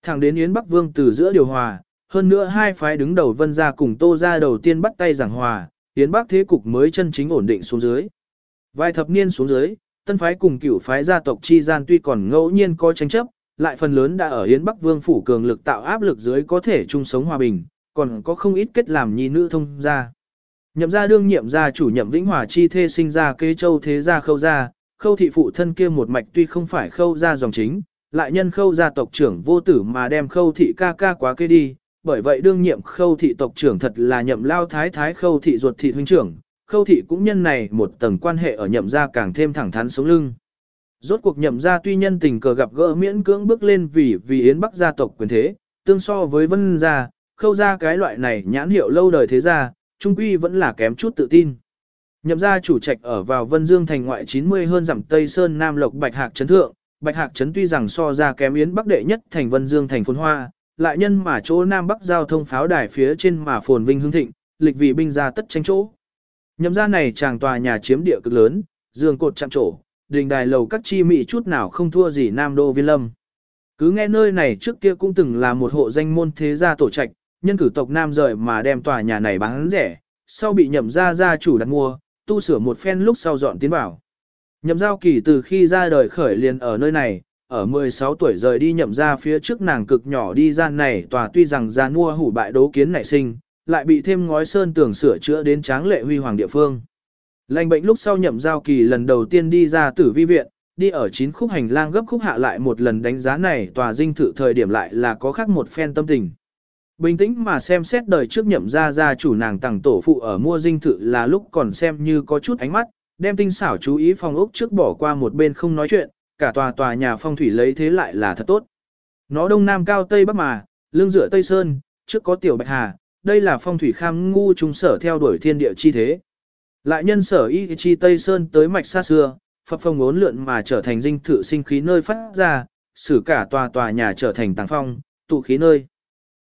Thẳng đến Yến Bắc Vương từ giữa điều hòa, hơn nữa hai phái đứng đầu vân gia cùng tô gia đầu tiên bắt tay giảng hòa, Yến bắc thế cục mới chân chính ổn định xuống dưới. Vài thập niên xuống dưới, tân phái cùng cửu phái gia tộc chi gian tuy còn ngẫu nhiên có tranh chấp, lại phần lớn đã ở Yến Bắc Vương phủ cường lực tạo áp lực dưới có thể chung sống hòa bình, còn có không ít kết làm nhi nữ thông gia. Nhậm gia đương nhiệm gia chủ nhậm Vĩnh Hòa chi thê sinh ra kế châu thế gia khâu gia, khâu thị phụ thân kia một mạch tuy không phải khâu gia dòng chính, lại nhân khâu gia tộc trưởng vô tử mà đem khâu thị ca ca quá kê đi, bởi vậy đương nhiệm khâu thị tộc trưởng thật là nhậm lao thái thái khâu thị ruột thị huynh trưởng, khâu thị cũng nhân này một tầng quan hệ ở nhậm gia càng thêm thẳng thắn sống lưng. Rốt cuộc nhậm gia tuy nhân tình cờ gặp gỡ miễn cưỡng bước lên vì vì yến bắc gia tộc quyền thế, tương so với vân gia, khâu gia cái loại này nhãn hiệu lâu đời thế gia, trung quy vẫn là kém chút tự tin. Nhậm gia chủ trạch ở vào Vân Dương thành ngoại 90 hơn dặm Tây Sơn Nam Lộc Bạch Hạc trấn thượng, Bạch Hạc trấn tuy rằng so ra kém yến bắc đệ nhất thành Vân Dương thành phồn hoa, lại nhân mà chỗ Nam Bắc giao thông pháo đài phía trên mà phồn vinh hương thịnh, lịch vị binh ra tất tranh chỗ. Nhậm gia này chàng tòa nhà chiếm địa cực lớn, giường cột chạm trổ, đình đài lầu các chi mỹ chút nào không thua gì Nam Đô Viên Lâm. Cứ nghe nơi này trước kia cũng từng là một hộ danh môn thế gia tổ trạch, nhân cử tộc Nam rời mà đem tòa nhà này bán rẻ, sau bị nhậm gia gia chủ đặt mua, tu sửa một phen lúc sau dọn tiến vào. Nhậm giao kỳ từ khi ra đời khởi liền ở nơi này, ở 16 tuổi rời đi nhậm ra phía trước nàng cực nhỏ đi gian này tòa tuy rằng ra mua hủ bại đố kiến nảy sinh, lại bị thêm ngói sơn tường sửa chữa đến tráng lệ huy hoàng địa phương. Lành bệnh lúc sau nhậm giao kỳ lần đầu tiên đi ra tử vi viện, đi ở chín khúc hành lang gấp khúc hạ lại một lần đánh giá này tòa dinh thự thời điểm lại là có khác một phen tâm tình. Bình tĩnh mà xem xét đời trước nhậm ra ra chủ nàng tặng tổ phụ ở mua dinh thự là lúc còn xem như có chút ánh mắt, đem tinh xảo chú ý phòng ốc trước bỏ qua một bên không nói chuyện, cả tòa tòa nhà phong thủy lấy thế lại là thật tốt. Nó đông nam cao tây bắc mà, lưng dựa tây sơn, trước có tiểu bạch hà, đây là phong thủy kham ngu trung sở theo đuổi thiên địa chi thế. Lại nhân sở y chi tây sơn tới mạch xa xưa, phập phong ốn lượn mà trở thành dinh thự sinh khí nơi phát ra, xử cả tòa tòa nhà trở thành tàng phong, tụ khí nơi.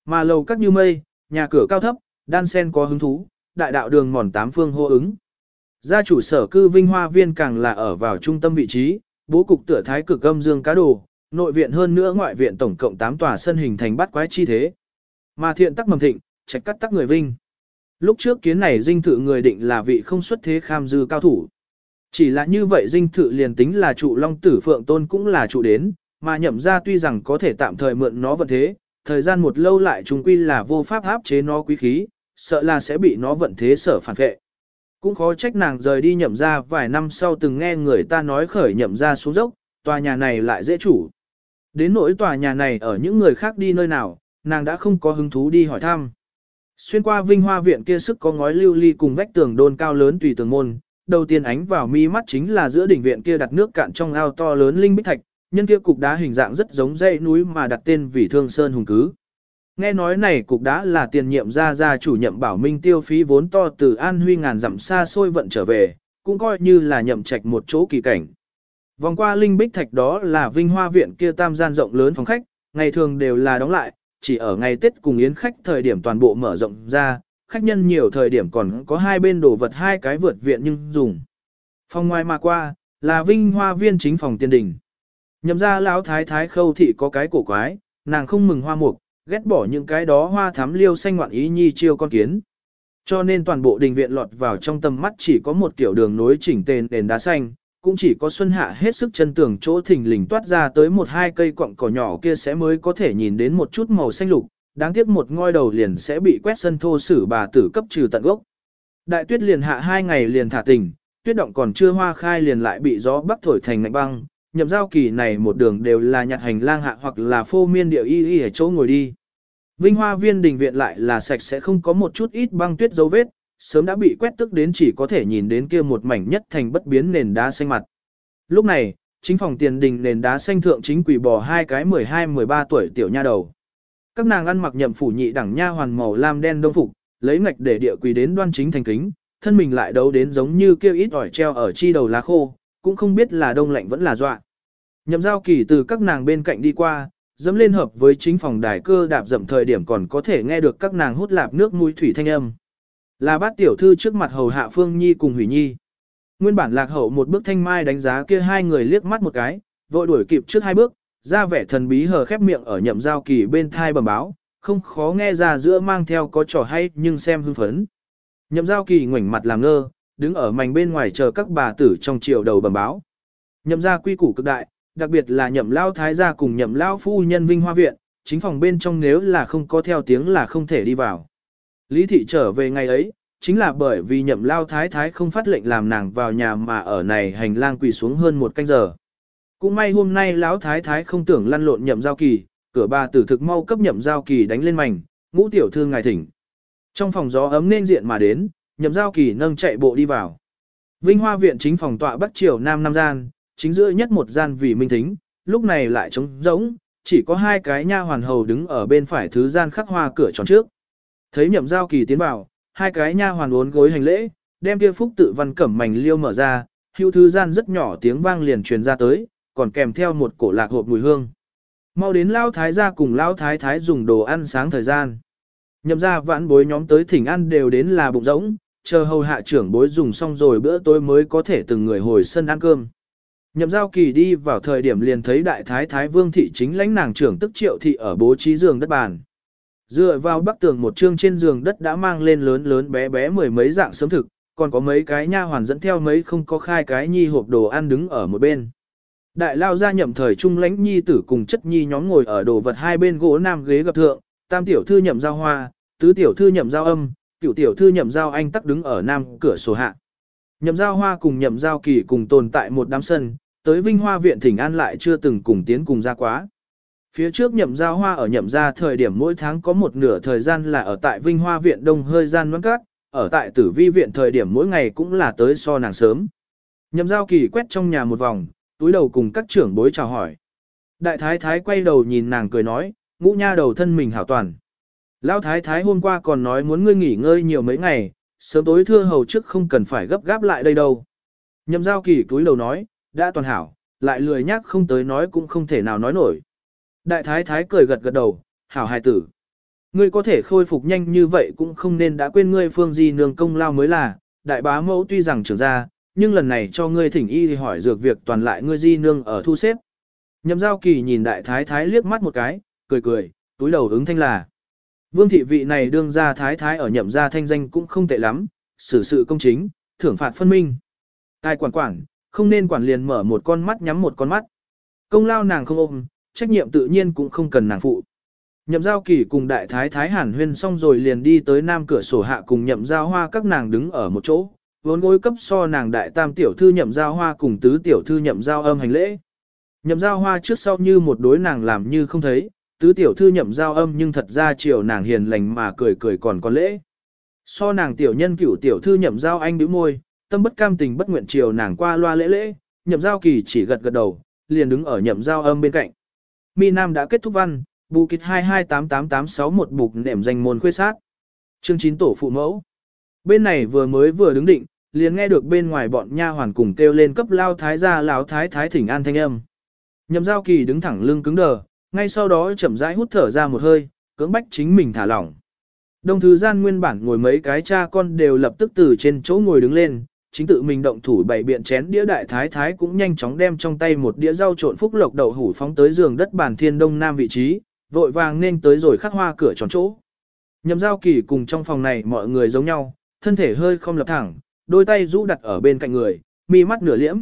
Mà lầu các như mây, nhà cửa cao thấp, đan sen có hứng thú, đại đạo đường mòn tám phương hô ứng. Gia chủ sở cư Vinh Hoa Viên càng là ở vào trung tâm vị trí, bố cục tựa thái cực âm dương cá đồ, nội viện hơn nữa ngoại viện tổng cộng 8 tòa sân hình thành bắt quái chi thế. Mà thiện tắc mầm thịnh, trạch cắt tắc người vinh. Lúc trước kiến này dinh thự người định là vị không xuất thế kham dư cao thủ. Chỉ là như vậy dinh thự liền tính là trụ long tử phượng tôn cũng là trụ đến, mà nhậm ra tuy rằng có thể tạm thời mượn nó vận thế, thời gian một lâu lại chúng quy là vô pháp áp chế nó quý khí, sợ là sẽ bị nó vận thế sở phản vệ. Cũng khó trách nàng rời đi nhậm ra vài năm sau từng nghe người ta nói khởi nhậm ra xuống dốc, tòa nhà này lại dễ chủ. Đến nỗi tòa nhà này ở những người khác đi nơi nào, nàng đã không có hứng thú đi hỏi thăm. Xuyên qua vinh hoa viện kia sức có ngói lưu ly cùng vách tường đôn cao lớn tùy tường môn, đầu tiên ánh vào mi mắt chính là giữa đỉnh viện kia đặt nước cạn trong ao to lớn linh bích thạch, nhân kia cục đá hình dạng rất giống dãy núi mà đặt tên vì Thương Sơn hùng cứ. Nghe nói này cục đá là tiền nhiệm gia gia chủ nhậm bảo minh tiêu phí vốn to từ An Huy ngàn dặm xa xôi vận trở về, cũng coi như là nhậm trạch một chỗ kỳ cảnh. Vòng qua linh bích thạch đó là vinh hoa viện kia tam gian rộng lớn phòng khách, ngày thường đều là đóng lại, chỉ ở ngày Tết cùng yến khách thời điểm toàn bộ mở rộng ra, khách nhân nhiều thời điểm còn có hai bên đồ vật hai cái vượt viện nhưng dùng. Phòng ngoài mà qua, là vinh hoa viên chính phòng tiên đình. Nhậm ra lão thái thái khâu thị có cái cổ quái, nàng không mừng hoa mục, ghét bỏ những cái đó hoa thắm liêu xanh ngoạn ý nhi chiêu con kiến. Cho nên toàn bộ đình viện lọt vào trong tầm mắt chỉ có một kiểu đường nối chỉnh tên đền đá xanh, cũng chỉ có xuân hạ hết sức chân tường chỗ thỉnh lình toát ra tới một hai cây quặng cỏ nhỏ kia sẽ mới có thể nhìn đến một chút màu xanh lục, đáng tiếc một ngôi đầu liền sẽ bị quét sân thô sử bà tử cấp trừ tận gốc. Đại tuyết liền hạ hai ngày liền thả tình, tuyết động còn chưa hoa khai liền lại bị gió bắc thổi thành ngạnh băng, nhậm giao kỳ này một đường đều là nhặt hành lang hạ hoặc là phô miên điệu y y ở chỗ ngồi đi. Vinh hoa viên đình viện lại là sạch sẽ không có một chút ít băng tuyết dấu vết, sớm đã bị quét tức đến chỉ có thể nhìn đến kia một mảnh nhất thành bất biến nền đá xanh mặt. Lúc này, chính phòng tiền đình nền đá xanh thượng chính quỷ bò hai cái 12-13 tuổi tiểu nha đầu. Các nàng ăn mặc nhậm phủ nhị đẳng nha hoàn màu lam đen đông phục, lấy ngạch để địa quỳ đến đoan chính thành kính, thân mình lại đấu đến giống như kêu ít ỏi treo ở chi đầu lá khô, cũng không biết là đông lạnh vẫn là dọa. Nhậm giao kỳ từ các nàng bên cạnh đi qua, dẫm lên hợp với chính phòng đài cơ đạp dậm thời điểm còn có thể nghe được các nàng hút lạp nước mũi thủy thanh âm. Là bát tiểu thư trước mặt hầu hạ Phương Nhi cùng Hủy Nhi. Nguyên bản lạc hậu một bước thanh mai đánh giá kia hai người liếc mắt một cái, vội đuổi kịp trước hai bước, ra vẻ thần bí hờ khép miệng ở nhậm giao kỳ bên thai bẩm báo, không khó nghe ra giữa mang theo có trò hay nhưng xem hưng phấn. Nhậm giao kỳ ngoảnh mặt làm ngơ, đứng ở mảnh bên ngoài chờ các bà tử trong triều đầu bẩm báo. Nhậm gia quy củ cực đại, đặc biệt là nhậm lao thái gia cùng nhậm lao phu nhân vinh hoa viện, chính phòng bên trong nếu là không có theo tiếng là không thể đi vào. Lý thị trở về ngày ấy, chính là bởi vì nhậm lao thái thái không phát lệnh làm nàng vào nhà mà ở này hành lang quỳ xuống hơn một canh giờ. Cũng may hôm nay lão thái thái không tưởng lăn lộn nhậm giao kỳ, cửa bà tử thực mau cấp nhậm giao kỳ đánh lên mảnh, ngũ tiểu thư ngài thỉnh. Trong phòng gió ấm nên diện mà đến, nhậm giao kỳ nâng chạy bộ đi vào. Vinh Hoa viện chính phòng tọa bắc triều nam nam gian, chính giữa nhất một gian vì minh thính, lúc này lại trống rỗng, chỉ có hai cái nha hoàn hầu đứng ở bên phải thứ gian khắc hoa cửa tròn trước. Thấy nhậm giao kỳ tiến vào, hai cái nha hoàn uốn gối hành lễ, đem kia phúc tự văn cẩm mảnh liêu mở ra, hưu thứ gian rất nhỏ tiếng vang liền truyền ra tới, còn kèm theo một cổ lạc hộp mùi hương. Mau đến lao thái gia cùng lao thái thái dùng đồ ăn sáng thời gian. Nhậm ra vãn bối nhóm tới thỉnh ăn đều đến là bụng rỗng, chờ hầu hạ trưởng bối dùng xong rồi bữa tối mới có thể từng người hồi sân ăn cơm. Nhậm giao kỳ đi vào thời điểm liền thấy đại thái thái vương thị chính lãnh nàng trưởng tức triệu thị ở bố trí giường đất bàn. Dựa vào bắc tường một chương trên giường đất đã mang lên lớn lớn bé bé mười mấy dạng sớm thực, còn có mấy cái nha hoàn dẫn theo mấy không có khai cái nhi hộp đồ ăn đứng ở một bên. Đại lao ra nhậm thời trung lãnh nhi tử cùng chất nhi nhóm ngồi ở đồ vật hai bên gỗ nam ghế gặp thượng, tam tiểu thư nhậm giao hoa, tứ tiểu thư nhậm giao âm, Cựu tiểu thư nhậm giao anh tắc đứng ở nam cửa sổ hạ. Nhậm giao hoa cùng nhậm giao kỳ cùng tồn tại một đám sân, tới Vinh Hoa viện thỉnh an lại chưa từng cùng tiến cùng ra quá. Phía trước nhậm giao hoa ở nhậm ra thời điểm mỗi tháng có một nửa thời gian là ở tại Vinh Hoa viện đông hơi gian ngoan cát, ở tại tử vi viện thời điểm mỗi ngày cũng là tới so nàng sớm. Nhậm giao kỳ quét trong nhà một vòng, túi đầu cùng các trưởng bối chào hỏi. Đại thái thái quay đầu nhìn nàng cười nói, ngũ nha đầu thân mình hảo toàn. Lão thái thái hôm qua còn nói muốn ngươi nghỉ ngơi nhiều mấy ngày, sớm tối thưa hầu trước không cần phải gấp gáp lại đây đâu. Nhậm giao kỳ túi đầu nói, đã toàn hảo, lại lười nhắc không tới nói cũng không thể nào nói nổi. Đại thái thái cười gật gật đầu, hảo hài tử. Ngươi có thể khôi phục nhanh như vậy cũng không nên đã quên ngươi phương di nương công lao mới là, đại bá mẫu tuy rằng trưởng ra, nhưng lần này cho ngươi thỉnh y thì hỏi dược việc toàn lại ngươi di nương ở thu xếp. Nhậm giao kỳ nhìn đại thái thái liếc mắt một cái, cười cười, túi đầu ứng thanh là. Vương thị vị này đương ra thái thái ở nhậm gia thanh danh cũng không tệ lắm, xử sự công chính, thưởng phạt phân minh. Tài quản quản, không nên quản liền mở một con mắt nhắm một con mắt. Công lao nàng không ôm, trách nhiệm tự nhiên cũng không cần nàng phụ. Nhậm giao kỳ cùng đại thái thái hàn huyên xong rồi liền đi tới nam cửa sổ hạ cùng nhậm giao hoa các nàng đứng ở một chỗ, vốn gối cấp so nàng đại tam tiểu thư nhậm giao hoa cùng tứ tiểu thư nhậm giao âm hành lễ. Nhậm giao hoa trước sau như một đối nàng làm như không thấy, tứ tiểu thư nhậm giao âm nhưng thật ra chiều nàng hiền lành mà cười cười còn có lễ. So nàng tiểu nhân cửu tiểu thư nhậm giao anh bĩu môi, tâm bất cam tình bất nguyện chiều nàng qua loa lễ lễ, nhậm giao kỳ chỉ gật gật đầu, liền đứng ở nhậm giao âm bên cạnh. Mi Nam đã kết thúc văn, bù kịch 2288861 bục nệm danh môn khuê sát. Chương 9 tổ phụ mẫu. Bên này vừa mới vừa đứng định, liền nghe được bên ngoài bọn nha hoàn cùng kêu lên cấp lao thái gia lão thái thái thỉnh an thanh âm. Nhậm giao kỳ đứng thẳng lưng cứng đờ, ngay sau đó chậm rãi hút thở ra một hơi, cưỡng bách chính mình thả lỏng. Đông thứ gian nguyên bản ngồi mấy cái cha con đều lập tức từ trên chỗ ngồi đứng lên, chính tự mình động thủ bày biện chén đĩa đại thái thái cũng nhanh chóng đem trong tay một đĩa rau trộn phúc lộc đậu hủ phóng tới giường đất bàn thiên đông nam vị trí, vội vàng nên tới rồi khắc hoa cửa tròn chỗ. Nhậm giao kỳ cùng trong phòng này mọi người giống nhau, thân thể hơi không lập thẳng, đôi tay rũ đặt ở bên cạnh người, mi mắt nửa liễm.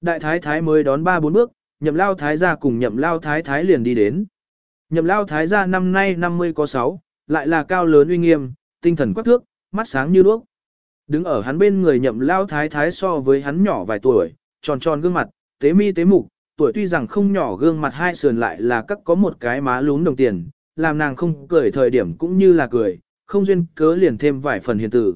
Đại thái thái mới đón ba bốn bước, nhậm lao thái gia cùng nhậm lao thái thái liền đi đến. Nhậm lao thái gia năm nay 50 có 6, lại là cao lớn uy nghiêm, tinh thần quắc thước, mắt sáng như đuốc. Đứng ở hắn bên người nhậm lao thái thái so với hắn nhỏ vài tuổi, tròn tròn gương mặt, tế mi tế mục, tuổi tuy rằng không nhỏ gương mặt hai sườn lại là các có một cái má lún đồng tiền, làm nàng không cười thời điểm cũng như là cười, không duyên cớ liền thêm vài phần hiền tử.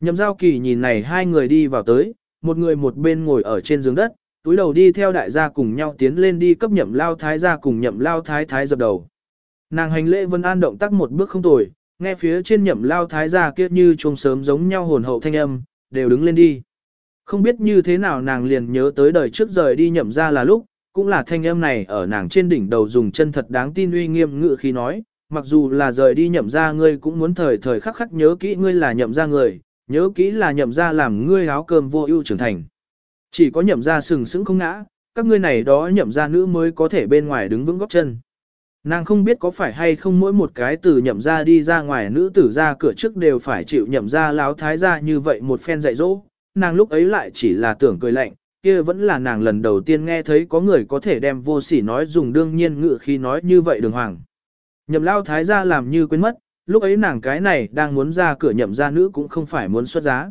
Nhậm giao kỳ nhìn này hai người đi vào tới, một người một bên ngồi ở trên giường đất, túi đầu đi theo đại gia cùng nhau tiến lên đi cấp nhậm lao thái gia cùng nhậm lao thái thái dập đầu. Nàng hành lễ vân an động tác một bước không tồi, nghe phía trên nhậm lao thái gia kia như trông sớm giống nhau hồn hậu thanh âm, đều đứng lên đi. Không biết như thế nào nàng liền nhớ tới đời trước rời đi nhậm ra là lúc, cũng là thanh âm này ở nàng trên đỉnh đầu dùng chân thật đáng tin uy nghiêm ngự khi nói, mặc dù là rời đi nhậm ra ngươi cũng muốn thời thời khắc khắc nhớ kỹ ngươi là nhậm ra người, nhớ kỹ là nhậm ra làm ngươi áo cơm vô ưu trưởng thành. Chỉ có nhậm ra sừng sững không ngã, các ngươi này đó nhậm ra nữ mới có thể bên ngoài đứng vững góc chân. Nàng không biết có phải hay không mỗi một cái từ nhậm ra đi ra ngoài nữ tử ra cửa trước đều phải chịu nhậm ra láo thái ra như vậy một phen dạy dỗ, nàng lúc ấy lại chỉ là tưởng cười lạnh, kia vẫn là nàng lần đầu tiên nghe thấy có người có thể đem vô sỉ nói dùng đương nhiên ngự khi nói như vậy đường hoàng. Nhậm lao thái ra làm như quên mất, lúc ấy nàng cái này đang muốn ra cửa nhậm ra nữ cũng không phải muốn xuất giá.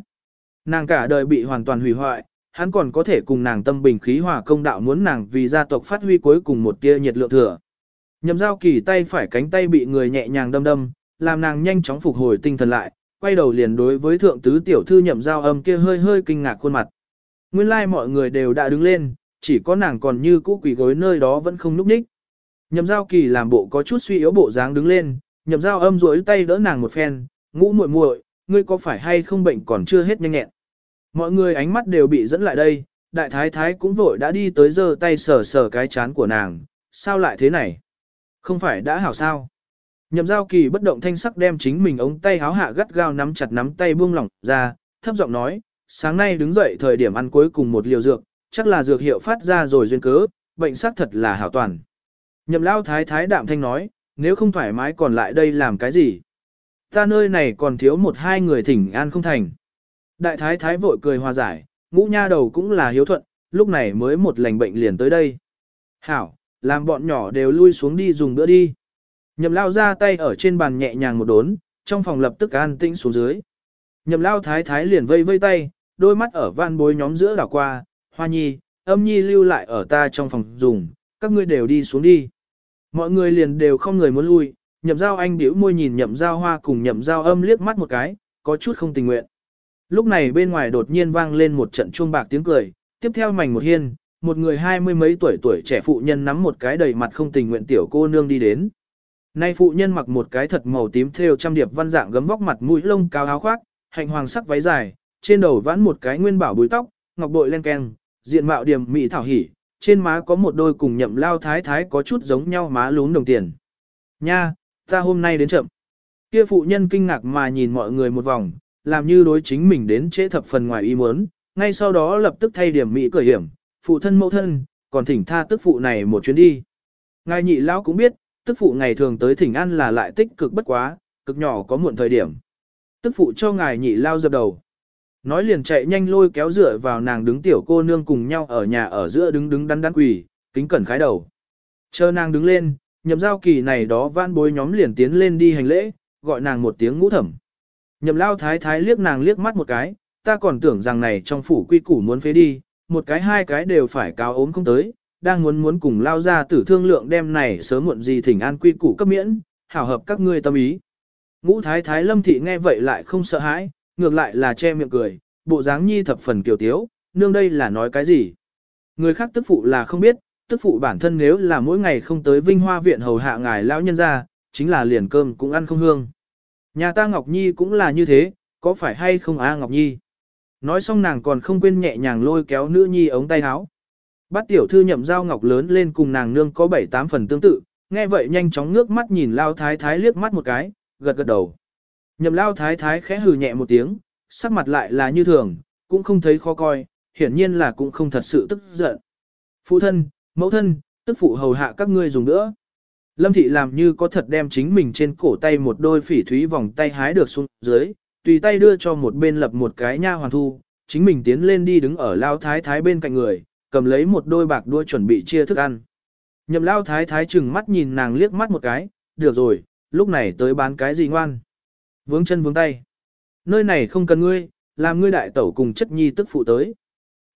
Nàng cả đời bị hoàn toàn hủy hoại, hắn còn có thể cùng nàng tâm bình khí hòa công đạo muốn nàng vì gia tộc phát huy cuối cùng một tia nhiệt lượng thừa. Nhậm giao kỳ tay phải cánh tay bị người nhẹ nhàng đâm đâm, làm nàng nhanh chóng phục hồi tinh thần lại, quay đầu liền đối với thượng tứ tiểu thư nhậm giao âm kia hơi hơi kinh ngạc khuôn mặt. Nguyên lai like mọi người đều đã đứng lên, chỉ có nàng còn như cũ quỷ gối nơi đó vẫn không núp ních. Nhậm giao kỳ làm bộ có chút suy yếu bộ dáng đứng lên, nhậm giao âm duỗi tay đỡ nàng một phen, ngũ muội muội, ngươi có phải hay không bệnh còn chưa hết nhanh nhẹn. Mọi người ánh mắt đều bị dẫn lại đây, đại thái thái cũng vội đã đi tới giơ tay sờ sờ cái chán của nàng, sao lại thế này? Không phải đã hảo sao? Nhậm giao kỳ bất động thanh sắc đem chính mình ống tay háo hạ gắt gao nắm chặt nắm tay buông lỏng ra, thấp giọng nói, sáng nay đứng dậy thời điểm ăn cuối cùng một liều dược, chắc là dược hiệu phát ra rồi duyên cớ, bệnh sắc thật là hảo toàn. Nhậm lao thái thái đạm thanh nói, nếu không thoải mái còn lại đây làm cái gì? Ta nơi này còn thiếu một hai người thỉnh an không thành. Đại thái thái vội cười hòa giải, ngũ nha đầu cũng là hiếu thuận, lúc này mới một lành bệnh liền tới đây. Hảo, làm bọn nhỏ đều lui xuống đi dùng bữa đi. Nhậm lao ra tay ở trên bàn nhẹ nhàng một đốn, trong phòng lập tức an tĩnh xuống dưới. Nhậm lao thái thái liền vây vây tay, đôi mắt ở van bối nhóm giữa đảo qua, hoa nhi, âm nhi lưu lại ở ta trong phòng dùng, các ngươi đều đi xuống đi. Mọi người liền đều không người muốn lui, nhậm giao anh điểu môi nhìn nhậm giao hoa cùng nhậm giao âm liếc mắt một cái, có chút không tình nguyện. Lúc này bên ngoài đột nhiên vang lên một trận chuông bạc tiếng cười, tiếp theo mảnh một hiên, một người hai mươi mấy tuổi tuổi trẻ phụ nhân nắm một cái đầy mặt không tình nguyện tiểu cô nương đi đến. Nay phụ nhân mặc một cái thật màu tím thêu trăm điệp văn dạng gấm vóc mặt mũi lông cao áo khoác, hạnh hoàng sắc váy dài, trên đầu vãn một cái nguyên bảo búi tóc, ngọc bội len keng, diện mạo điểm mỹ thảo hỉ, trên má có một đôi cùng nhậm lao thái thái có chút giống nhau má lún đồng tiền. Nha, ta hôm nay đến chậm. Kia phụ nhân kinh ngạc mà nhìn mọi người một vòng, làm như đối chính mình đến trễ thập phần ngoài ý muốn, ngay sau đó lập tức thay điểm mỹ cởi hiểm, phụ thân mẫu thân, còn thỉnh tha tức phụ này một chuyến đi. Ngài nhị lão cũng biết, tức phụ ngày thường tới thỉnh ăn là lại tích cực bất quá, cực nhỏ có muộn thời điểm. Tức phụ cho ngài nhị lao dập đầu. Nói liền chạy nhanh lôi kéo dựa vào nàng đứng tiểu cô nương cùng nhau ở nhà ở giữa đứng đứng đắn đắn quỳ, kính cẩn khái đầu. Chờ nàng đứng lên, nhậm giao kỳ này đó van bối nhóm liền tiến lên đi hành lễ, gọi nàng một tiếng ngũ thẩm. Nhậm lao thái thái liếc nàng liếc mắt một cái, ta còn tưởng rằng này trong phủ quy củ muốn phế đi, một cái hai cái đều phải cáo ốm không tới, đang muốn muốn cùng lao ra tử thương lượng đem này sớm muộn gì thỉnh an quy củ cấp miễn, hảo hợp các ngươi tâm ý. Ngũ thái thái lâm thị nghe vậy lại không sợ hãi, ngược lại là che miệng cười, bộ dáng nhi thập phần kiều tiếu, nương đây là nói cái gì. Người khác tức phụ là không biết, tức phụ bản thân nếu là mỗi ngày không tới vinh hoa viện hầu hạ ngài lão nhân ra, chính là liền cơm cũng ăn không hương. Nhà ta Ngọc Nhi cũng là như thế, có phải hay không a Ngọc Nhi? Nói xong nàng còn không quên nhẹ nhàng lôi kéo nữ nhi ống tay áo. Bắt tiểu thư nhậm dao ngọc lớn lên cùng nàng nương có bảy tám phần tương tự, nghe vậy nhanh chóng ngước mắt nhìn lao thái thái liếc mắt một cái, gật gật đầu. Nhậm lao thái thái khẽ hừ nhẹ một tiếng, sắc mặt lại là như thường, cũng không thấy khó coi, hiển nhiên là cũng không thật sự tức giận. Phụ thân, mẫu thân, tức phụ hầu hạ các ngươi dùng nữa. Lâm thị làm như có thật đem chính mình trên cổ tay một đôi phỉ thúy vòng tay hái được xuống dưới, tùy tay đưa cho một bên lập một cái nha hoàn thu, chính mình tiến lên đi đứng ở lao thái thái bên cạnh người, cầm lấy một đôi bạc đua chuẩn bị chia thức ăn. Nhậm lao thái thái chừng mắt nhìn nàng liếc mắt một cái, được rồi, lúc này tới bán cái gì ngoan. Vướng chân vướng tay. Nơi này không cần ngươi, làm ngươi đại tẩu cùng chất nhi tức phụ tới.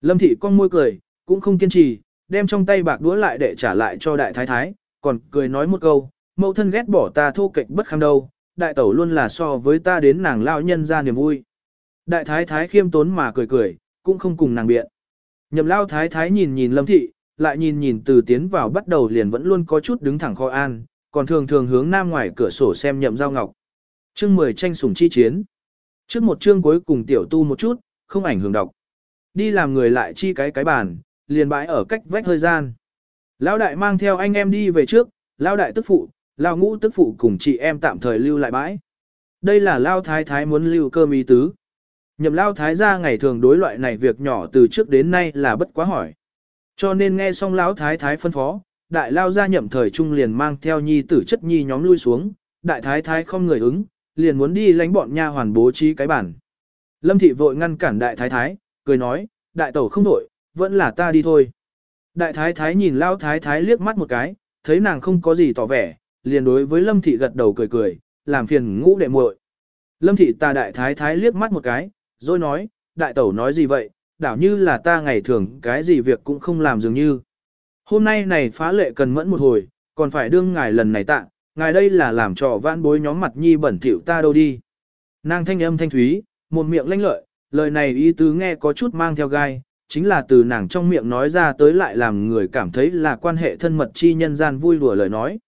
Lâm thị con môi cười, cũng không kiên trì, đem trong tay bạc đũa lại để trả lại cho đại thái thái, còn cười nói một câu, mẫu thân ghét bỏ ta thô kệch bất kham đâu, đại tẩu luôn là so với ta đến nàng lao nhân ra niềm vui. Đại thái thái khiêm tốn mà cười cười, cũng không cùng nàng biện. Nhậm lao thái thái nhìn nhìn lâm thị, lại nhìn nhìn từ tiến vào bắt đầu liền vẫn luôn có chút đứng thẳng kho an, còn thường thường hướng nam ngoài cửa sổ xem nhậm giao ngọc. Chương 10 tranh sủng chi chiến. Trước một chương cuối cùng tiểu tu một chút, không ảnh hưởng đọc. Đi làm người lại chi cái cái bàn, liền bãi ở cách vách hơi gian. Lão đại mang theo anh em đi về trước, lão đại tức phụ, lão ngũ tức phụ cùng chị em tạm thời lưu lại bãi. Đây là lão thái thái muốn lưu cơm ý tứ. Nhậm Lão thái gia ngày thường đối loại này việc nhỏ từ trước đến nay là bất quá hỏi. Cho nên nghe xong lão thái thái phân phó, đại lao gia nhậm thời trung liền mang theo nhi tử chất nhi nhóm lui xuống, đại thái thái không người ứng, liền muốn đi lánh bọn nha hoàn bố trí cái bản. Lâm thị vội ngăn cản đại thái thái, cười nói, đại tẩu không đổi, vẫn là ta đi thôi. Đại thái thái nhìn lao thái thái liếc mắt một cái, thấy nàng không có gì tỏ vẻ, liền đối với lâm thị gật đầu cười cười, làm phiền ngũ đệ muội. Lâm thị ta đại thái thái liếc mắt một cái, rồi nói, đại tẩu nói gì vậy, đảo như là ta ngày thường cái gì việc cũng không làm dường như. Hôm nay này phá lệ cần mẫn một hồi, còn phải đương ngài lần này tạ, ngài đây là làm trò vãn bối nhóm mặt nhi bẩn thỉu ta đâu đi. Nàng thanh âm thanh thúy, một miệng lanh lợi, lời này ý tứ nghe có chút mang theo gai, chính là từ nàng trong miệng nói ra tới lại làm người cảm thấy là quan hệ thân mật chi nhân gian vui đùa lời nói.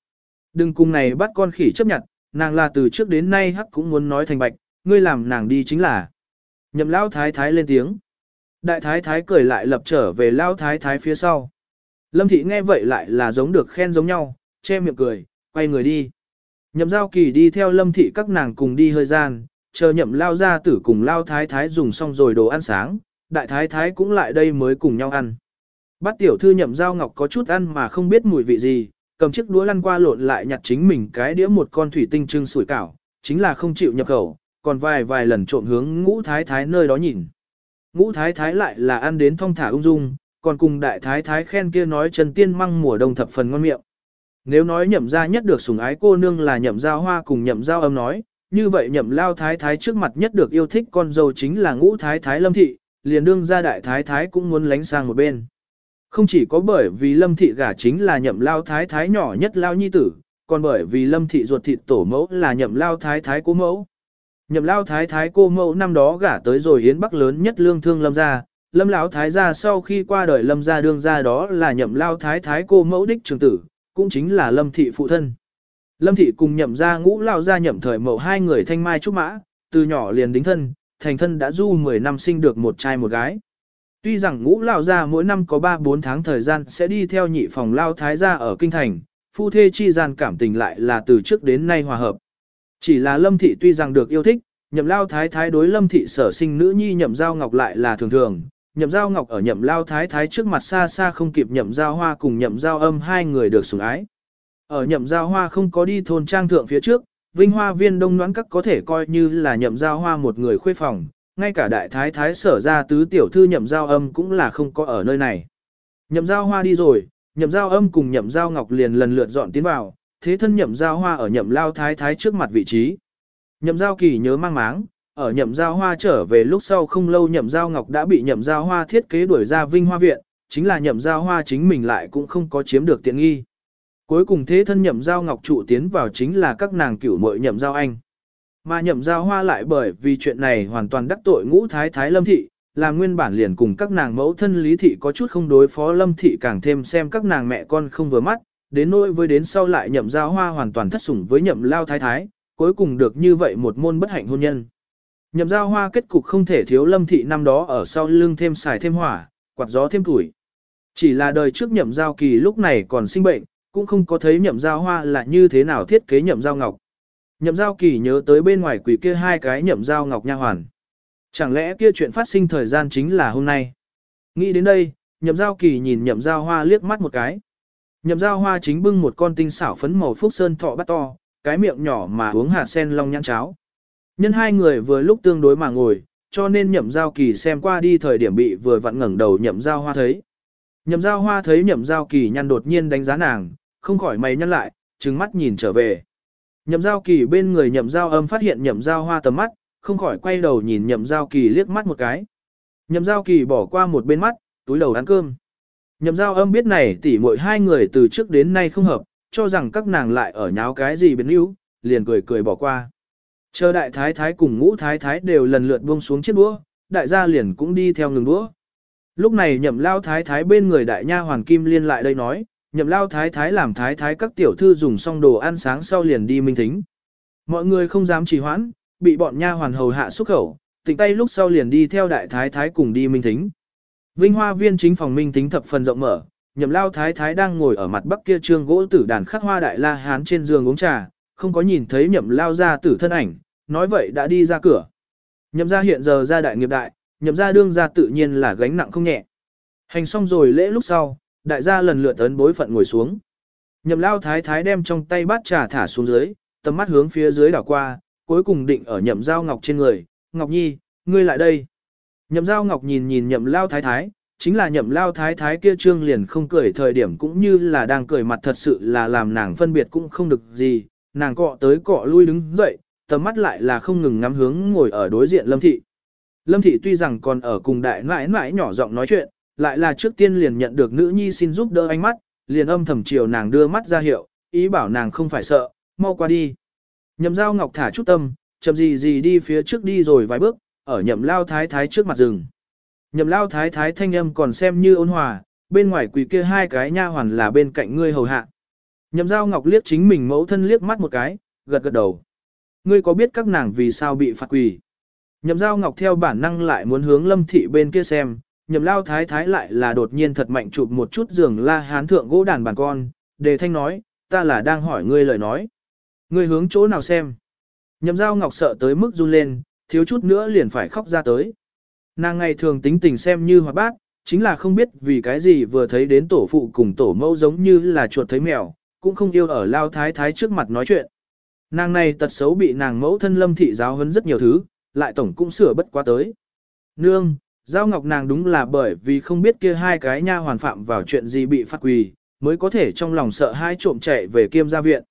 Đừng cùng này bắt con khỉ chấp nhận, nàng là từ trước đến nay hắc cũng muốn nói thành bạch, ngươi làm nàng đi chính là. Nhậm Lão thái thái lên tiếng. Đại thái thái cười lại lập trở về Lão thái thái phía sau. Lâm thị nghe vậy lại là giống được khen giống nhau, che miệng cười, quay người đi. Nhậm giao kỳ đi theo lâm thị các nàng cùng đi hơi gian, chờ nhậm lao ra tử cùng lao thái thái dùng xong rồi đồ ăn sáng, đại thái thái cũng lại đây mới cùng nhau ăn. Bát tiểu thư nhậm giao ngọc có chút ăn mà không biết mùi vị gì, cầm chiếc đũa lăn qua lộn lại nhặt chính mình cái đĩa một con thủy tinh trưng sủi cảo, chính là không chịu nhập khẩu, còn vài vài lần trộm hướng ngũ thái thái nơi đó nhìn. Ngũ thái thái lại là ăn đến thong thả ung dung, còn cùng đại thái thái khen kia nói Trần Tiên măng mùa đông thập phần ngon miệng. Nếu nói nhậm ra nhất được sủng ái cô nương là nhậm giao hoa cùng nhậm giao âm nói, như vậy nhậm lao thái thái trước mặt nhất được yêu thích con dâu chính là ngũ thái thái lâm thị, liền đương gia đại thái thái cũng muốn lánh sang một bên. Không chỉ có bởi vì lâm thị gả chính là nhậm lao thái thái nhỏ nhất lao nhi tử, còn bởi vì lâm thị ruột thịt tổ mẫu là nhậm lao thái thái cô mẫu. Nhậm lao thái thái cô mẫu năm đó gả tới rồi hiến bắc lớn nhất lương thương lâm gia, lâm lão thái gia sau khi qua đời lâm gia đương gia đó là nhậm lao thái thái cô mẫu đích trường tử, cũng chính là lâm thị phụ thân. Lâm thị cùng nhậm gia ngũ lao gia nhậm thời mẫu hai người thanh mai trúc mã, từ nhỏ liền đính thân, thành thân đã du 10 năm sinh được một trai một gái. Tuy rằng ngũ lao gia mỗi năm có 3-4 tháng thời gian sẽ đi theo nhị phòng lao thái gia ở kinh thành, phu thê chi gian cảm tình lại là từ trước đến nay hòa hợp. Chỉ là lâm thị tuy rằng được yêu thích, nhậm lao thái thái đối lâm thị sở sinh nữ nhi nhậm giao ngọc lại là thường thường. Nhậm giao ngọc ở nhậm lao thái thái trước mặt xa xa không kịp nhậm giao hoa cùng nhậm giao âm hai người được sủng ái. Ở nhậm giao hoa không có đi thôn trang thượng phía trước, vinh hoa viên đông đoán các có thể coi như là nhậm giao hoa một người khuê phòng, ngay cả đại thái thái sở ra tứ tiểu thư nhậm giao âm cũng là không có ở nơi này. Nhậm giao hoa đi rồi, nhậm giao âm cùng nhậm giao ngọc liền lần lượt dọn tiến vào, thế thân nhậm giao hoa ở nhậm lao thái thái trước mặt vị trí. Nhậm giao kỳ nhớ mang máng, ở nhậm giao hoa trở về lúc sau không lâu nhậm giao ngọc đã bị nhậm giao hoa thiết kế đuổi ra vinh hoa viện, chính là nhậm giao hoa chính mình lại cũng không có chiếm được tiện nghi. Cuối cùng thế thân nhậm giao ngọc trụ tiến vào chính là các nàng cửu muội nhậm giao anh. Mà nhậm giao hoa lại bởi vì chuyện này hoàn toàn đắc tội ngũ thái thái lâm thị, là nguyên bản liền cùng các nàng mẫu thân lý thị có chút không đối phó lâm thị càng thêm xem các nàng mẹ con không vừa mắt, đến nỗi với đến sau lại nhậm giao hoa hoàn toàn thất sủng với nhậm lao thái thái, cuối cùng được như vậy một môn bất hạnh hôn nhân. Nhậm giao hoa kết cục không thể thiếu lâm thị năm đó ở sau lưng thêm xài thêm hỏa, quạt gió thêm tuổi. Chỉ là đời trước nhậm giao kỳ lúc này còn sinh bệnh, cũng không có thấy nhậm giao hoa là như thế nào thiết kế nhậm giao ngọc. Nhậm giao kỳ nhớ tới bên ngoài quỷ kia hai cái nhậm giao ngọc nha hoàn. Chẳng lẽ kia chuyện phát sinh thời gian chính là hôm nay? Nghĩ đến đây, nhậm giao kỳ nhìn nhậm giao hoa liếc mắt một cái. Nhậm giao hoa chính bưng một con tinh xảo phấn màu phúc sơn thọ bắt to, cái miệng nhỏ mà uống hạt sen long nhãn cháo. Nhân hai người vừa lúc tương đối mà ngồi, cho nên nhậm giao kỳ xem qua đi thời điểm bị vừa vặn ngẩng đầu nhậm giao hoa thấy. Nhậm giao hoa thấy nhậm giao kỳ nhăn đột nhiên đánh giá nàng, không khỏi mày nhăn lại, trừng mắt nhìn trở về. Nhậm giao kỳ bên người nhậm giao âm phát hiện nhậm giao hoa tầm mắt, không khỏi quay đầu nhìn nhậm giao kỳ liếc mắt một cái. Nhậm giao kỳ bỏ qua một bên mắt, túi đầu ăn cơm. Nhậm giao âm biết này tỉ mỗi hai người từ trước đến nay không hợp, cho rằng các nàng lại ở nháo cái gì biến yếu, liền cười cười bỏ qua. Chờ đại thái thái cùng ngũ thái thái đều lần lượt buông xuống chiếc đũa, đại gia liền cũng đi theo ngừng đũa. Lúc này nhậm lao thái thái bên người đại nha hoàng kim liên lại đây nói, nhậm lao thái thái làm thái thái các tiểu thư dùng xong đồ ăn sáng sau liền đi minh thính. Mọi người không dám trì hoãn, bị bọn nha hoàn hầu hạ xuất khẩu, tỉnh tay lúc sau liền đi theo đại thái thái cùng đi minh thính. Vinh hoa viên chính phòng minh thính thập phần rộng mở, nhậm lao thái thái đang ngồi ở mặt bắc kia trương gỗ tử đàn khắc hoa đại la hán trên giường uống trà, không có nhìn thấy nhậm lao ra tử thân ảnh, nói vậy đã đi ra cửa. Nhậm ra hiện giờ ra đại nghiệp đại, nhậm ra đương ra tự nhiên là gánh nặng không nhẹ. Hành xong rồi lễ lúc sau, đại gia lần lượt ấn bối phận ngồi xuống. Nhậm lao thái thái đem trong tay bát trà thả xuống dưới, tầm mắt hướng phía dưới đảo qua, cuối cùng định ở nhậm giao ngọc trên người. Ngọc Nhi, ngươi lại đây. Nhậm giao ngọc nhìn nhìn nhậm lao thái thái, chính là nhậm lao thái thái kia trương liền không cười thời điểm cũng như là đang cười mặt thật sự là làm nàng phân biệt cũng không được gì, nàng cọ tới cọ lui đứng dậy, tầm mắt lại là không ngừng ngắm hướng ngồi ở đối diện lâm thị. Lâm thị tuy rằng còn ở cùng đại nãi nãi nhỏ giọng nói chuyện, lại là trước tiên liền nhận được nữ nhi xin giúp đỡ ánh mắt, liền âm thầm chiều nàng đưa mắt ra hiệu, ý bảo nàng không phải sợ, mau qua đi. Nhậm giao ngọc thả chút tâm, chậm gì gì đi phía trước đi rồi vài bước, ở nhậm lao thái thái trước mặt rừng. Nhậm lao thái thái thanh âm còn xem như ôn hòa, bên ngoài quỳ kia hai cái nha hoàn là bên cạnh ngươi hầu hạ. Nhậm giao ngọc liếc chính mình mẫu thân liếc mắt một cái, gật gật đầu. Ngươi có biết các nàng vì sao bị phạt quỳ? Nhậm giao ngọc theo bản năng lại muốn hướng lâm thị bên kia xem, nhậm lao thái thái lại là đột nhiên thật mạnh chụp một chút giường la hán thượng gỗ đàn bàn con, đề thanh nói, ta là đang hỏi ngươi lời nói. Ngươi hướng chỗ nào xem? Nhậm giao ngọc sợ tới mức run lên, thiếu chút nữa liền phải khóc ra tới. Nàng ngày thường tính tình xem như hoạt bát, chính là không biết vì cái gì vừa thấy đến tổ phụ cùng tổ mẫu giống như là chuột thấy mèo, cũng không yêu ở lao thái thái trước mặt nói chuyện. Nàng này tật xấu bị nàng mẫu thân lâm thị giáo hấn rất nhiều thứ, lại tổng cũng sửa bất quá tới. Nương, giao ngọc nàng đúng là bởi vì không biết kia hai cái nha hoàn phạm vào chuyện gì bị phát quỳ, mới có thể trong lòng sợ hai trộm chạy về kiêm gia viện.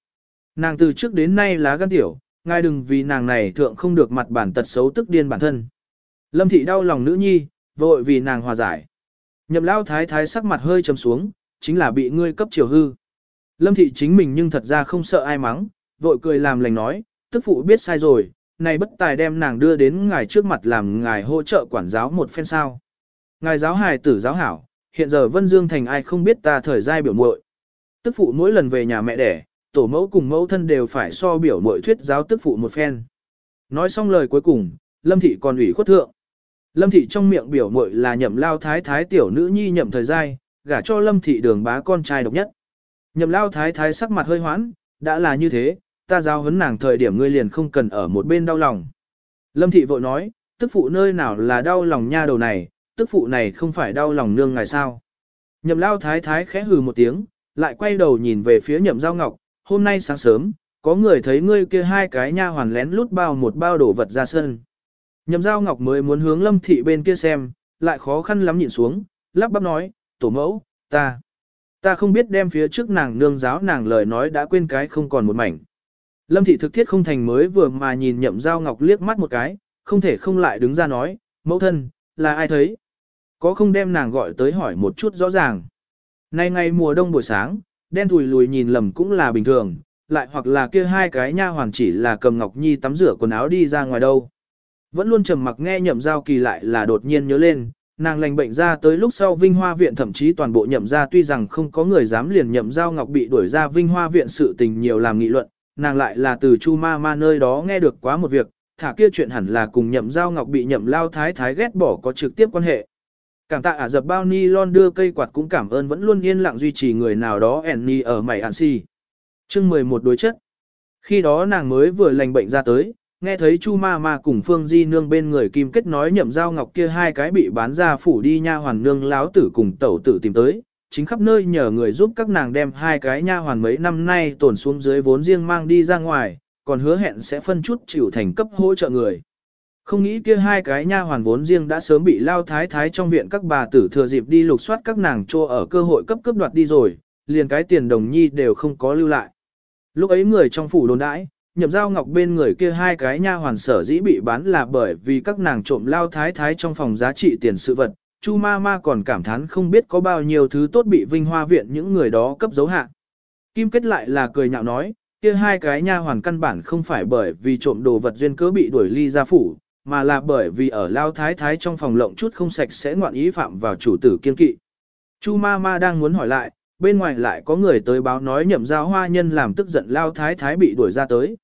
Nàng từ trước đến nay lá gan tiểu, ngài đừng vì nàng này thượng không được mặt bản tật xấu tức điên bản thân. Lâm thị đau lòng nữ nhi, vội vì nàng hòa giải. Nhậm lao thái thái sắc mặt hơi trầm xuống, chính là bị ngươi cấp chiều hư. Lâm thị chính mình nhưng thật ra không sợ ai mắng, vội cười làm lành nói, tức phụ biết sai rồi, này bất tài đem nàng đưa đến ngài trước mặt làm ngài hỗ trợ quản giáo một phen sao. Ngài giáo hài tử giáo hảo, hiện giờ Vân Dương thành ai không biết ta thời giai biểu muội. Tức phụ mỗi lần về nhà mẹ đẻ, tổ mẫu cùng mẫu thân đều phải so biểu muội thuyết giáo tức phụ một phen. Nói xong lời cuối cùng, Lâm thị còn ủy khuất thượng. Lâm thị trong miệng biểu muội là nhậm lao thái thái tiểu nữ nhi nhậm thời giai, gả cho Lâm thị đường bá con trai độc nhất. Nhậm lao thái thái sắc mặt hơi hoãn, đã là như thế, ta giao hấn nàng thời điểm ngươi liền không cần ở một bên đau lòng. Lâm thị vội nói, tức phụ nơi nào là đau lòng nha đầu này, tức phụ này không phải đau lòng nương ngài sao. Nhậm lao thái thái khẽ hừ một tiếng, lại quay đầu nhìn về phía nhậm giao ngọc, hôm nay sáng sớm, có người thấy ngươi kia hai cái nha hoàn lén lút bao một bao đồ vật ra sân. Nhậm giao ngọc mới muốn hướng lâm thị bên kia xem, lại khó khăn lắm nhìn xuống, lắp bắp nói, tổ mẫu, ta, ta không biết đem phía trước nàng nương giáo nàng lời nói đã quên cái không còn một mảnh. Lâm thị thực thiết không thành mới vừa mà nhìn nhậm giao ngọc liếc mắt một cái, không thể không lại đứng ra nói, mẫu thân, là ai thấy? Có không đem nàng gọi tới hỏi một chút rõ ràng. Nay ngày mùa đông buổi sáng, đen thùi lùi nhìn lầm cũng là bình thường, lại hoặc là kia hai cái nha hoàng chỉ là cầm ngọc nhi tắm rửa quần áo đi ra ngoài đâu. Vẫn luôn trầm mặc nghe nhậm giao kỳ lại là đột nhiên nhớ lên, nàng lành bệnh ra tới lúc sau Vinh Hoa Viện thậm chí toàn bộ nhậm ra tuy rằng không có người dám liền nhậm giao ngọc bị đuổi ra Vinh Hoa Viện sự tình nhiều làm nghị luận, nàng lại là từ Chu Ma Ma nơi đó nghe được quá một việc, thả kia chuyện hẳn là cùng nhậm giao ngọc bị nhậm lao thái thái ghét bỏ có trực tiếp quan hệ. Cảm tạ Ả Dập Bao Ni Lon đưa cây quạt cũng cảm ơn vẫn luôn yên lặng duy trì người nào đó Enni ở mảy ản si. Chương 11 đối chất. Khi đó nàng mới vừa lành bệnh ra tới, nghe thấy Chu Ma Ma cùng Phương Di nương bên người kim kết nói nhậm giao ngọc kia hai cái bị bán ra phủ đi nha hoàn nương láo tử cùng tẩu tử tìm tới, chính khắp nơi nhờ người giúp các nàng đem hai cái nha hoàn mấy năm nay tổn xuống dưới vốn riêng mang đi ra ngoài, còn hứa hẹn sẽ phân chút chịu thành cấp hỗ trợ người. Không nghĩ kia hai cái nha hoàn vốn riêng đã sớm bị lao thái thái trong viện các bà tử thừa dịp đi lục soát các nàng cho ở cơ hội cấp cấp đoạt đi rồi, liền cái tiền đồng nhi đều không có lưu lại. Lúc ấy người trong phủ đồn đãi, nhậm giao ngọc bên người kia hai cái nha hoàn sở dĩ bị bán là bởi vì các nàng trộm lao thái thái trong phòng giá trị tiền sự vật, Chu ma ma còn cảm thán không biết có bao nhiêu thứ tốt bị vinh hoa viện những người đó cấp dấu hạ. Kim kết lại là cười nhạo nói, kia hai cái nha hoàn căn bản không phải bởi vì trộm đồ vật duyên cớ bị đuổi ly ra phủ, mà là bởi vì ở lao thái thái trong phòng lộng chút không sạch sẽ ngoạn ý phạm vào chủ tử kiên kỵ. Chu ma ma đang muốn hỏi lại, bên ngoài lại có người tới báo nói nhậm giao hoa nhân làm tức giận lao thái thái bị đuổi ra tới.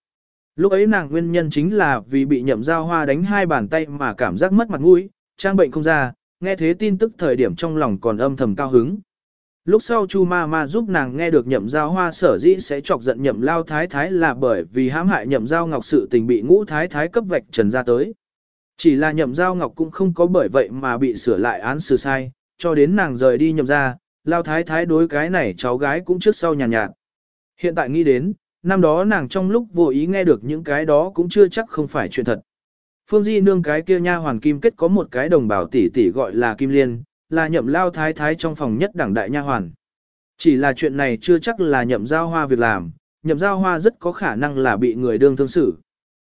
Lúc ấy nàng nguyên nhân chính là vì bị nhậm giao hoa đánh hai bàn tay mà cảm giác mất mặt mũi, trang bệnh không ra, nghe thế tin tức thời điểm trong lòng còn âm thầm cao hứng. Lúc sau Chu Ma Ma giúp nàng nghe được nhậm giao hoa sở dĩ sẽ chọc giận nhậm lao thái thái là bởi vì hãm hại nhậm giao ngọc sự tình bị ngũ thái thái cấp vạch trần ra tới. Chỉ là nhậm giao ngọc cũng không có bởi vậy mà bị sửa lại án xử sai, cho đến nàng rời đi nhậm ra, lao thái thái đối cái này cháu gái cũng trước sau nhàn nhạt, nhạt. Hiện tại nghĩ đến, năm đó nàng trong lúc vô ý nghe được những cái đó cũng chưa chắc không phải chuyện thật. Phương Di nương cái kia nha hoàn kim kết có một cái đồng bào tỷ tỷ gọi là Kim Liên, là nhậm lao thái thái trong phòng nhất đẳng đại nha hoàn. Chỉ là chuyện này chưa chắc là nhậm giao hoa việc làm, nhậm giao hoa rất có khả năng là bị người đương thương xử.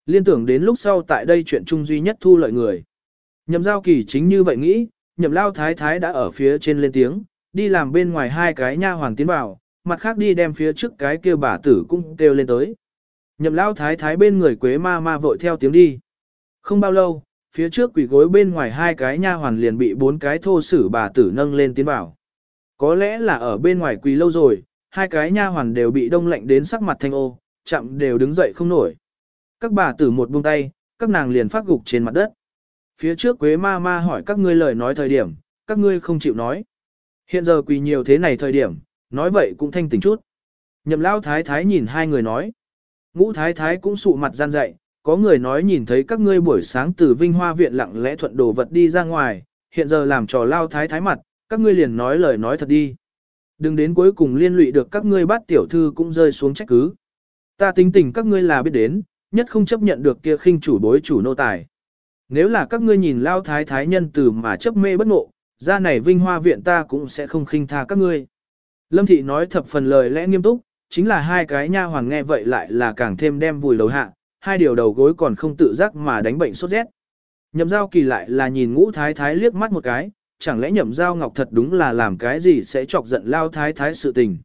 Liên tưởng đến lúc sau tại đây chuyện chung duy nhất thu lợi người. Nhậm giao kỳ chính như vậy nghĩ, nhậm lao thái thái đã ở phía trên lên tiếng, đi làm bên ngoài hai cái nha hoàn tiến vào, mặt khác đi đem phía trước cái kia bà tử cũng kêu lên tới. Nhậm lao thái thái bên người quế ma ma vội theo tiếng đi. Không bao lâu, phía trước quỷ gối bên ngoài hai cái nha hoàn liền bị bốn cái thô sử bà tử nâng lên tiến vào. Có lẽ là ở bên ngoài quỳ lâu rồi, hai cái nha hoàn đều bị đông lạnh đến sắc mặt thanh ô, chậm đều đứng dậy không nổi. Các bà tử một buông tay, các nàng liền phát gục trên mặt đất. Phía trước Quế ma ma hỏi các ngươi lời nói thời điểm, các ngươi không chịu nói. Hiện giờ quỳ nhiều thế này thời điểm, nói vậy cũng thanh tỉnh chút. Nhậm lao thái thái nhìn hai người nói. Ngũ thái thái cũng sụ mặt gian dậy, có người nói nhìn thấy các ngươi buổi sáng từ Vinh Hoa viện lặng lẽ thuận đồ vật đi ra ngoài, hiện giờ làm trò lao thái thái mặt, các ngươi liền nói lời nói thật đi. Đừng đến cuối cùng liên lụy được các ngươi bắt tiểu thư cũng rơi xuống trách cứ. Ta tính tình các ngươi là biết đến, nhất không chấp nhận được kia khinh chủ bối chủ nô tài. Nếu là các ngươi nhìn lao thái thái nhân từ mà chấp mê bất ngộ, ra này vinh hoa viện ta cũng sẽ không khinh tha các ngươi. Lâm thị nói thập phần lời lẽ nghiêm túc, chính là hai cái nha hoàng nghe vậy lại là càng thêm đem vùi đầu hạ, hai điều đầu gối còn không tự giác mà đánh bệnh sốt rét. Nhậm giao kỳ lại là nhìn ngũ thái thái liếc mắt một cái, chẳng lẽ nhậm giao ngọc thật đúng là làm cái gì sẽ chọc giận lao thái thái sự tình.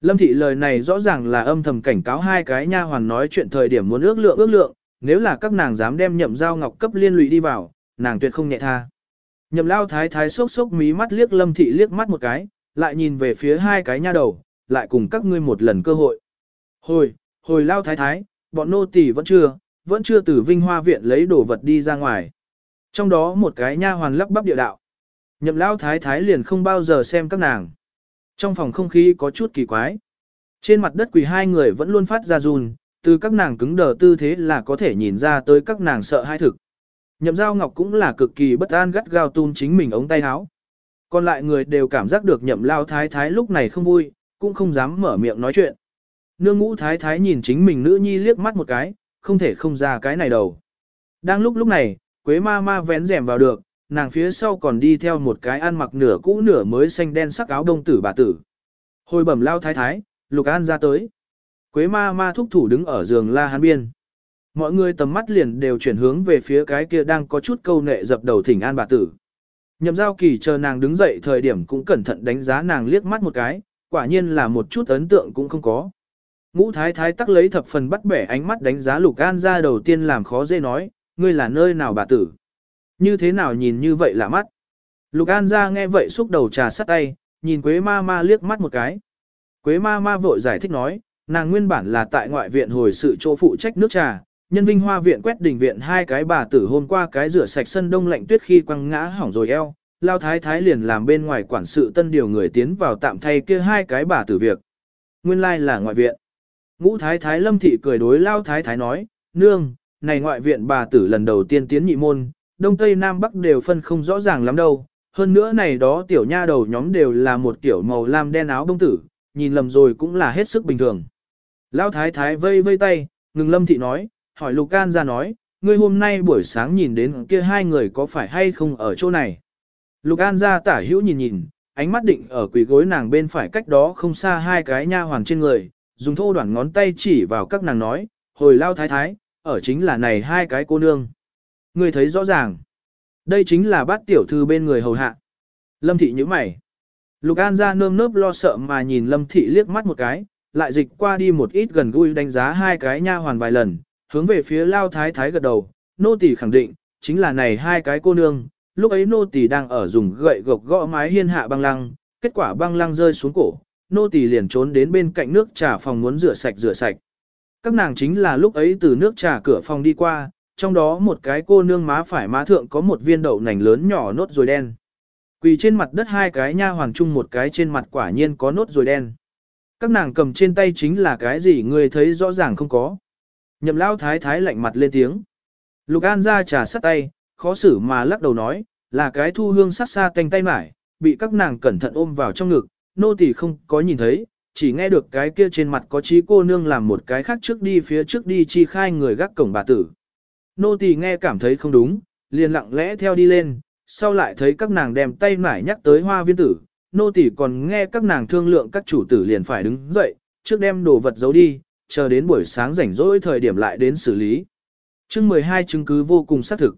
Lâm thị lời này rõ ràng là âm thầm cảnh cáo hai cái nha hoàn nói chuyện thời điểm muốn ước lượng ước lượng, nếu là các nàng dám đem nhậm giao ngọc cấp liên lụy đi vào, nàng tuyệt không nhẹ tha. Nhậm lao thái thái sốc sốc mí mắt liếc lâm thị liếc mắt một cái, lại nhìn về phía hai cái nha đầu, lại cùng các ngươi một lần cơ hội. Hồi, hồi lao thái thái, bọn nô tỳ vẫn chưa, vẫn chưa từ vinh hoa viện lấy đồ vật đi ra ngoài. Trong đó một cái nha hoàn lắp bắp địa đạo. Nhậm lao thái thái liền không bao giờ xem các nàng. Trong phòng không khí có chút kỳ quái. Trên mặt đất quỳ hai người vẫn luôn phát ra run, từ các nàng cứng đờ tư thế là có thể nhìn ra tới các nàng sợ hai thực. Nhậm giao ngọc cũng là cực kỳ bất an gắt gao tun chính mình ống tay áo. Còn lại người đều cảm giác được nhậm lao thái thái lúc này không vui, cũng không dám mở miệng nói chuyện. Nương ngũ thái thái nhìn chính mình nữ nhi liếc mắt một cái, không thể không ra cái này đầu. Đang lúc lúc này, Quế ma ma vén rèm vào được, nàng phía sau còn đi theo một cái ăn mặc nửa cũ nửa mới xanh đen sắc áo đông tử bà tử. Hồi bẩm lao thái thái, Lục An ra tới. Quế ma ma thúc thủ đứng ở giường la hán biên. Mọi người tầm mắt liền đều chuyển hướng về phía cái kia đang có chút câu nệ dập đầu thỉnh an bà tử. Nhậm giao kỳ chờ nàng đứng dậy thời điểm cũng cẩn thận đánh giá nàng liếc mắt một cái, quả nhiên là một chút ấn tượng cũng không có. Ngũ thái thái tắc lấy thập phần bắt bẻ ánh mắt đánh giá lục an ra đầu tiên làm khó dễ nói, ngươi là nơi nào bà tử. Như thế nào nhìn như vậy lạ mắt. Lục an ra nghe vậy xúc đầu trà sắt tay, nhìn quế ma ma liếc mắt một cái. Quế ma ma vội giải thích nói, nàng nguyên bản là tại ngoại viện hồi sự chỗ phụ trách nước trà, nhân vinh hoa viện quét đỉnh viện hai cái bà tử hôm qua cái rửa sạch sân đông lạnh tuyết khi quăng ngã hỏng rồi eo, lao thái thái liền làm bên ngoài quản sự tân điều người tiến vào tạm thay kia hai cái bà tử việc. Nguyên lai là ngoại viện. Ngũ thái thái lâm thị cười đối lao thái thái nói, nương, này ngoại viện bà tử lần đầu tiên tiến nhị môn, đông tây nam bắc đều phân không rõ ràng lắm đâu. Hơn nữa này đó tiểu nha đầu nhóm đều là một kiểu màu lam đen áo đông tử, nhìn lầm rồi cũng là hết sức bình thường. Lão thái thái vây vây tay, ngừng lâm thị nói, hỏi Lục Can ra nói, ngươi hôm nay buổi sáng nhìn đến kia hai người có phải hay không ở chỗ này. Lục An ra tả hữu nhìn nhìn, ánh mắt định ở quỷ gối nàng bên phải cách đó không xa hai cái nha hoàng trên người, dùng thô đoạn ngón tay chỉ vào các nàng nói, hồi lao thái thái, ở chính là này hai cái cô nương. người thấy rõ ràng, đây chính là bát tiểu thư bên người hầu hạ. Lâm thị nhíu mày. Lục An ra nơm nớp lo sợ mà nhìn Lâm thị liếc mắt một cái, lại dịch qua đi một ít gần gũi đánh giá hai cái nha hoàn vài lần, hướng về phía lao thái thái gật đầu, nô tỳ khẳng định, chính là này hai cái cô nương, lúc ấy nô tỳ đang ở dùng gậy gộc gõ mái hiên hạ băng lăng, kết quả băng lăng rơi xuống cổ, nô tỳ liền trốn đến bên cạnh nước trà phòng muốn rửa sạch rửa sạch. Các nàng chính là lúc ấy từ nước trà cửa phòng đi qua, trong đó một cái cô nương má phải má thượng có một viên đậu nành lớn nhỏ nốt rồi đen. Quỳ trên mặt đất hai cái nha hoàng chung một cái trên mặt quả nhiên có nốt rồi đen. Các nàng cầm trên tay chính là cái gì người thấy rõ ràng không có. Nhậm lao thái thái lạnh mặt lên tiếng. Lục An ra trà sắt tay, khó xử mà lắc đầu nói, là cái thu hương sát xa canh tay mải, bị các nàng cẩn thận ôm vào trong ngực, nô tỳ không có nhìn thấy, chỉ nghe được cái kia trên mặt có trí cô nương làm một cái khác trước đi phía trước đi chi khai người gác cổng bà tử. Nô tỳ nghe cảm thấy không đúng, liền lặng lẽ theo đi lên, sau lại thấy các nàng đem tay nải nhắc tới hoa viên tử, nô tỳ còn nghe các nàng thương lượng các chủ tử liền phải đứng dậy, trước đem đồ vật giấu đi, chờ đến buổi sáng rảnh rỗi thời điểm lại đến xử lý. Chương 12 chứng cứ vô cùng xác thực.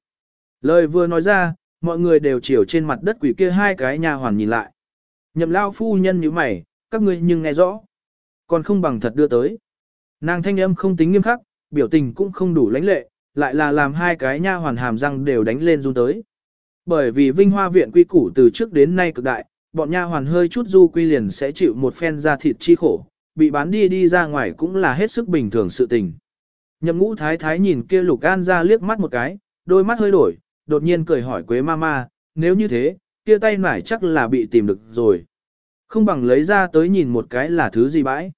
Lời vừa nói ra, mọi người đều chiều trên mặt đất quỷ kia hai cái nhà hoàn nhìn lại. Nhậm lao phu nhân như mày, các ngươi nhưng nghe rõ. Còn không bằng thật đưa tới. Nàng thanh âm không tính nghiêm khắc, biểu tình cũng không đủ lãnh lệ, lại là làm hai cái nha hoàn hàm răng đều đánh lên run tới. Bởi vì Vinh Hoa viện quy củ từ trước đến nay cực đại, bọn nha hoàn hơi chút du quy liền sẽ chịu một phen ra thịt chi khổ, bị bán đi đi ra ngoài cũng là hết sức bình thường sự tình. Nhậm ngũ thái thái nhìn kia lục an ra liếc mắt một cái, đôi mắt hơi đổi, đột nhiên cười hỏi quế ma ma, nếu như thế, kia tay nải chắc là bị tìm được rồi. Không bằng lấy ra tới nhìn một cái là thứ gì bãi.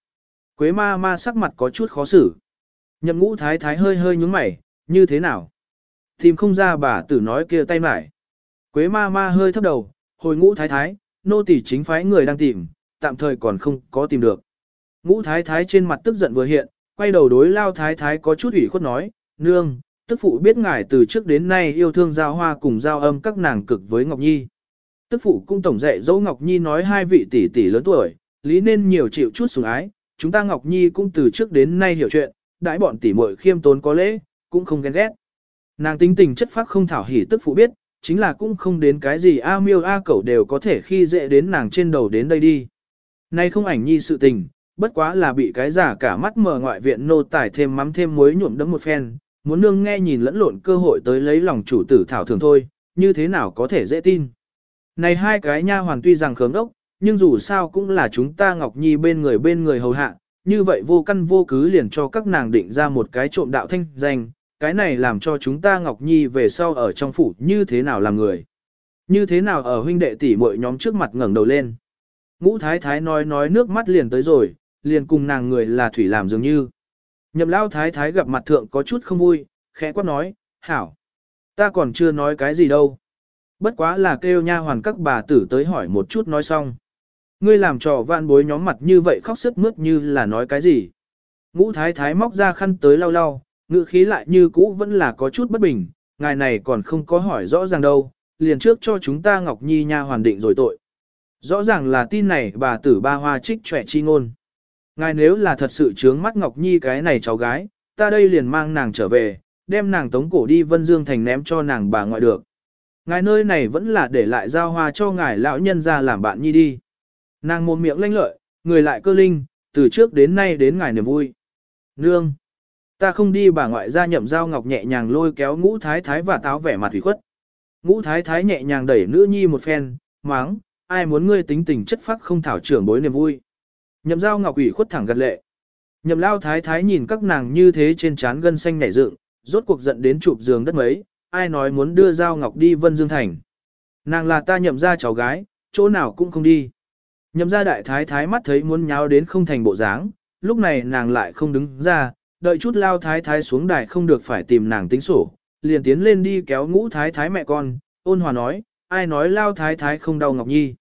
Quế ma ma sắc mặt có chút khó xử. Nhậm ngũ thái thái hơi hơi nhúng mày, như thế nào? Tìm không ra bà tử nói kia tay nải. Quế ma ma hơi thấp đầu, hồi ngũ thái thái, nô tỳ chính phái người đang tìm, tạm thời còn không có tìm được. Ngũ thái thái trên mặt tức giận vừa hiện, quay đầu đối lao thái thái có chút ủy khuất nói, nương, tức phụ biết ngài từ trước đến nay yêu thương giao hoa cùng giao âm các nàng cực với Ngọc Nhi. Tức phụ cung tổng dạy dỗ Ngọc Nhi nói hai vị tỷ tỷ lớn tuổi, lý nên nhiều chịu chút sủng ái, chúng ta Ngọc Nhi cũng từ trước đến nay hiểu chuyện, đãi bọn tỷ muội khiêm tốn có lễ, cũng không ghen ghét. Nàng tính tình chất phác không thảo hỉ tức phụ biết, chính là cũng không đến cái gì a miêu a cẩu đều có thể khi dễ đến nàng trên đầu đến đây đi. Nay không ảnh nhi sự tình, bất quá là bị cái giả cả mắt mở ngoại viện nô tải thêm mắm thêm muối nhuộm đấm một phen, muốn nương nghe nhìn lẫn lộn cơ hội tới lấy lòng chủ tử thảo thường thôi, như thế nào có thể dễ tin. Này hai cái nha hoàn tuy rằng khớm đốc, nhưng dù sao cũng là chúng ta Ngọc Nhi bên người bên người hầu hạ, như vậy vô căn vô cứ liền cho các nàng định ra một cái trộm đạo thanh danh, cái này làm cho chúng ta Ngọc Nhi về sau ở trong phủ như thế nào làm người. Như thế nào ở huynh đệ tỷ muội nhóm trước mặt ngẩng đầu lên. Ngũ thái thái nói nói nước mắt liền tới rồi, liền cùng nàng người là thủy làm dường như. Nhậm lao thái thái gặp mặt thượng có chút không vui, khẽ quát nói, hảo. Ta còn chưa nói cái gì đâu. Bất quá là kêu nha hoàn các bà tử tới hỏi một chút nói xong. Ngươi làm trò vạn bối nhóm mặt như vậy khóc sức mướt như là nói cái gì. Ngũ thái thái móc ra khăn tới lau lau, ngữ khí lại như cũ vẫn là có chút bất bình, ngài này còn không có hỏi rõ ràng đâu, liền trước cho chúng ta Ngọc Nhi nha hoàn định rồi tội. Rõ ràng là tin này bà tử ba hoa trích trẻ chi ngôn. Ngài nếu là thật sự chướng mắt Ngọc Nhi cái này cháu gái, ta đây liền mang nàng trở về, đem nàng tống cổ đi Vân Dương Thành ném cho nàng bà ngoại được. Ngài nơi này vẫn là để lại giao hoa cho ngài lão nhân ra làm bạn nhi đi. Nàng mồm miệng lanh lợi, người lại cơ linh, từ trước đến nay đến ngài niềm vui. Nương! Ta không đi bà ngoại ra nhậm giao ngọc nhẹ nhàng lôi kéo ngũ thái thái và táo vẻ mặt thủy khuất. Ngũ thái thái nhẹ nhàng đẩy nữ nhi một phen, máng, ai muốn ngươi tính tình chất phác không thảo trưởng bối niềm vui. Nhậm giao ngọc ủy khuất thẳng gật lệ. Nhậm lao thái thái nhìn các nàng như thế trên trán gân xanh nhảy dựng, rốt cuộc giận đến chụp giường đất mấy, ai nói muốn đưa giao ngọc đi Vân Dương Thành. Nàng là ta nhậm ra cháu gái, chỗ nào cũng không đi. Nhậm ra đại thái thái mắt thấy muốn nháo đến không thành bộ dáng, lúc này nàng lại không đứng ra, đợi chút lao thái thái xuống đài không được phải tìm nàng tính sổ, liền tiến lên đi kéo ngũ thái thái mẹ con, ôn hòa nói, ai nói lao thái thái không đau Ngọc Nhi.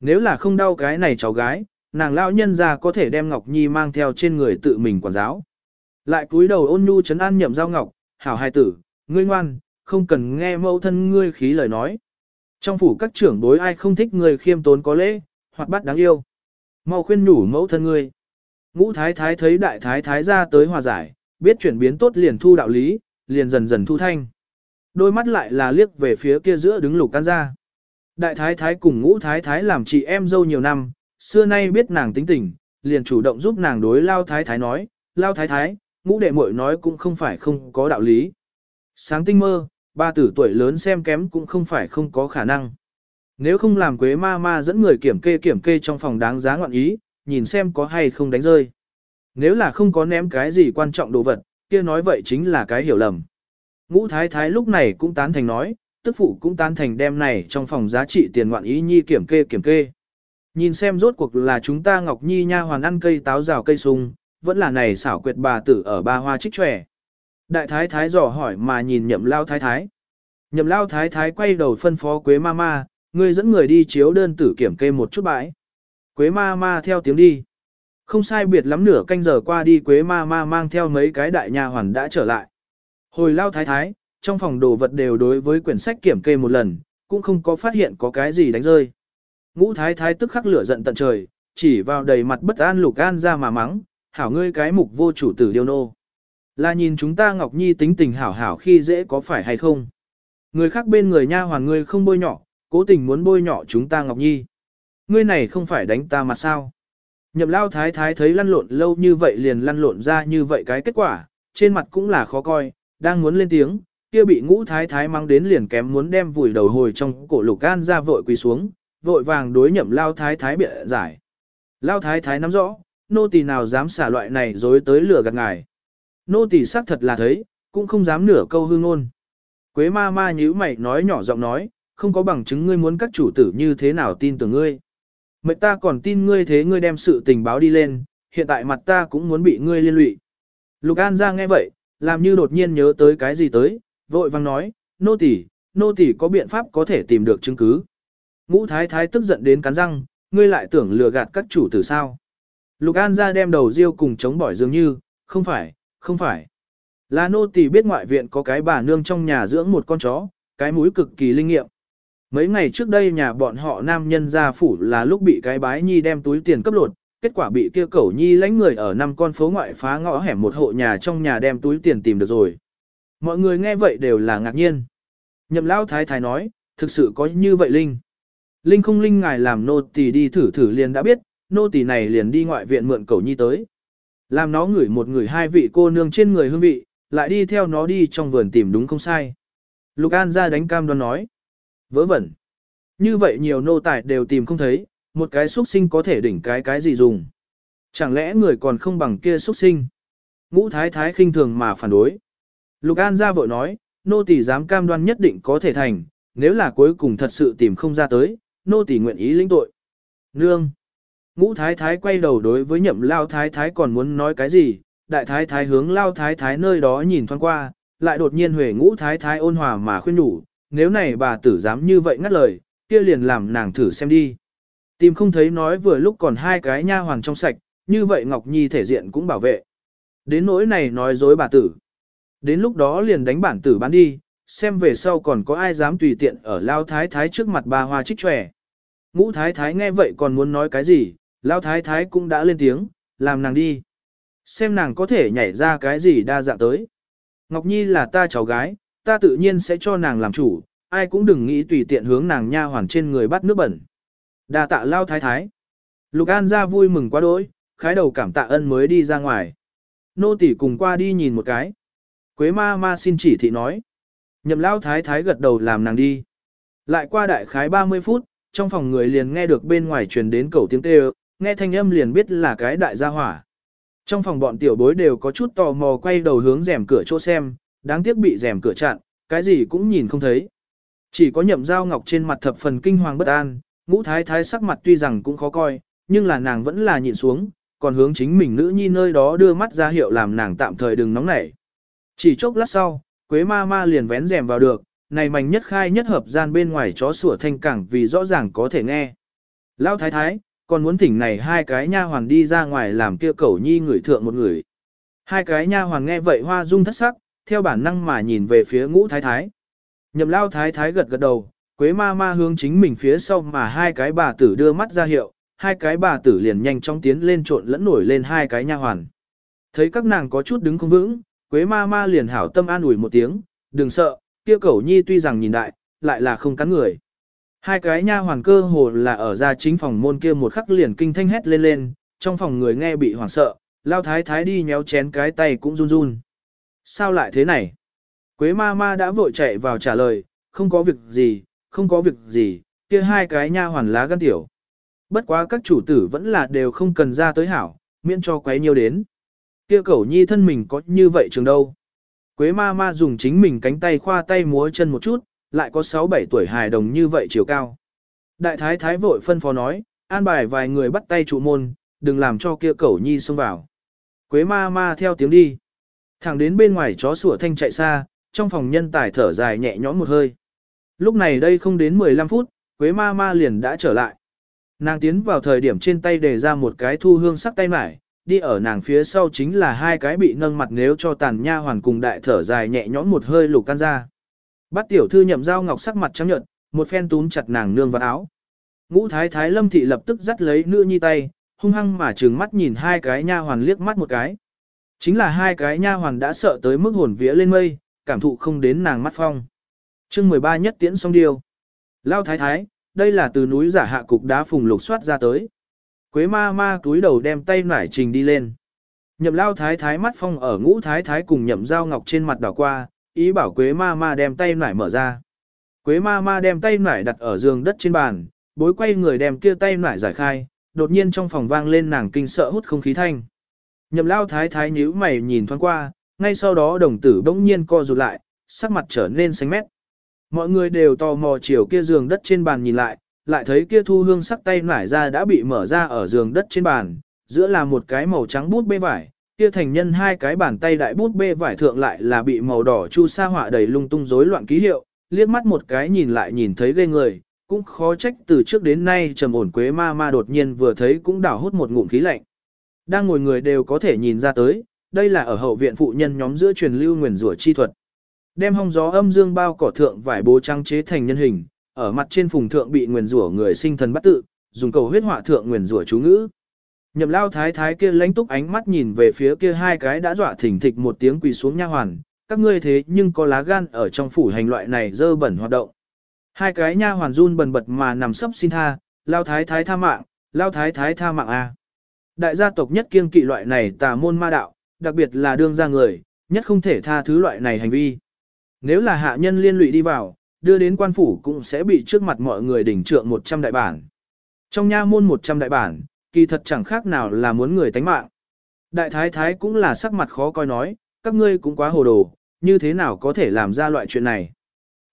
Nếu là không đau cái này cháu gái, nàng lao nhân ra có thể đem Ngọc Nhi mang theo trên người tự mình quản giáo. Lại cúi đầu ôn nhu chấn an nhậm giao ngọc, hảo hai tử, ngươi ngoan, không cần nghe mẫu thân ngươi khí lời nói. Trong phủ các trưởng đối ai không thích người khiêm tốn có lễ, hoặc bắt đáng yêu. Mau khuyên nhủ mẫu thân ngươi. Ngũ thái thái thấy đại thái thái ra tới hòa giải, biết chuyển biến tốt liền thu đạo lý, liền dần dần thu thanh. Đôi mắt lại là liếc về phía kia giữa đứng lục can ra. Đại thái thái cùng ngũ thái thái làm chị em dâu nhiều năm, xưa nay biết nàng tính tình, liền chủ động giúp nàng đối lao thái thái nói, lao thái thái, ngũ đệ muội nói cũng không phải không có đạo lý. Sáng tinh mơ, ba tử tuổi lớn xem kém cũng không phải không có khả năng. Nếu không làm quế ma ma dẫn người kiểm kê kiểm kê trong phòng đáng giá ngọn ý, nhìn xem có hay không đánh rơi. Nếu là không có ném cái gì quan trọng đồ vật, kia nói vậy chính là cái hiểu lầm. Ngũ thái thái lúc này cũng tán thành nói, tức phụ cũng tán thành đem này trong phòng giá trị tiền ngoạn ý nhi kiểm kê kiểm kê. Nhìn xem rốt cuộc là chúng ta Ngọc Nhi nha hoàn ăn cây táo rào cây sung, vẫn là này xảo quyệt bà tử ở ba hoa trích trẻ. Đại thái thái dò hỏi mà nhìn nhậm lao thái thái. Nhậm lao thái thái quay đầu phân phó quế ma ma, ngươi dẫn người đi chiếu đơn tử kiểm kê một chút bãi. Quế ma ma theo tiếng đi. Không sai biệt lắm nửa canh giờ qua đi Quế ma ma mang theo mấy cái đại nha hoàn đã trở lại. Hồi lao thái thái, trong phòng đồ vật đều đối với quyển sách kiểm kê một lần, cũng không có phát hiện có cái gì đánh rơi. Ngũ thái thái tức khắc lửa giận tận trời, chỉ vào đầy mặt bất an lục an ra mà mắng, hảo ngươi cái mục vô chủ tử điêu nô. Là nhìn chúng ta Ngọc Nhi tính tình hảo hảo khi dễ có phải hay không. Người khác bên người nha hoàn ngươi không bôi nhỏ, cố tình muốn bôi nhỏ chúng ta Ngọc Nhi. Ngươi này không phải đánh ta mà sao. Nhậm lao thái thái thấy lăn lộn lâu như vậy liền lăn lộn ra như vậy cái kết quả, trên mặt cũng là khó coi, đang muốn lên tiếng, kia bị ngũ thái thái mang đến liền kém muốn đem vùi đầu hồi trong cổ lục gan ra vội quỳ xuống, vội vàng đối nhậm lao thái thái bịa giải. Lao thái thái nắm rõ, nô tỳ nào dám xả loại này dối tới lửa gạt ngài. Nô tỳ xác thật là thấy, cũng không dám nửa câu hương ngôn. Quế ma ma nhíu mày nói nhỏ giọng nói, không có bằng chứng ngươi muốn các chủ tử như thế nào tin tưởng ngươi. Mệnh ta còn tin ngươi thế ngươi đem sự tình báo đi lên, hiện tại mặt ta cũng muốn bị ngươi liên lụy. Lục An ra nghe vậy, làm như đột nhiên nhớ tới cái gì tới, vội vang nói, nô tỳ, nô tỳ có biện pháp có thể tìm được chứng cứ. Ngũ thái thái tức giận đến cắn răng, ngươi lại tưởng lừa gạt các chủ tử sao. Lục An ra đem đầu riêu cùng chống bỏi dường như, không phải, không phải. Là nô tỳ biết ngoại viện có cái bà nương trong nhà dưỡng một con chó, cái mũi cực kỳ linh nghiệm. Mấy ngày trước đây nhà bọn họ nam nhân gia phủ là lúc bị cái bái nhi đem túi tiền cấp lột, kết quả bị kia cẩu nhi lãnh người ở năm con phố ngoại phá ngõ hẻm một hộ nhà trong nhà đem túi tiền tìm được rồi. Mọi người nghe vậy đều là ngạc nhiên. Nhậm lão thái thái nói, thực sự có như vậy Linh. Linh không Linh ngài làm nô tỳ đi thử thử liền đã biết, nô tỳ này liền đi ngoại viện mượn cẩu nhi tới. Làm nó ngửi một người hai vị cô nương trên người hương vị, lại đi theo nó đi trong vườn tìm đúng không sai. Lục An ra đánh cam đoan nói. Vớ vẩn. Như vậy nhiều nô tài đều tìm không thấy, một cái xuất sinh có thể đỉnh cái cái gì dùng. Chẳng lẽ người còn không bằng kia xuất sinh. Ngũ thái thái khinh thường mà phản đối. Lục An ra vội nói, nô tỳ dám cam đoan nhất định có thể thành, nếu là cuối cùng thật sự tìm không ra tới, nô tỳ nguyện ý lĩnh tội. Nương. Ngũ thái thái quay đầu đối với nhậm lao thái thái còn muốn nói cái gì, đại thái thái hướng lao thái thái nơi đó nhìn thoáng qua, lại đột nhiên huề ngũ thái thái ôn hòa mà khuyên nhủ, nếu này bà tử dám như vậy ngắt lời, kia liền làm nàng thử xem đi. Tìm không thấy nói vừa lúc còn hai cái nha hoàn trong sạch, như vậy Ngọc Nhi thể diện cũng bảo vệ. Đến nỗi này nói dối bà tử. Đến lúc đó liền đánh bản tử bán đi, xem về sau còn có ai dám tùy tiện ở Lao Thái Thái trước mặt bà hoa trích tròe. Ngũ Thái Thái nghe vậy còn muốn nói cái gì, Lão Thái Thái cũng đã lên tiếng, làm nàng đi. Xem nàng có thể nhảy ra cái gì đa dạng tới. Ngọc Nhi là ta cháu gái, ta tự nhiên sẽ cho nàng làm chủ, ai cũng đừng nghĩ tùy tiện hướng nàng nha hoàn trên người bắt nước bẩn. Đa tạ lao thái thái. Lục An ra vui mừng quá đỗi, khái đầu cảm tạ ân mới đi ra ngoài. Nô tỷ cùng qua đi nhìn một cái. Quế ma ma xin chỉ thị nói. Nhậm lao thái thái gật đầu làm nàng đi. Lại qua đại khái 30 phút, trong phòng người liền nghe được bên ngoài truyền đến cầu tiếng kêu, nghe thanh âm liền biết là cái đại gia hỏa. Trong phòng bọn tiểu bối đều có chút tò mò quay đầu hướng rèm cửa chỗ xem, đáng tiếc bị rèm cửa chặn, cái gì cũng nhìn không thấy. Chỉ có nhậm Dao ngọc trên mặt thập phần kinh hoàng bất an, ngũ thái thái sắc mặt tuy rằng cũng khó coi, nhưng là nàng vẫn là nhịn xuống, còn hướng chính mình nữ nhi nơi đó đưa mắt ra hiệu làm nàng tạm thời đừng nóng nảy. Chỉ chốc lát sau, Quế ma ma liền vén rèm vào được, này mảnh nhất khai nhất hợp gian bên ngoài chó sủa thanh cảng vì rõ ràng có thể nghe. Lão thái thái, còn muốn thỉnh này hai cái nha hoàn đi ra ngoài làm kia cẩu nhi người thượng một người. Hai cái nha hoàn nghe vậy hoa dung thất sắc, theo bản năng mà nhìn về phía ngũ thái thái. Nhậm lao thái thái gật gật đầu, quế ma ma hướng chính mình phía sau mà hai cái bà tử đưa mắt ra hiệu, hai cái bà tử liền nhanh chóng tiến lên trộn lẫn nổi lên hai cái nha hoàn. Thấy các nàng có chút đứng không vững, quế ma ma liền hảo tâm an ủi một tiếng, đừng sợ, kia cẩu nhi tuy rằng nhìn đại, lại là không cắn người. Hai cái nha hoàn cơ hồ là ở ra chính phòng môn kia một khắc liền kinh thanh hét lên lên, trong phòng người nghe bị hoảng sợ, lao thái thái đi nhéo chén cái tay cũng run run. Sao lại thế này? Quế ma ma đã vội chạy vào trả lời, không có việc gì, không có việc gì, kia hai cái nha hoàn lá gan tiểu. Bất quá các chủ tử vẫn là đều không cần ra tới hảo, miễn cho quấy nhiều đến. Kia cẩu nhi thân mình có như vậy trường đâu. Quế ma ma dùng chính mình cánh tay khoa tay múa chân một chút, lại có 6-7 tuổi hài đồng như vậy chiều cao. Đại thái thái vội phân phó nói, an bài vài người bắt tay trụ môn, đừng làm cho kia cẩu nhi xông vào. Quế ma ma theo tiếng đi. Thẳng đến bên ngoài chó sủa thanh chạy xa, trong phòng nhân tài thở dài nhẹ nhõm một hơi. Lúc này đây không đến 15 phút, Quế ma ma liền đã trở lại. Nàng tiến vào thời điểm trên tay để ra một cái thu hương sắc tay mải, đi ở nàng phía sau chính là hai cái bị nâng mặt nếu cho tàn nha hoàn cùng đại thở dài nhẹ nhõm một hơi lục can ra. Bắt tiểu thư nhậm dao ngọc sắc mặt trắng nhợt, một phen túm chặt nàng nương vào áo. Ngũ thái thái lâm thị lập tức dắt lấy nữ nhi tay, hung hăng mà trừng mắt nhìn hai cái nha hoàn liếc mắt một cái. Chính là hai cái nha hoàn đã sợ tới mức hồn vía lên mây, cảm thụ không đến nàng mắt phong. chương 13 nhất tiễn xong điều. Lao thái thái, đây là từ núi giả hạ cục đá phùng lục soát ra tới. Quế ma ma túi đầu đem tay nải trình đi lên. Nhậm lao thái thái mắt phong ở ngũ thái thái cùng nhậm dao ngọc trên mặt đảo qua, ý bảo quế ma ma đem tay nải mở ra. Quế ma ma đem tay nải đặt ở giường đất trên bàn, bối quay người đem kia tay nải giải khai, đột nhiên trong phòng vang lên nàng kinh sợ hút không khí thanh. Nhậm lao thái thái nhíu mày nhìn thoáng qua, ngay sau đó đồng tử bỗng nhiên co rụt lại, sắc mặt trở nên xanh mét. Mọi người đều tò mò chiều kia giường đất trên bàn nhìn lại, lại thấy kia thu hương sắc tay nải ra đã bị mở ra ở giường đất trên bàn, giữa là một cái màu trắng bút bê vải, kia thành nhân hai cái bàn tay đại bút bê vải thượng lại là bị màu đỏ chu sa họa đầy lung tung rối loạn ký hiệu, liếc mắt một cái nhìn lại nhìn thấy ghê người, cũng khó trách từ trước đến nay trầm ổn quế ma ma đột nhiên vừa thấy cũng đảo hút một ngụm khí lạnh. Đang ngồi người đều có thể nhìn ra tới, đây là ở hậu viện phụ nhân nhóm giữa truyền lưu nguyền rủa chi thuật. Đem hong gió âm dương bao cỏ thượng vải bố trang chế thành nhân hình, ở mặt trên phùng thượng bị nguyền rủa người sinh thần bắt tự, dùng cầu huyết họa thượng nguyền rủa chú ngữ. Nhậm lao thái thái kia lãnh túc ánh mắt nhìn về phía kia hai cái đã dọa thỉnh thịch một tiếng quỳ xuống nha hoàn, các ngươi thế nhưng có lá gan ở trong phủ hành loại này dơ bẩn hoạt động. Hai cái nha hoàn run bần bật mà nằm sấp xin tha, lao thái thái tha mạng, lao thái thái tha mạng a. Đại gia tộc nhất kiêng kỵ loại này tà môn ma đạo, đặc biệt là đương gia người, nhất không thể tha thứ loại này hành vi. Nếu là hạ nhân liên lụy đi vào, đưa đến quan phủ cũng sẽ bị trước mặt mọi người đỉnh trượng 100 đại bản. Trong nha môn 100 đại bản, kỳ thật chẳng khác nào là muốn người tánh mạng. Đại thái thái cũng là sắc mặt khó coi nói, các ngươi cũng quá hồ đồ, như thế nào có thể làm ra loại chuyện này.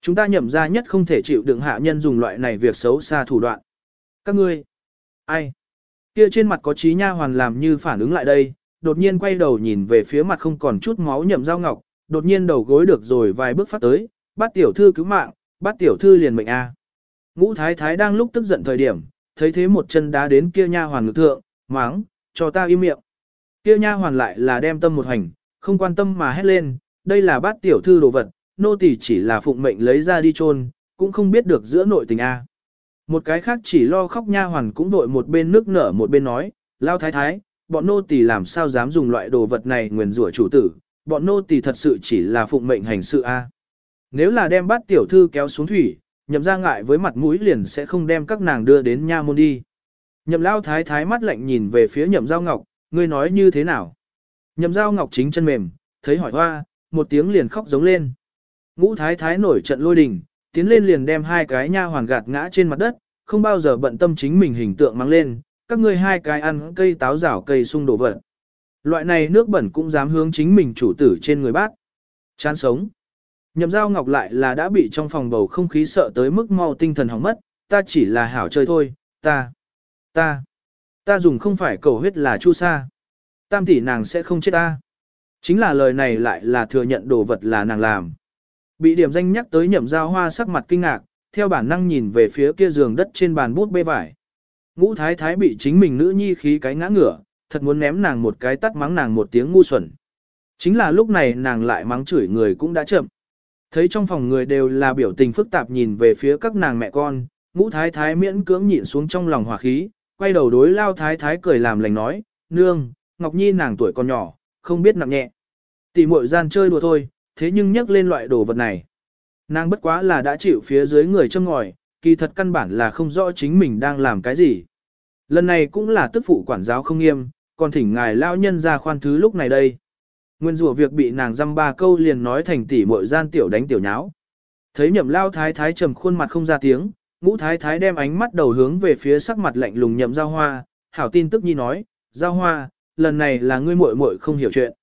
Chúng ta nhậm ra nhất không thể chịu đựng hạ nhân dùng loại này việc xấu xa thủ đoạn. Các ngươi, ai? Kia trên mặt có trí nha hoàn làm như phản ứng lại đây, đột nhiên quay đầu nhìn về phía mặt không còn chút máu nhậm dao ngọc, đột nhiên đầu gối được rồi vài bước phát tới, bắt tiểu thư cứu mạng, bắt tiểu thư liền mệnh A. Ngũ thái thái đang lúc tức giận thời điểm, thấy thế một chân đá đến kia nha hoàn ngực thượng, máng, cho ta im miệng. Kia nha hoàn lại là đem tâm một hành, không quan tâm mà hét lên, đây là bát tiểu thư đồ vật, nô tỳ chỉ là phụng mệnh lấy ra đi chôn, cũng không biết được giữa nội tình A. Một cái khác chỉ lo khóc nha hoàn cũng vội một bên nước nở một bên nói, lao thái thái, bọn nô tỳ làm sao dám dùng loại đồ vật này nguyền rủa chủ tử, bọn nô tỳ thật sự chỉ là phụng mệnh hành sự A. Nếu là đem bát tiểu thư kéo xuống thủy, nhậm ra ngại với mặt mũi liền sẽ không đem các nàng đưa đến nha môn đi. Nhậm lao thái thái mắt lạnh nhìn về phía nhậm giao ngọc, ngươi nói như thế nào? Nhậm giao ngọc chính chân mềm, thấy hỏi hoa, một tiếng liền khóc giống lên. Ngũ thái thái nổi trận lôi đình, tiến lên liền đem hai cái nha hoàn gạt ngã trên mặt đất, không bao giờ bận tâm chính mình hình tượng mang lên, các ngươi hai cái ăn cây táo rảo cây sung đổ vật. Loại này nước bẩn cũng dám hướng chính mình chủ tử trên người bát. Chán sống. Nhậm giao ngọc lại là đã bị trong phòng bầu không khí sợ tới mức mau tinh thần hỏng mất, ta chỉ là hảo chơi thôi, ta, ta, ta dùng không phải cầu huyết là chu sa. Tam tỷ nàng sẽ không chết ta. Chính là lời này lại là thừa nhận đồ vật là nàng làm. Bị điểm danh nhắc tới nhậm giao hoa sắc mặt kinh ngạc, theo bản năng nhìn về phía kia giường đất trên bàn bút bê vải. Ngũ thái thái bị chính mình nữ nhi khí cái ngã ngửa, thật muốn ném nàng một cái tắt mắng nàng một tiếng ngu xuẩn. Chính là lúc này nàng lại mắng chửi người cũng đã chậm. Thấy trong phòng người đều là biểu tình phức tạp nhìn về phía các nàng mẹ con, ngũ thái thái miễn cưỡng nhịn xuống trong lòng hòa khí, quay đầu đối lao thái thái cười làm lành nói, nương, Ngọc Nhi nàng tuổi còn nhỏ, không biết nặng nhẹ. Tỷ muội gian chơi đùa thôi, thế nhưng nhắc lên loại đồ vật này. Nàng bất quá là đã chịu phía dưới người châm ngòi, kỳ thật căn bản là không rõ chính mình đang làm cái gì. Lần này cũng là tức phụ quản giáo không nghiêm, còn thỉnh ngài lao nhân ra khoan thứ lúc này đây. Nguyên rủa việc bị nàng dăm ba câu liền nói thành tỉ muội gian tiểu đánh tiểu nháo. Thấy nhậm lao thái thái trầm khuôn mặt không ra tiếng, ngũ thái thái đem ánh mắt đầu hướng về phía sắc mặt lạnh lùng nhậm giao hoa, hảo tin tức nhi nói, giao hoa, lần này là ngươi muội muội không hiểu chuyện.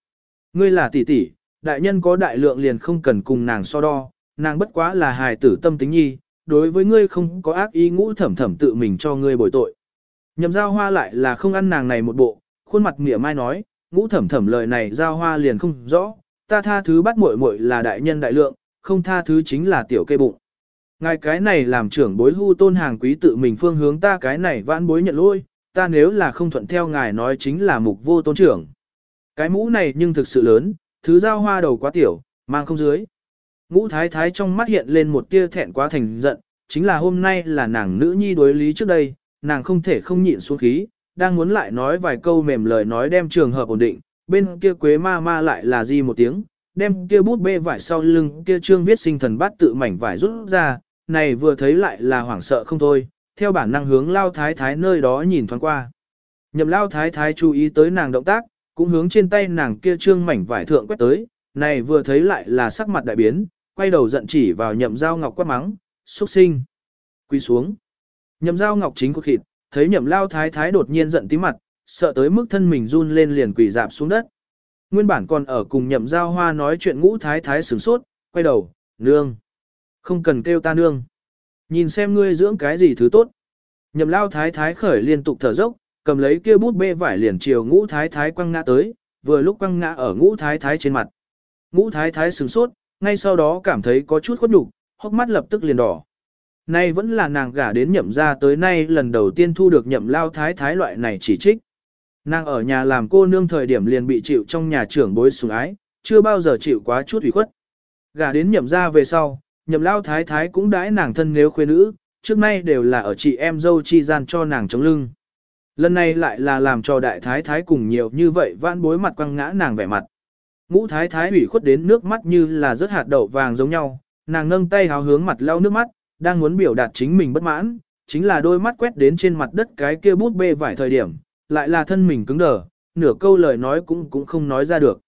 Ngươi là tỷ tỷ, đại nhân có đại lượng liền không cần cùng nàng so đo, nàng bất quá là hài tử tâm tính nhi, đối với ngươi không có ác ý ngũ thẩm thẩm tự mình cho ngươi bồi tội. Nhậm giao hoa lại là không ăn nàng này một bộ, khuôn mặt mỉa mai nói, ngũ thẩm thẩm lời này giao hoa liền không rõ, ta tha thứ bắt muội muội là đại nhân đại lượng, không tha thứ chính là tiểu cây bụng. Ngài cái này làm trưởng bối hưu tôn hàng quý tự mình phương hướng ta cái này vãn bối nhận lỗi, ta nếu là không thuận theo ngài nói chính là mục vô tôn trưởng. Cái mũ này nhưng thực sự lớn, thứ giao hoa đầu quá tiểu, mang không dưới. Ngũ thái thái trong mắt hiện lên một tia thẹn quá thành giận, chính là hôm nay là nàng nữ nhi đối lý trước đây, nàng không thể không nhịn xuống khí, đang muốn lại nói vài câu mềm lời nói đem trường hợp ổn định, bên kia quế ma ma lại là gì một tiếng, đem kia bút bê vải sau lưng kia trương viết sinh thần bát tự mảnh vải rút ra, này vừa thấy lại là hoảng sợ không thôi, theo bản năng hướng lao thái thái nơi đó nhìn thoáng qua. Nhậm lao thái thái chú ý tới nàng động tác, cũng hướng trên tay nàng kia trương mảnh vải thượng quét tới, này vừa thấy lại là sắc mặt đại biến, quay đầu giận chỉ vào nhậm dao ngọc quát mắng, xuất sinh. Quy xuống. Nhậm dao ngọc chính có thịt, thấy nhậm lao thái thái đột nhiên giận tí mặt, sợ tới mức thân mình run lên liền quỳ dạp xuống đất. Nguyên bản còn ở cùng nhậm giao hoa nói chuyện ngũ thái thái sửng sốt, quay đầu, nương. Không cần kêu ta nương. Nhìn xem ngươi dưỡng cái gì thứ tốt. Nhậm lao thái thái khởi liên tục thở dốc, cầm lấy kia bút bê vải liền chiều ngũ thái thái quăng ngã tới, vừa lúc quăng ngã ở ngũ thái thái trên mặt. Ngũ thái thái sửng sốt, ngay sau đó cảm thấy có chút khuất nhục, hốc mắt lập tức liền đỏ. Nay vẫn là nàng gả đến nhậm ra tới nay lần đầu tiên thu được nhậm lao thái thái loại này chỉ trích. Nàng ở nhà làm cô nương thời điểm liền bị chịu trong nhà trưởng bối sủng ái, chưa bao giờ chịu quá chút ủy khuất. Gả đến nhậm ra về sau, nhậm lao thái thái cũng đãi nàng thân nếu khuê nữ, trước nay đều là ở chị em dâu chi gian cho nàng chống lưng. Lần này lại là làm cho đại thái thái cùng nhiều như vậy vãn bối mặt quăng ngã nàng vẻ mặt. Ngũ thái thái ủy khuất đến nước mắt như là rớt hạt đậu vàng giống nhau, nàng nâng tay háo hướng mặt lau nước mắt, đang muốn biểu đạt chính mình bất mãn, chính là đôi mắt quét đến trên mặt đất cái kia bút bê vải thời điểm, lại là thân mình cứng đờ, nửa câu lời nói cũng cũng không nói ra được.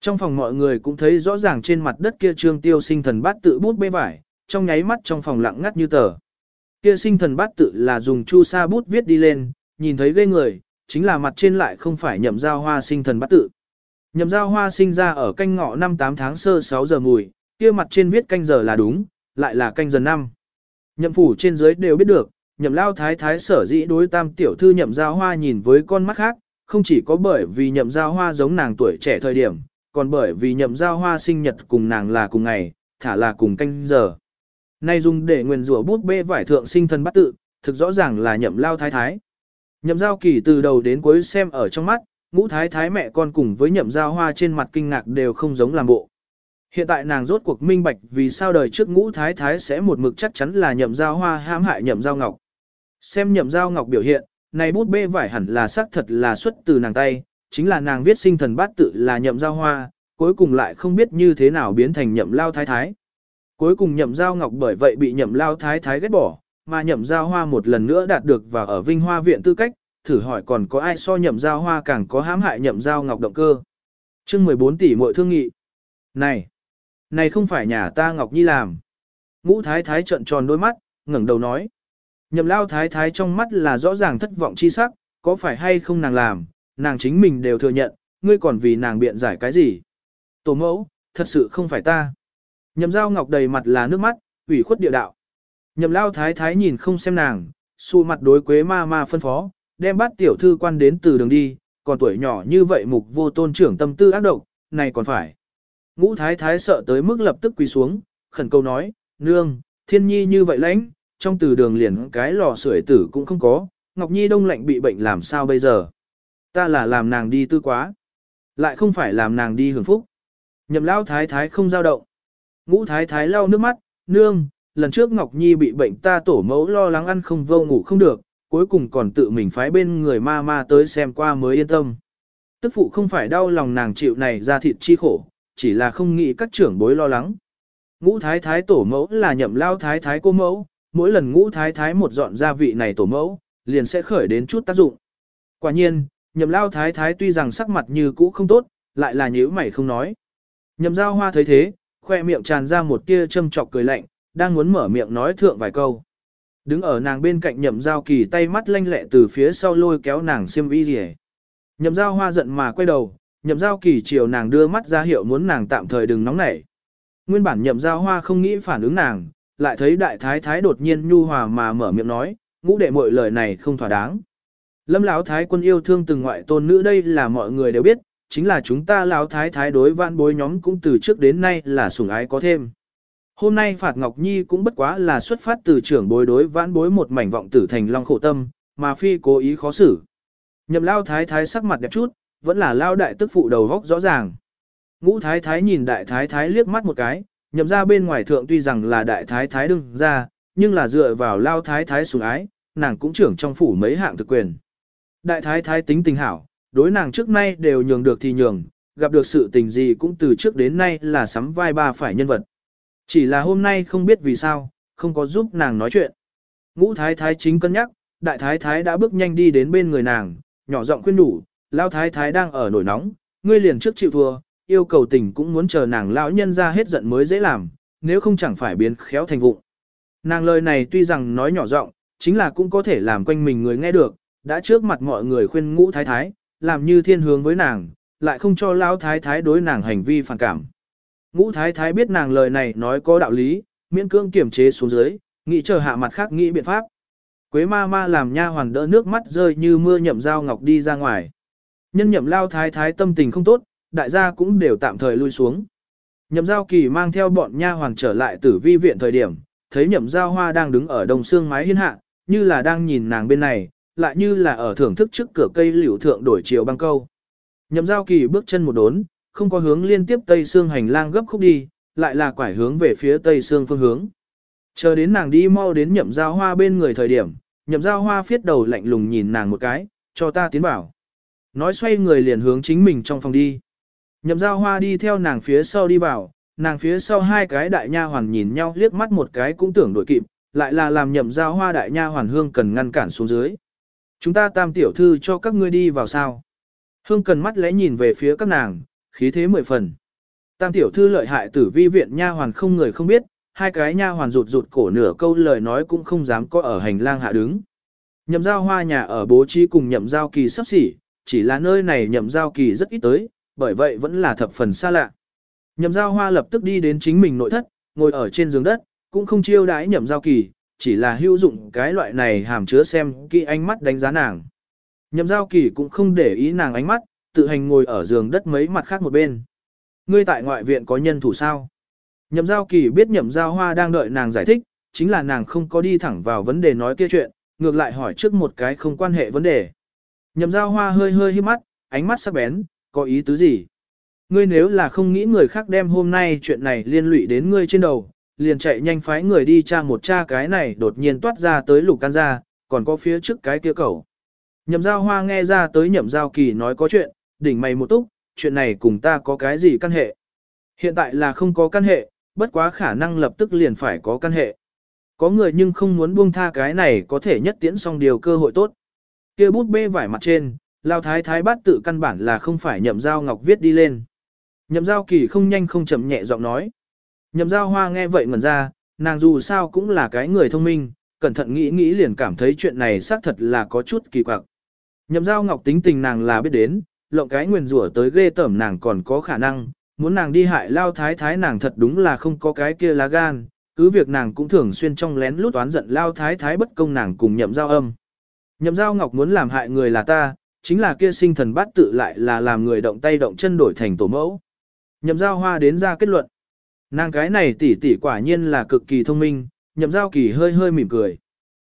Trong phòng mọi người cũng thấy rõ ràng trên mặt đất kia trương tiêu sinh thần bát tự bút bê vải, trong nháy mắt trong phòng lặng ngắt như tờ. Kia sinh thần bát tự là dùng chu sa bút viết đi lên, nhìn thấy ghê người, chính là mặt trên lại không phải nhậm giao hoa sinh thần bát tự. Nhậm giao hoa sinh ra ở canh ngọ năm 8 tháng sơ 6 giờ mùi, kia mặt trên viết canh giờ là đúng, lại là canh giờ năm. Nhậm phủ trên dưới đều biết được, nhậm lao thái thái sở dĩ đối tam tiểu thư nhậm giao hoa nhìn với con mắt khác, không chỉ có bởi vì nhậm giao hoa giống nàng tuổi trẻ thời điểm, còn bởi vì nhậm giao hoa sinh nhật cùng nàng là cùng ngày, thả là cùng canh giờ. Nay dùng để nguyền rủa bút bê vải thượng sinh thân bắt tự, thực rõ ràng là nhậm lao thái thái. Nhậm giao kỳ từ đầu đến cuối xem ở trong mắt, ngũ thái thái mẹ con cùng với nhậm giao hoa trên mặt kinh ngạc đều không giống làm bộ. Hiện tại nàng rốt cuộc minh bạch vì sao đời trước ngũ thái thái sẽ một mực chắc chắn là nhậm giao hoa hãm hại nhậm giao ngọc. Xem nhậm giao ngọc biểu hiện, này bút bê vải hẳn là xác thật là xuất từ nàng tay, chính là nàng viết sinh thần bát tự là nhậm giao hoa, cuối cùng lại không biết như thế nào biến thành nhậm lao thái thái. Cuối cùng nhậm giao ngọc bởi vậy bị nhậm lao thái thái ghét bỏ, mà nhậm giao hoa một lần nữa đạt được và ở Vinh Hoa viện tư cách, thử hỏi còn có ai so nhậm giao hoa càng có hãm hại nhậm giao ngọc động cơ. chương 14 tỷ muội thương nghị. Này, này không phải nhà ta Ngọc Nhi làm. Ngũ thái thái trợn tròn đôi mắt, ngẩng đầu nói. Nhậm lao thái thái trong mắt là rõ ràng thất vọng chi sắc, có phải hay không nàng làm, nàng chính mình đều thừa nhận, ngươi còn vì nàng biện giải cái gì. Tổ mẫu, thật sự không phải ta. Nhậm giao ngọc đầy mặt là nước mắt, ủy khuất địa đạo. Nhậm lao thái thái nhìn không xem nàng, xù mặt đối quế ma ma phân phó, đem bắt tiểu thư quan đến từ đường đi, còn tuổi nhỏ như vậy mục vô tôn trưởng tâm tư ác độc, này còn phải. Ngũ thái thái sợ tới mức lập tức quỳ xuống, khẩn cầu nói, nương, thiên nhi như vậy lãnh, trong từ đường liền cái lò sưởi tử cũng không có, Ngọc Nhi đông lạnh bị bệnh làm sao bây giờ? Ta là làm nàng đi tư quá, lại không phải làm nàng đi hưởng phúc. Nhậm lao thái thái không giao động. Ngũ thái thái lau nước mắt, nương, lần trước Ngọc Nhi bị bệnh ta tổ mẫu lo lắng ăn không vô ngủ không được, cuối cùng còn tự mình phái bên người ma ma tới xem qua mới yên tâm. Tức phụ không phải đau lòng nàng chịu này ra thịt chi khổ, chỉ là không nghĩ các trưởng bối lo lắng. Ngũ thái thái tổ mẫu là nhậm lao thái thái cô mẫu, mỗi lần ngũ thái thái một dọn gia vị này tổ mẫu, liền sẽ khởi đến chút tác dụng. Quả nhiên, nhậm lao thái thái tuy rằng sắc mặt như cũ không tốt, lại là nhíu mày không nói. Nhậm giao hoa thấy thế, khoe miệng tràn ra một tia châm trọc cười lạnh, đang muốn mở miệng nói thượng vài câu. Đứng ở nàng bên cạnh nhậm giao kỳ tay mắt lanh lẹ từ phía sau lôi kéo nàng xiêm y rỉ. Nhậm giao hoa giận mà quay đầu, nhậm giao kỳ chiều nàng đưa mắt ra hiệu muốn nàng tạm thời đừng nóng nảy. Nguyên bản nhậm giao hoa không nghĩ phản ứng nàng, lại thấy đại thái thái đột nhiên nhu hòa mà mở miệng nói, ngũ đệ mọi lời này không thỏa đáng. Lâm lão thái quân yêu thương từng ngoại tôn nữ đây là mọi người đều biết, chính là chúng ta lão thái thái đối vãn bối nhóm cũng từ trước đến nay là sủng ái có thêm. Hôm nay Phạt Ngọc Nhi cũng bất quá là xuất phát từ trưởng bối đối vãn bối một mảnh vọng tử thành long khổ tâm, mà phi cố ý khó xử. Nhậm lao thái thái sắc mặt đẹp chút, vẫn là lao đại tức phụ đầu góc rõ ràng. Ngũ thái thái nhìn đại thái thái liếc mắt một cái, nhậm ra bên ngoài thượng tuy rằng là đại thái thái đương ra, nhưng là dựa vào lao thái thái sủng ái, nàng cũng trưởng trong phủ mấy hạng thực quyền. Đại thái thái tính tình hảo, đối nàng trước nay đều nhường được thì nhường, gặp được sự tình gì cũng từ trước đến nay là sắm vai ba phải nhân vật. Chỉ là hôm nay không biết vì sao, không có giúp nàng nói chuyện. Ngũ thái thái chính cân nhắc, đại thái thái đã bước nhanh đi đến bên người nàng, nhỏ giọng khuyên đủ, lao thái thái đang ở nổi nóng, ngươi liền trước chịu thua, yêu cầu tình cũng muốn chờ nàng lão nhân ra hết giận mới dễ làm, nếu không chẳng phải biến khéo thành vụng. Nàng lời này tuy rằng nói nhỏ giọng, chính là cũng có thể làm quanh mình người nghe được, đã trước mặt mọi người khuyên ngũ thái thái, làm như thiên hướng với nàng, lại không cho lão thái thái đối nàng hành vi phản cảm. Ngũ thái thái biết nàng lời này nói có đạo lý, miễn cưỡng kiểm chế xuống dưới, nghĩ chờ hạ mặt khác nghĩ biện pháp. Quế ma ma làm nha hoàn đỡ nước mắt rơi như mưa nhậm dao ngọc đi ra ngoài. Nhân nhậm lao thái thái tâm tình không tốt, đại gia cũng đều tạm thời lui xuống. Nhậm giao kỳ mang theo bọn nha hoàn trở lại tử vi viện thời điểm, thấy nhậm giao hoa đang đứng ở đồng xương mái hiên hạ, như là đang nhìn nàng bên này, lại như là ở thưởng thức trước cửa cây liễu thượng đổi chiều băng câu. Nhậm giao kỳ bước chân một đốn, không có hướng liên tiếp tây xương hành lang gấp khúc đi, lại là quải hướng về phía tây xương phương hướng. Chờ đến nàng đi mau đến nhậm giao hoa bên người thời điểm, nhậm giao hoa phiết đầu lạnh lùng nhìn nàng một cái, cho ta tiến vào. Nói xoay người liền hướng chính mình trong phòng đi. Nhậm giao hoa đi theo nàng phía sau đi vào, nàng phía sau hai cái đại nha hoàn nhìn nhau liếc mắt một cái cũng tưởng đổi kịp, lại là làm nhậm giao hoa đại nha hoàn hương cần ngăn cản xuống dưới. Chúng ta tam tiểu thư cho các ngươi đi vào sao. Hương cần mắt lẽ nhìn về phía các nàng, khí thế mười phần. Tam tiểu thư lợi hại tử vi viện nha hoàn không người không biết, hai cái nha hoàn rụt rụt cổ nửa câu lời nói cũng không dám có ở hành lang hạ đứng. Nhậm giao hoa nhà ở bố trí cùng nhậm giao kỳ sắp xỉ, chỉ là nơi này nhậm giao kỳ rất ít tới, bởi vậy vẫn là thập phần xa lạ. Nhậm giao hoa lập tức đi đến chính mình nội thất, ngồi ở trên giường đất, cũng không chiêu đãi nhậm giao kỳ, chỉ là hữu dụng cái loại này hàm chứa xem kỹ ánh mắt đánh giá nàng. Nhậm giao kỳ cũng không để ý nàng ánh mắt, tự hành ngồi ở giường đất mấy mặt khác một bên. Ngươi tại ngoại viện có nhân thủ sao? Nhậm giao kỳ biết nhậm giao hoa đang đợi nàng giải thích, chính là nàng không có đi thẳng vào vấn đề nói kia chuyện, ngược lại hỏi trước một cái không quan hệ vấn đề. Nhậm giao hoa hơi hơi hí mắt, ánh mắt sắc bén, có ý tứ gì? Ngươi nếu là không nghĩ người khác đem hôm nay chuyện này liên lụy đến ngươi trên đầu, liền chạy nhanh phái người đi tra một tra cái này đột nhiên toát ra tới lục can ra, còn có phía trước cái kia cầu. Nhậm giao hoa nghe ra tới nhậm giao kỳ nói có chuyện, đỉnh mày một túc, chuyện này cùng ta có cái gì căn hệ. Hiện tại là không có căn hệ, bất quá khả năng lập tức liền phải có căn hệ. Có người nhưng không muốn buông tha cái này có thể nhất tiễn xong điều cơ hội tốt kia bút bê vải mặt trên, lao thái thái bát tự căn bản là không phải nhậm giao ngọc viết đi lên. Nhậm giao kỳ không nhanh không chậm nhẹ giọng nói. Nhậm giao hoa nghe vậy ngẩn ra, nàng dù sao cũng là cái người thông minh, cẩn thận nghĩ nghĩ liền cảm thấy chuyện này xác thật là có chút kỳ quặc. Nhậm giao ngọc tính tình nàng là biết đến, lộng cái nguyền rủa tới ghê tởm nàng còn có khả năng, muốn nàng đi hại lao thái thái nàng thật đúng là không có cái kia lá gan, cứ việc nàng cũng thường xuyên trong lén lút toán giận lao thái thái bất công nàng cùng nhậm giao âm. Nhậm giao ngọc muốn làm hại người là ta, chính là kia sinh thần bát tự lại là làm người động tay động chân đổi thành tổ mẫu. Nhậm giao hoa đến ra kết luận. Nàng cái này tỷ tỷ quả nhiên là cực kỳ thông minh, nhậm giao kỳ hơi hơi mỉm cười.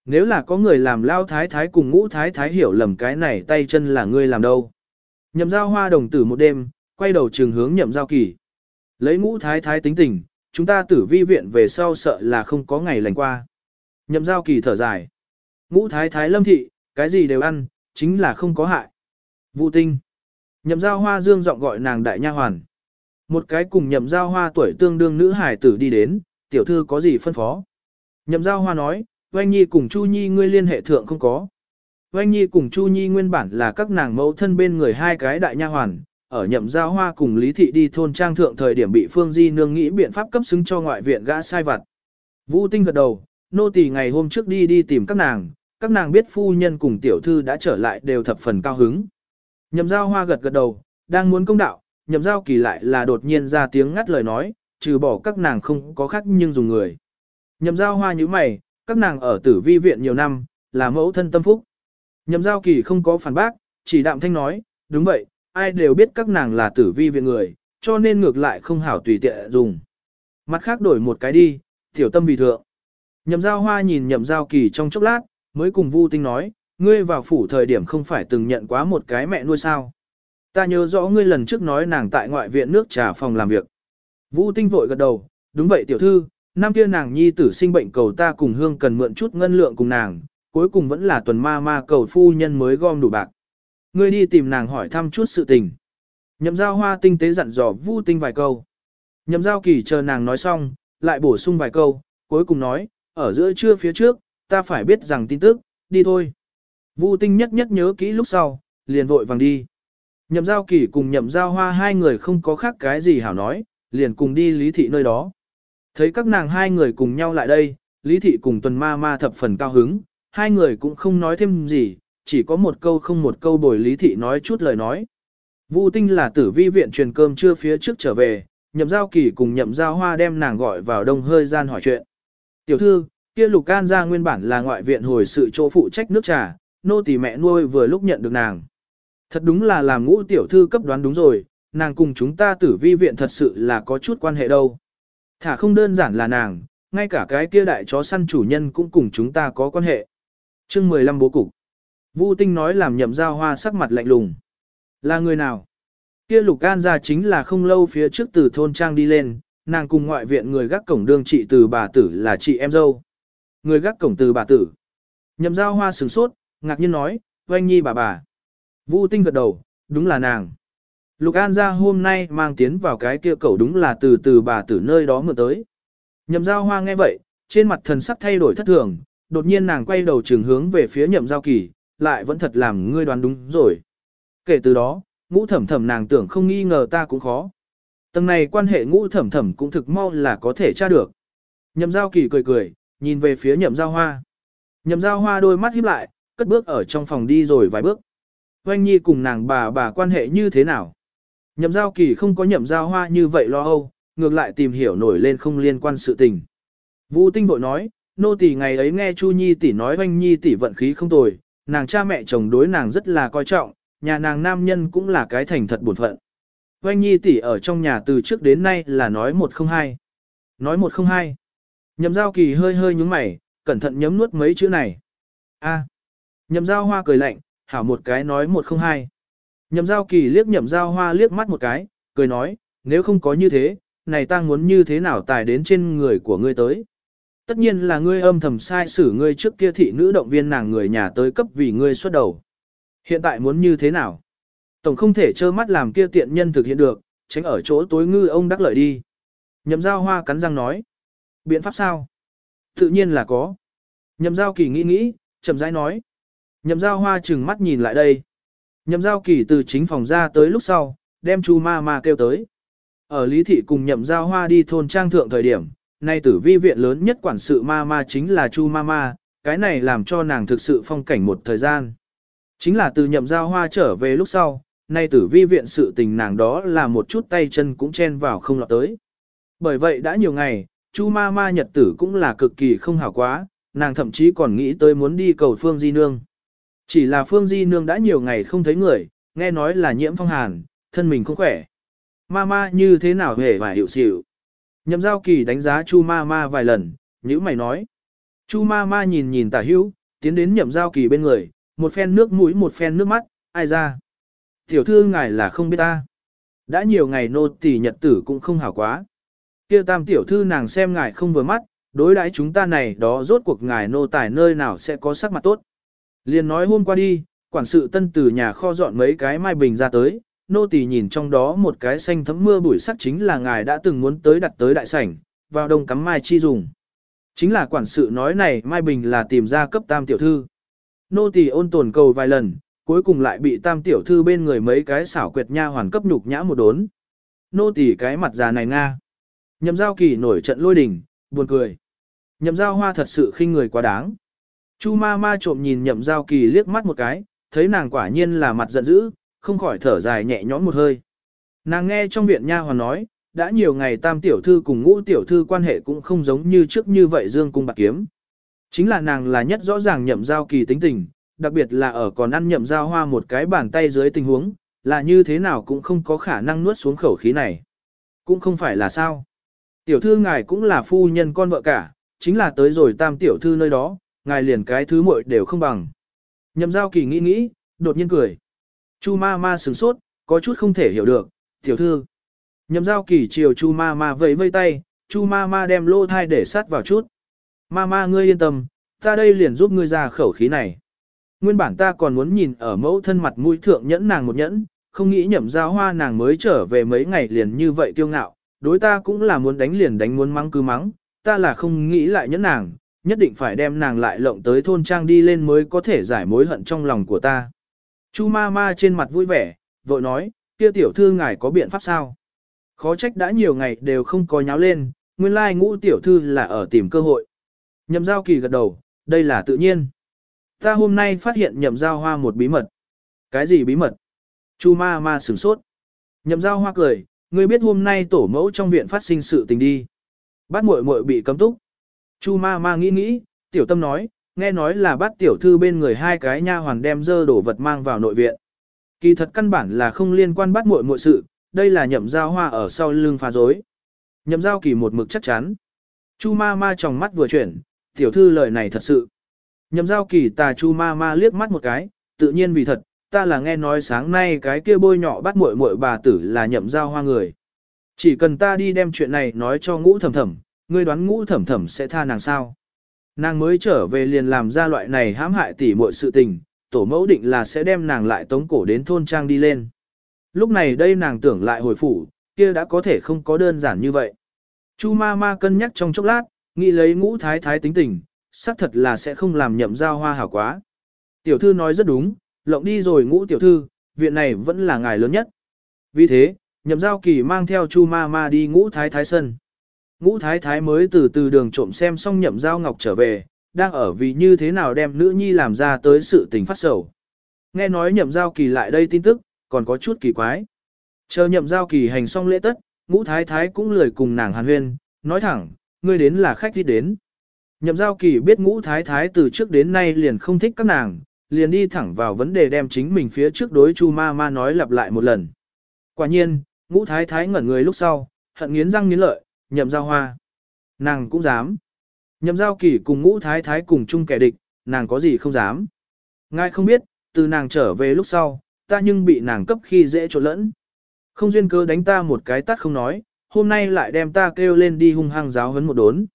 Nếu là có người làm lao thái thái cùng ngũ thái thái hiểu lầm cái này tay chân là ngươi làm đâu. Nhậm giao hoa đồng tử một đêm, quay đầu trường hướng nhậm giao kỳ. Lấy ngũ thái thái tính tình, chúng ta tử vi viện về sau sợ là không có ngày lành qua. Nhậm giao kỳ thở dài. Ngũ thái thái lâm thị, cái gì đều ăn, chính là không có hại. Vũ tinh. Nhậm giao hoa dương giọng gọi nàng đại nha hoàn. Một cái cùng nhậm giao hoa tuổi tương đương nữ hải tử đi đến, tiểu thư có gì phân phó. Nhậm giao hoa nói, Oanh Nhi cùng Chu Nhi ngươi liên hệ thượng không có. Oanh Nhi cùng Chu Nhi nguyên bản là các nàng mẫu thân bên người hai cái đại nha hoàn, ở nhậm giao hoa cùng Lý Thị đi thôn trang thượng thời điểm bị Phương Di nương nghĩ biện pháp cấp xứng cho ngoại viện gã sai vặt. Vũ Tinh gật đầu, nô tỳ ngày hôm trước đi đi tìm các nàng, các nàng biết phu nhân cùng tiểu thư đã trở lại đều thập phần cao hứng. Nhậm giao hoa gật gật đầu, đang muốn công đạo, nhậm giao kỳ lại là đột nhiên ra tiếng ngắt lời nói, trừ bỏ các nàng không có khác nhưng dùng người. Nhậm giao hoa như mày, các nàng ở tử vi viện nhiều năm, là mẫu thân tâm phúc. Nhậm giao kỳ không có phản bác, chỉ đạm thanh nói, đúng vậy, ai đều biết các nàng là tử vi viện người, cho nên ngược lại không hảo tùy tiện dùng. Mặt khác đổi một cái đi, tiểu tâm vì thượng. Nhậm giao hoa nhìn nhậm giao kỳ trong chốc lát, mới cùng Vu Tinh nói, ngươi vào phủ thời điểm không phải từng nhận quá một cái mẹ nuôi sao. Ta nhớ rõ ngươi lần trước nói nàng tại ngoại viện nước trà phòng làm việc. Vu Tinh vội gật đầu, đúng vậy tiểu thư, năm kia nàng nhi tử sinh bệnh cầu ta cùng hương cần mượn chút ngân lượng cùng nàng, cuối cùng vẫn là tuần ma ma cầu phu nhân mới gom đủ bạc. Ngươi đi tìm nàng hỏi thăm chút sự tình. Nhậm giao hoa tinh tế dặn dò Vu Tinh vài câu. Nhậm giao kỳ chờ nàng nói xong, lại bổ sung vài câu, cuối cùng nói, ở giữa trưa phía trước, ta phải biết rằng tin tức, đi thôi. Vu tinh nhất nhất nhớ kỹ lúc sau, liền vội vàng đi. Nhậm giao kỳ cùng nhậm giao hoa hai người không có khác cái gì hảo nói, liền cùng đi lý thị nơi đó. Thấy các nàng hai người cùng nhau lại đây, lý thị cùng tuần ma ma thập phần cao hứng, hai người cũng không nói thêm gì, chỉ có một câu không một câu bồi lý thị nói chút lời nói. Vu tinh là tử vi viện truyền cơm trưa phía trước trở về, nhậm giao kỳ cùng nhậm giao hoa đem nàng gọi vào đông hơi gian hỏi chuyện. Tiểu thư, kia lục can ra nguyên bản là ngoại viện hồi sự chỗ phụ trách nước trà, nô tỳ mẹ nuôi vừa lúc nhận được nàng. Thật đúng là làm ngũ tiểu thư cấp đoán đúng rồi, nàng cùng chúng ta tử vi viện thật sự là có chút quan hệ đâu. Thả không đơn giản là nàng, ngay cả cái kia đại chó săn chủ nhân cũng cùng chúng ta có quan hệ. chương 15 bố cục. Vu Tinh nói làm nhậm giao hoa sắc mặt lạnh lùng. Là người nào? Kia lục can ra chính là không lâu phía trước từ thôn trang đi lên, nàng cùng ngoại viện người gác cổng đương trị từ bà tử là chị em dâu. Người gác cổng từ bà tử. Nhậm giao hoa sửng sốt, ngạc nhiên nói, oanh nhi bà bà. Vu tinh gật đầu, đúng là nàng. Lục An ra hôm nay mang tiến vào cái kia cậu đúng là từ từ bà tử nơi đó mượn tới. Nhậm giao hoa nghe vậy, trên mặt thần sắc thay đổi thất thường, đột nhiên nàng quay đầu trường hướng về phía nhậm giao kỳ, lại vẫn thật làm ngươi đoán đúng rồi. Kể từ đó, ngũ thẩm thẩm nàng tưởng không nghi ngờ ta cũng khó. Tầng này quan hệ ngũ thẩm thẩm cũng thực mau là có thể tra được. Nhậm giao kỳ cười cười, nhìn về phía nhậm giao hoa. Nhậm giao hoa đôi mắt híp lại, cất bước ở trong phòng đi rồi vài bước. Oanh Nhi cùng nàng bà bà quan hệ như thế nào? Nhậm giao kỳ không có nhậm giao hoa như vậy lo âu, ngược lại tìm hiểu nổi lên không liên quan sự tình. Vũ tinh bội nói, nô tỷ ngày ấy nghe Chu Nhi tỷ nói Oanh Nhi tỷ vận khí không tồi, nàng cha mẹ chồng đối nàng rất là coi trọng, nhà nàng nam nhân cũng là cái thành thật buồn phận. Oanh Nhi tỷ ở trong nhà từ trước đến nay là nói một không hai. Nói một không hai. Nhậm giao kỳ hơi hơi nhúng mày, cẩn thận nhấm nuốt mấy chữ này. A. Nhậm giao hoa cười lạnh, hảo một cái nói một không hai. Nhậm giao kỳ liếc nhậm giao hoa liếc mắt một cái, cười nói, nếu không có như thế, này ta muốn như thế nào tài đến trên người của ngươi tới. Tất nhiên là ngươi âm thầm sai xử ngươi trước kia thị nữ động viên nàng người nhà tới cấp vì ngươi xuất đầu. Hiện tại muốn như thế nào? Tổng không thể trơ mắt làm kia tiện nhân thực hiện được, tránh ở chỗ tối ngư ông đắc lợi đi. Nhậm giao hoa cắn răng nói. Biện pháp sao? Tự nhiên là có. Nhậm giao kỳ nghĩ nghĩ, chậm rãi nói. Nhậm giao hoa chừng mắt nhìn lại đây. Nhậm giao kỳ từ chính phòng ra tới lúc sau, đem chu ma ma kêu tới. Ở lý thị cùng nhậm giao hoa đi thôn trang thượng thời điểm, nay tử vi viện lớn nhất quản sự ma ma chính là chu ma ma, cái này làm cho nàng thực sự phong cảnh một thời gian. Chính là từ nhậm giao hoa trở về lúc sau, nay tử vi viện sự tình nàng đó là một chút tay chân cũng chen vào không lọt tới. Bởi vậy đã nhiều ngày, chu ma ma nhật tử cũng là cực kỳ không hảo quá, nàng thậm chí còn nghĩ tới muốn đi cầu Phương Di Nương. Chỉ là Phương Di Nương đã nhiều ngày không thấy người, nghe nói là nhiễm phong hàn, thân mình không khỏe. Ma ma như thế nào hề và hiểu xỉu. Nhậm giao kỳ đánh giá chu ma ma vài lần, như mày nói. Chu ma ma nhìn nhìn tả hữu, tiến đến nhậm giao kỳ bên người, một phen nước mũi một phen nước mắt, ai ra. Tiểu thư ngài là không biết ta. Đã nhiều ngày nô tỳ nhật tử cũng không hảo quá. Kia tam tiểu thư nàng xem ngài không vừa mắt, đối đãi chúng ta này đó rốt cuộc ngài nô tài nơi nào sẽ có sắc mặt tốt. Liền nói hôm qua đi, quản sự tân từ nhà kho dọn mấy cái mai bình ra tới, nô tỳ nhìn trong đó một cái xanh thấm mưa bụi sắc chính là ngài đã từng muốn tới đặt tới đại sảnh, vào đông cắm mai chi dùng. Chính là quản sự nói này mai bình là tìm ra cấp tam tiểu thư. Nô tỳ ôn tồn cầu vài lần, cuối cùng lại bị tam tiểu thư bên người mấy cái xảo quyệt nha hoàn cấp nhục nhã một đốn. Nô tỳ cái mặt già này nga. Nhậm giao kỳ nổi trận lôi đình, buồn cười. Nhậm giao hoa thật sự khinh người quá đáng. Chu ma ma trộm nhìn nhậm giao kỳ liếc mắt một cái, thấy nàng quả nhiên là mặt giận dữ, không khỏi thở dài nhẹ nhõm một hơi. Nàng nghe trong viện nha hoàn nói, đã nhiều ngày tam tiểu thư cùng ngũ tiểu thư quan hệ cũng không giống như trước như vậy dương cung bạc kiếm. Chính là nàng là nhất rõ ràng nhậm giao kỳ tính tình, đặc biệt là ở còn ăn nhậm giao hoa một cái bàn tay dưới tình huống, là như thế nào cũng không có khả năng nuốt xuống khẩu khí này. Cũng không phải là sao. Tiểu thư ngài cũng là phu nhân con vợ cả, chính là tới rồi tam tiểu thư nơi đó, ngài liền cái thứ muội đều không bằng. Nhậm giao kỳ nghĩ nghĩ, đột nhiên cười. Chu ma ma sửng sốt, có chút không thể hiểu được, tiểu thư. Nhậm giao kỳ chiều chu ma ma vẫy vây tay, chu ma ma đem lô thai để sát vào chút. Ma ma ngươi yên tâm, ta đây liền giúp ngươi ra khẩu khí này. Nguyên bản ta còn muốn nhìn ở mẫu thân mặt mũi thượng nhẫn nàng một nhẫn, không nghĩ nhậm giao hoa nàng mới trở về mấy ngày liền như vậy kiêu ngạo, đối ta cũng là muốn đánh liền đánh muốn mắng cứ mắng, ta là không nghĩ lại nhẫn nàng, nhất định phải đem nàng lại lộng tới thôn trang đi lên mới có thể giải mối hận trong lòng của ta. Chu ma ma trên mặt vui vẻ, vội nói, kia tiểu thư ngài có biện pháp sao? Khó trách đã nhiều ngày đều không có nháo lên, nguyên lai ngũ tiểu thư là ở tìm cơ hội. Nhậm giao kỳ gật đầu, đây là tự nhiên. Ta hôm nay phát hiện nhậm giao hoa một bí mật. Cái gì bí mật? Chu ma ma sửng sốt. Nhậm giao hoa cười, ngươi biết hôm nay tổ mẫu trong viện phát sinh sự tình đi. Bát muội muội bị cấm túc. Chu ma ma nghĩ nghĩ, tiểu tâm nói, nghe nói là bắt tiểu thư bên người hai cái nha hoàn đem dơ đổ vật mang vào nội viện. Kỳ thật căn bản là không liên quan bắt muội muội sự, đây là nhậm giao hoa ở sau lưng phá dối. Nhậm giao kỳ một mực chắc chắn. Chu ma ma trong mắt vừa chuyển, tiểu thư lời này thật sự. Nhậm giao kỳ tà chu ma ma liếc mắt một cái, tự nhiên vì thật, ta là nghe nói sáng nay cái kia bôi nhỏ bắt muội muội bà tử là nhậm giao hoa người. Chỉ cần ta đi đem chuyện này nói cho ngũ thẩm thẩm, ngươi đoán ngũ thẩm thẩm sẽ tha nàng sao. Nàng mới trở về liền làm ra loại này hãm hại tỉ muội sự tình, tổ mẫu định là sẽ đem nàng lại tống cổ đến thôn trang đi lên. Lúc này đây nàng tưởng lại hồi phủ, kia đã có thể không có đơn giản như vậy. Chu ma ma cân nhắc trong chốc lát, nghĩ lấy ngũ thái thái tính tình, xác thật là sẽ không làm nhậm giao hoa hảo quá. Tiểu thư nói rất đúng, lộng đi rồi ngũ tiểu thư, viện này vẫn là ngài lớn nhất. Vì thế, nhậm giao kỳ mang theo chu ma ma đi ngũ thái thái sân. Ngũ thái thái mới từ từ đường trộm xem xong nhậm giao ngọc trở về, đang ở vì như thế nào đem nữ nhi làm ra tới sự tình phát sầu. Nghe nói nhậm giao kỳ lại đây tin tức, còn có chút kỳ quái. Chờ nhậm giao kỳ hành xong lễ tất, ngũ thái thái cũng lười cùng nàng hàn huyên, nói thẳng, ngươi đến là khách đi đến. Nhậm giao kỳ biết ngũ thái thái từ trước đến nay liền không thích các nàng, liền đi thẳng vào vấn đề đem chính mình phía trước đối chu ma ma nói lặp lại một lần. Quả nhiên, ngũ thái thái ngẩn người lúc sau, hận nghiến răng nghiến lợi, nhậm giao hoa. Nàng cũng dám. Nhậm giao kỳ cùng ngũ thái thái cùng chung kẻ địch, nàng có gì không dám. Ngài không biết, từ nàng trở về lúc sau, ta nhưng bị nàng cấp khi dễ trộn lẫn. Không duyên cơ đánh ta một cái tắt không nói, hôm nay lại đem ta kêu lên đi hung hăng giáo hấn một đốn.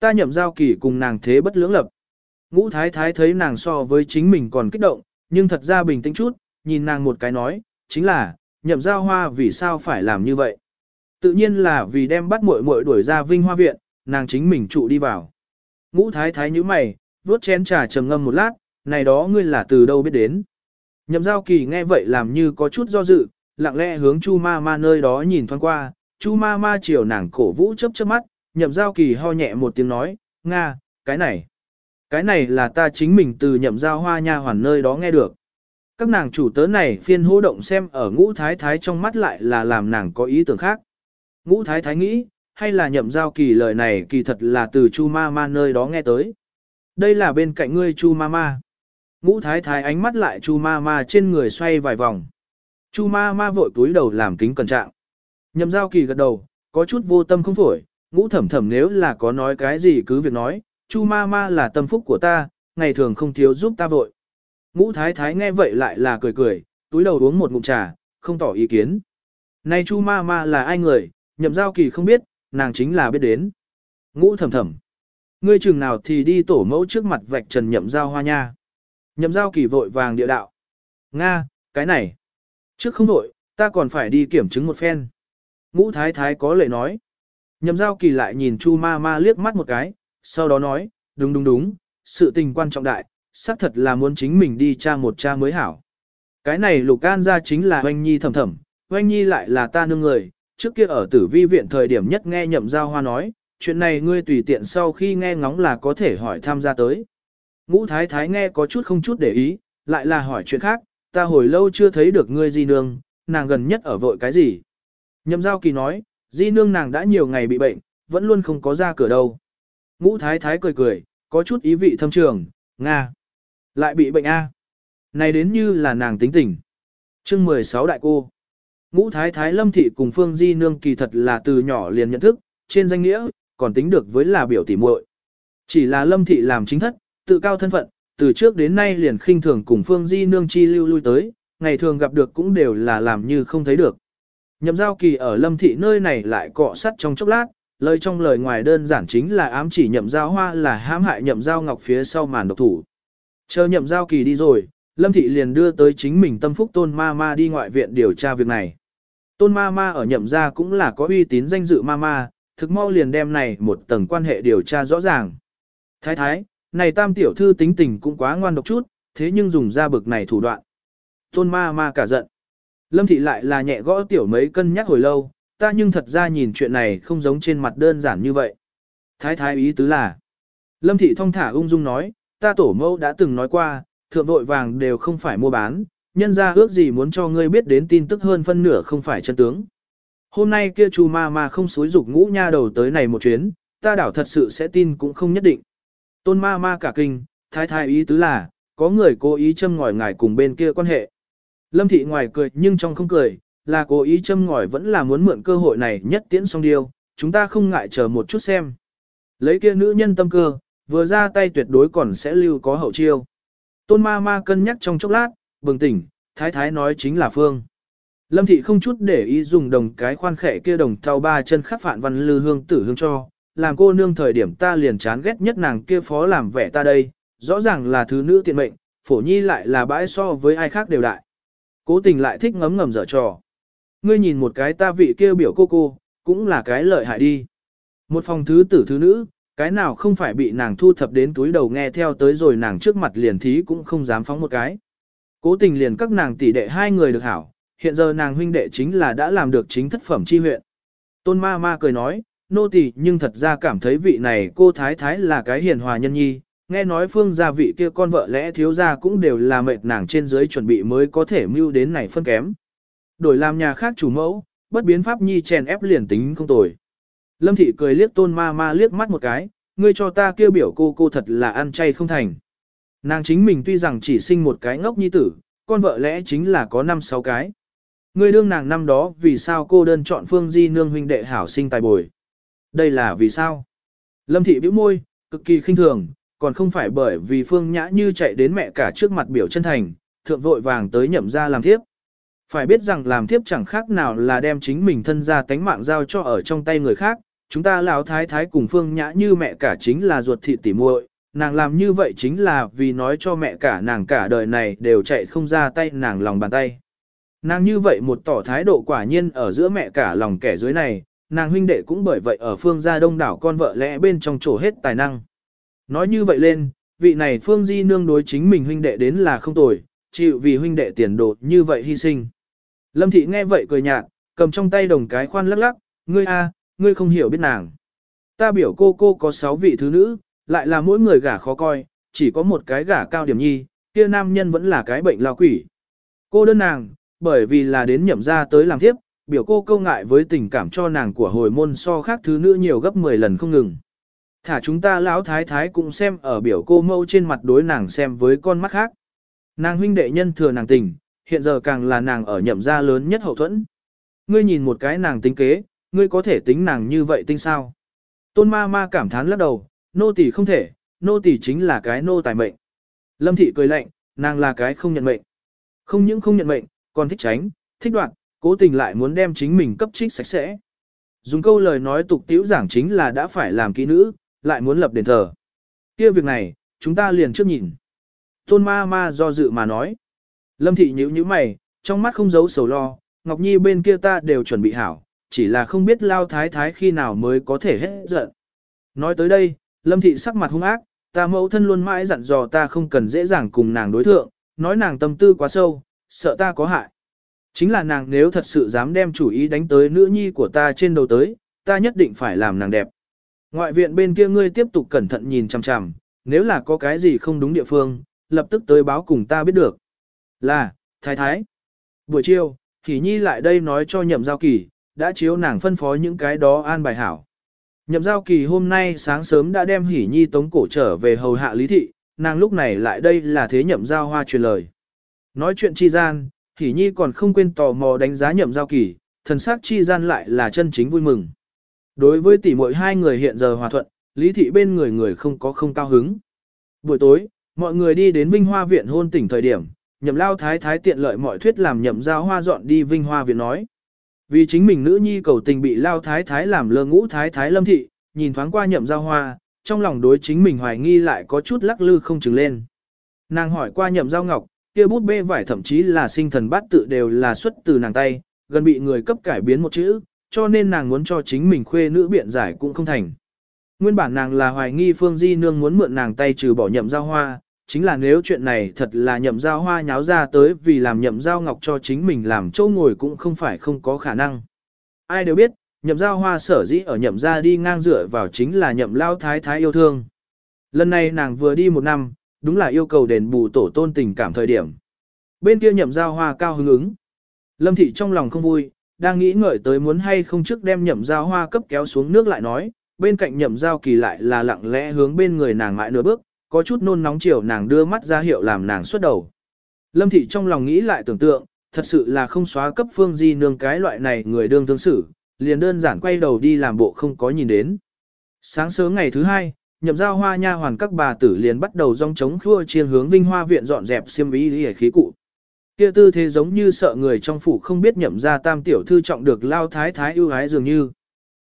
Ta nhậm giao kỳ cùng nàng thế bất lưỡng lập. Ngũ thái thái thấy nàng so với chính mình còn kích động, nhưng thật ra bình tĩnh chút, nhìn nàng một cái nói, chính là, nhậm giao hoa vì sao phải làm như vậy. Tự nhiên là vì đem bắt muội muội đuổi ra vinh hoa viện, nàng chính mình trụ đi vào. Ngũ thái thái như mày, vuốt chén trà trầm ngâm một lát, này đó ngươi là từ đâu biết đến. Nhậm giao kỳ nghe vậy làm như có chút do dự, lặng lẽ hướng chu ma ma nơi đó nhìn thoáng qua, chu ma ma chiều nàng cổ vũ chớp chớp mắt, nhậm giao kỳ ho nhẹ một tiếng nói, Nga, cái này. Cái này là ta chính mình từ nhậm giao hoa nha hoàn nơi đó nghe được. Các nàng chủ tớ này phiên hô động xem ở ngũ thái thái trong mắt lại là làm nàng có ý tưởng khác. Ngũ thái thái nghĩ, hay là nhậm giao kỳ lời này kỳ thật là từ chu ma ma nơi đó nghe tới. Đây là bên cạnh ngươi chu ma ma. Ngũ thái thái ánh mắt lại chu ma ma trên người xoay vài vòng. Chu ma ma vội túi đầu làm kính cẩn trạng. Nhậm giao kỳ gật đầu, có chút vô tâm không phổi, ngũ thẩm thẩm nếu là có nói cái gì cứ việc nói, chu ma ma là tâm phúc của ta, ngày thường không thiếu giúp ta vội. Ngũ thái thái nghe vậy lại là cười cười, túi đầu uống một ngụm trà, không tỏ ý kiến. Này chu ma ma là ai người, nhậm giao kỳ không biết, nàng chính là biết đến. Ngũ thầm thầm. Ngươi chừng nào thì đi tổ mẫu trước mặt vạch trần nhậm giao hoa nha. Nhậm giao kỳ vội vàng địa đạo. Nga, cái này. Trước không vội, ta còn phải đi kiểm chứng một phen. Ngũ thái thái có lệ nói. Nhậm giao kỳ lại nhìn chu ma ma liếc mắt một cái, sau đó nói, đúng đúng đúng, sự tình quan trọng đại, xác thật là muốn chính mình đi tra một cha mới hảo. Cái này lục can ra chính là Oanh nhi thầm thầm, Oanh nhi lại là ta nương người, trước kia ở tử vi viện thời điểm nhất nghe nhậm giao hoa nói, chuyện này ngươi tùy tiện sau khi nghe ngóng là có thể hỏi tham gia tới. Ngũ thái thái nghe có chút không chút để ý, lại là hỏi chuyện khác, ta hồi lâu chưa thấy được ngươi di nương, nàng gần nhất ở vội cái gì. Nhậm giao kỳ nói, di nương nàng đã nhiều ngày bị bệnh, vẫn luôn không có ra cửa đâu. Ngũ thái thái cười cười, có chút ý vị thâm trường, Nga. Lại bị bệnh A. Này đến như là nàng tính tình. chương 16 đại cô. Ngũ thái thái lâm thị cùng Phương Di Nương kỳ thật là từ nhỏ liền nhận thức, trên danh nghĩa, còn tính được với là biểu tỉ muội. Chỉ là lâm thị làm chính thất, tự cao thân phận, từ trước đến nay liền khinh thường cùng phương di nương chi lưu lui tới, ngày thường gặp được cũng đều là làm như không thấy được. Nhậm giao kỳ ở lâm thị nơi này lại cọ sắt trong chốc lát, lời trong lời ngoài đơn giản chính là ám chỉ nhậm giao hoa là hãm hại nhậm giao ngọc phía sau màn độc thủ. Chờ nhậm giao kỳ đi rồi, lâm thị liền đưa tới chính mình tâm phúc tôn ma ma đi ngoại viện điều tra việc này. Tôn ma ma ở nhậm gia cũng là có uy tín danh dự ma ma, thực mau liền đem này một tầng quan hệ điều tra rõ ràng. Thái thái, này tam tiểu thư tính tình cũng quá ngoan độc chút, thế nhưng dùng ra bực này thủ đoạn. Tôn ma ma cả giận. Lâm thị lại là nhẹ gõ tiểu mấy cân nhắc hồi lâu, ta nhưng thật ra nhìn chuyện này không giống trên mặt đơn giản như vậy. Thái thái ý tứ là. Lâm thị thong thả ung dung nói, ta tổ mẫu đã từng nói qua, thượng vội vàng đều không phải mua bán, nhân ra ước gì muốn cho ngươi biết đến tin tức hơn phân nửa không phải chân tướng. Hôm nay kia chu ma ma không xúi dục ngũ nha đầu tới này một chuyến, ta đảo thật sự sẽ tin cũng không nhất định. Tôn ma ma cả kinh, thái thái ý tứ là, có người cố ý châm ngòi ngài cùng bên kia quan hệ. Lâm thị ngoài cười nhưng trong không cười, là cố ý châm ngòi vẫn là muốn mượn cơ hội này nhất tiễn xong điều, chúng ta không ngại chờ một chút xem. Lấy kia nữ nhân tâm cơ, vừa ra tay tuyệt đối còn sẽ lưu có hậu chiêu. Tôn ma ma cân nhắc trong chốc lát, bừng tỉnh, thái thái nói chính là phương. Lâm thị không chút để ý dùng đồng cái khoan khệ kia đồng thao ba chân khắc phản văn lư hương tử hương cho, làm cô nương thời điểm ta liền chán ghét nhất nàng kia phó làm vẻ ta đây, rõ ràng là thứ nữ tiện mệnh, phổ nhi lại là bãi so với ai khác đều đại. Cố tình lại thích ngấm ngầm dở trò. Ngươi nhìn một cái ta vị kia biểu cô cô, cũng là cái lợi hại đi. Một phòng thứ tử thứ nữ, cái nào không phải bị nàng thu thập đến túi đầu nghe theo tới rồi nàng trước mặt liền thí cũng không dám phóng một cái. Cố tình liền các nàng tỷ đệ hai người được hảo, hiện giờ nàng huynh đệ chính là đã làm được chính thất phẩm chi huyện. Tôn ma ma cười nói, nô tỳ nhưng thật ra cảm thấy vị này cô thái thái là cái hiền hòa nhân nhi, nghe nói phương gia vị kia con vợ lẽ thiếu gia cũng đều là mệt nàng trên dưới chuẩn bị mới có thể mưu đến này phân kém. Đổi làm nhà khác chủ mẫu, bất biến pháp nhi chèn ép liền tính không tồi. Lâm thị cười liếc tôn ma ma liếc mắt một cái, ngươi cho ta kêu biểu cô cô thật là ăn chay không thành. Nàng chính mình tuy rằng chỉ sinh một cái ngốc nhi tử, con vợ lẽ chính là có năm sáu cái. Ngươi đương nàng năm đó vì sao cô đơn chọn phương di nương huynh đệ hảo sinh tài bồi. Đây là vì sao? Lâm thị bĩu môi, cực kỳ khinh thường, còn không phải bởi vì phương nhã như chạy đến mẹ cả trước mặt biểu chân thành, thượng vội vàng tới nhậm ra làm thiếp. Phải biết rằng làm thiếp chẳng khác nào là đem chính mình thân ra tánh mạng giao cho ở trong tay người khác, chúng ta lão thái thái cùng phương nhã như mẹ cả chính là ruột thịt tỉ muội, nàng làm như vậy chính là vì nói cho mẹ cả nàng cả đời này đều chạy không ra tay nàng lòng bàn tay. Nàng như vậy một tỏ thái độ quả nhiên ở giữa mẹ cả lòng kẻ dưới này, nàng huynh đệ cũng bởi vậy ở phương gia đông đảo con vợ lẽ bên trong chỗ hết tài năng. Nói như vậy lên, vị này phương di nương đối chính mình huynh đệ đến là không tồi, chịu vì huynh đệ tiền đồ như vậy hy sinh. Lâm thị nghe vậy cười nhạt, cầm trong tay đồng cái khoan lắc lắc, ngươi a, ngươi không hiểu biết nàng. Ta biểu cô cô có sáu vị thứ nữ, lại là mỗi người gả khó coi, chỉ có một cái gả cao điểm nhi, kia nam nhân vẫn là cái bệnh lao quỷ. Cô đơn nàng, bởi vì là đến nhậm ra tới làm tiếp, biểu cô câu ngại với tình cảm cho nàng của hồi môn so khác thứ nữ nhiều gấp 10 lần không ngừng. Thả chúng ta lão thái thái cũng xem ở biểu cô mâu trên mặt đối nàng xem với con mắt khác. Nàng huynh đệ nhân thừa nàng tình, hiện giờ càng là nàng ở nhậm gia lớn nhất hậu thuẫn. Ngươi nhìn một cái nàng tính kế, ngươi có thể tính nàng như vậy tinh sao? Tôn ma ma cảm thán lắc đầu, nô tỳ không thể, nô tỳ chính là cái nô tài mệnh. Lâm thị cười lạnh, nàng là cái không nhận mệnh. Không những không nhận mệnh, còn thích tránh, thích đoạn, cố tình lại muốn đem chính mình cấp trích sạch sẽ. Dùng câu lời nói tục tiễu giảng chính là đã phải làm kỹ nữ, lại muốn lập đền thờ. kia việc này, chúng ta liền trước nhìn. Tôn ma ma do dự mà nói. Lâm thị nhíu nhíu mày, trong mắt không giấu sầu lo, Ngọc Nhi bên kia ta đều chuẩn bị hảo, chỉ là không biết lao thái thái khi nào mới có thể hết giận. Nói tới đây, Lâm thị sắc mặt hung ác, ta mẫu thân luôn mãi dặn dò ta không cần dễ dàng cùng nàng đối thượng, nói nàng tâm tư quá sâu, sợ ta có hại. Chính là nàng nếu thật sự dám đem chủ ý đánh tới nữ nhi của ta trên đầu tới, ta nhất định phải làm nàng đẹp. Ngoại viện bên kia ngươi tiếp tục cẩn thận nhìn chằm chằm, nếu là có cái gì không đúng địa phương, lập tức tới báo cùng ta biết được. Là, thái thái. Buổi chiều, Hỷ Nhi lại đây nói cho nhậm giao kỳ, đã chiếu nàng phân phó những cái đó an bài hảo. Nhậm giao kỳ hôm nay sáng sớm đã đem Hỷ Nhi tống cổ trở về hầu hạ lý thị, nàng lúc này lại đây là thế nhậm giao hoa truyền lời. Nói chuyện chi gian, Hỷ Nhi còn không quên tò mò đánh giá nhậm giao kỳ, thần sắc chi gian lại là chân chính vui mừng. Đối với tỷ muội hai người hiện giờ hòa thuận, Lý Thị bên người người không có không cao hứng. Buổi tối, mọi người đi đến Vinh Hoa Viện hôn tỉnh thời điểm, nhậm lao thái thái tiện lợi mọi thuyết làm nhậm giao hoa dọn đi Vinh Hoa Viện nói. Vì chính mình nữ nhi cầu tình bị lao thái thái làm lơ ngũ thái thái lâm thị, nhìn thoáng qua nhậm giao hoa, trong lòng đối chính mình hoài nghi lại có chút lắc lư không chừng lên. Nàng hỏi qua nhậm giao ngọc, kia bút bê vải thậm chí là sinh thần bát tự đều là xuất từ nàng tay, gần bị người cấp cải biến một chữ, cho nên nàng muốn cho chính mình khuê nữ biện giải cũng không thành. Nguyên bản nàng là hoài nghi Phương Di Nương muốn mượn nàng tay trừ bỏ nhậm giao hoa, chính là nếu chuyện này thật là nhậm giao hoa nháo ra tới vì làm nhậm giao ngọc cho chính mình làm chỗ ngồi cũng không phải không có khả năng. Ai đều biết, nhậm giao hoa sở dĩ ở nhậm ra đi ngang dựa vào chính là nhậm lao thái thái yêu thương. Lần này nàng vừa đi một năm, đúng là yêu cầu đền bù tổ tôn tình cảm thời điểm. Bên kia nhậm giao hoa cao hứng ứng. Lâm thị trong lòng không vui, đang nghĩ ngợi tới muốn hay không trước đem nhậm giao hoa cấp kéo xuống nước lại nói, bên cạnh nhậm giao kỳ lại là lặng lẽ hướng bên người nàng mãi nửa bước, có chút nôn nóng chiều nàng đưa mắt ra hiệu làm nàng xuất đầu. Lâm thị trong lòng nghĩ lại tưởng tượng, thật sự là không xóa cấp phương di nương cái loại này người đương tương xử, liền đơn giản quay đầu đi làm bộ không có nhìn đến. Sáng sớm ngày thứ hai, nhậm giao hoa nha hoàn các bà tử liền bắt đầu rong trống khua chiên hướng vinh hoa viện dọn dẹp xiêm ý lý khí cụ. Kia tư thế giống như sợ người trong phủ không biết nhậm ra tam tiểu thư trọng được lao thái thái ưu ái dường như.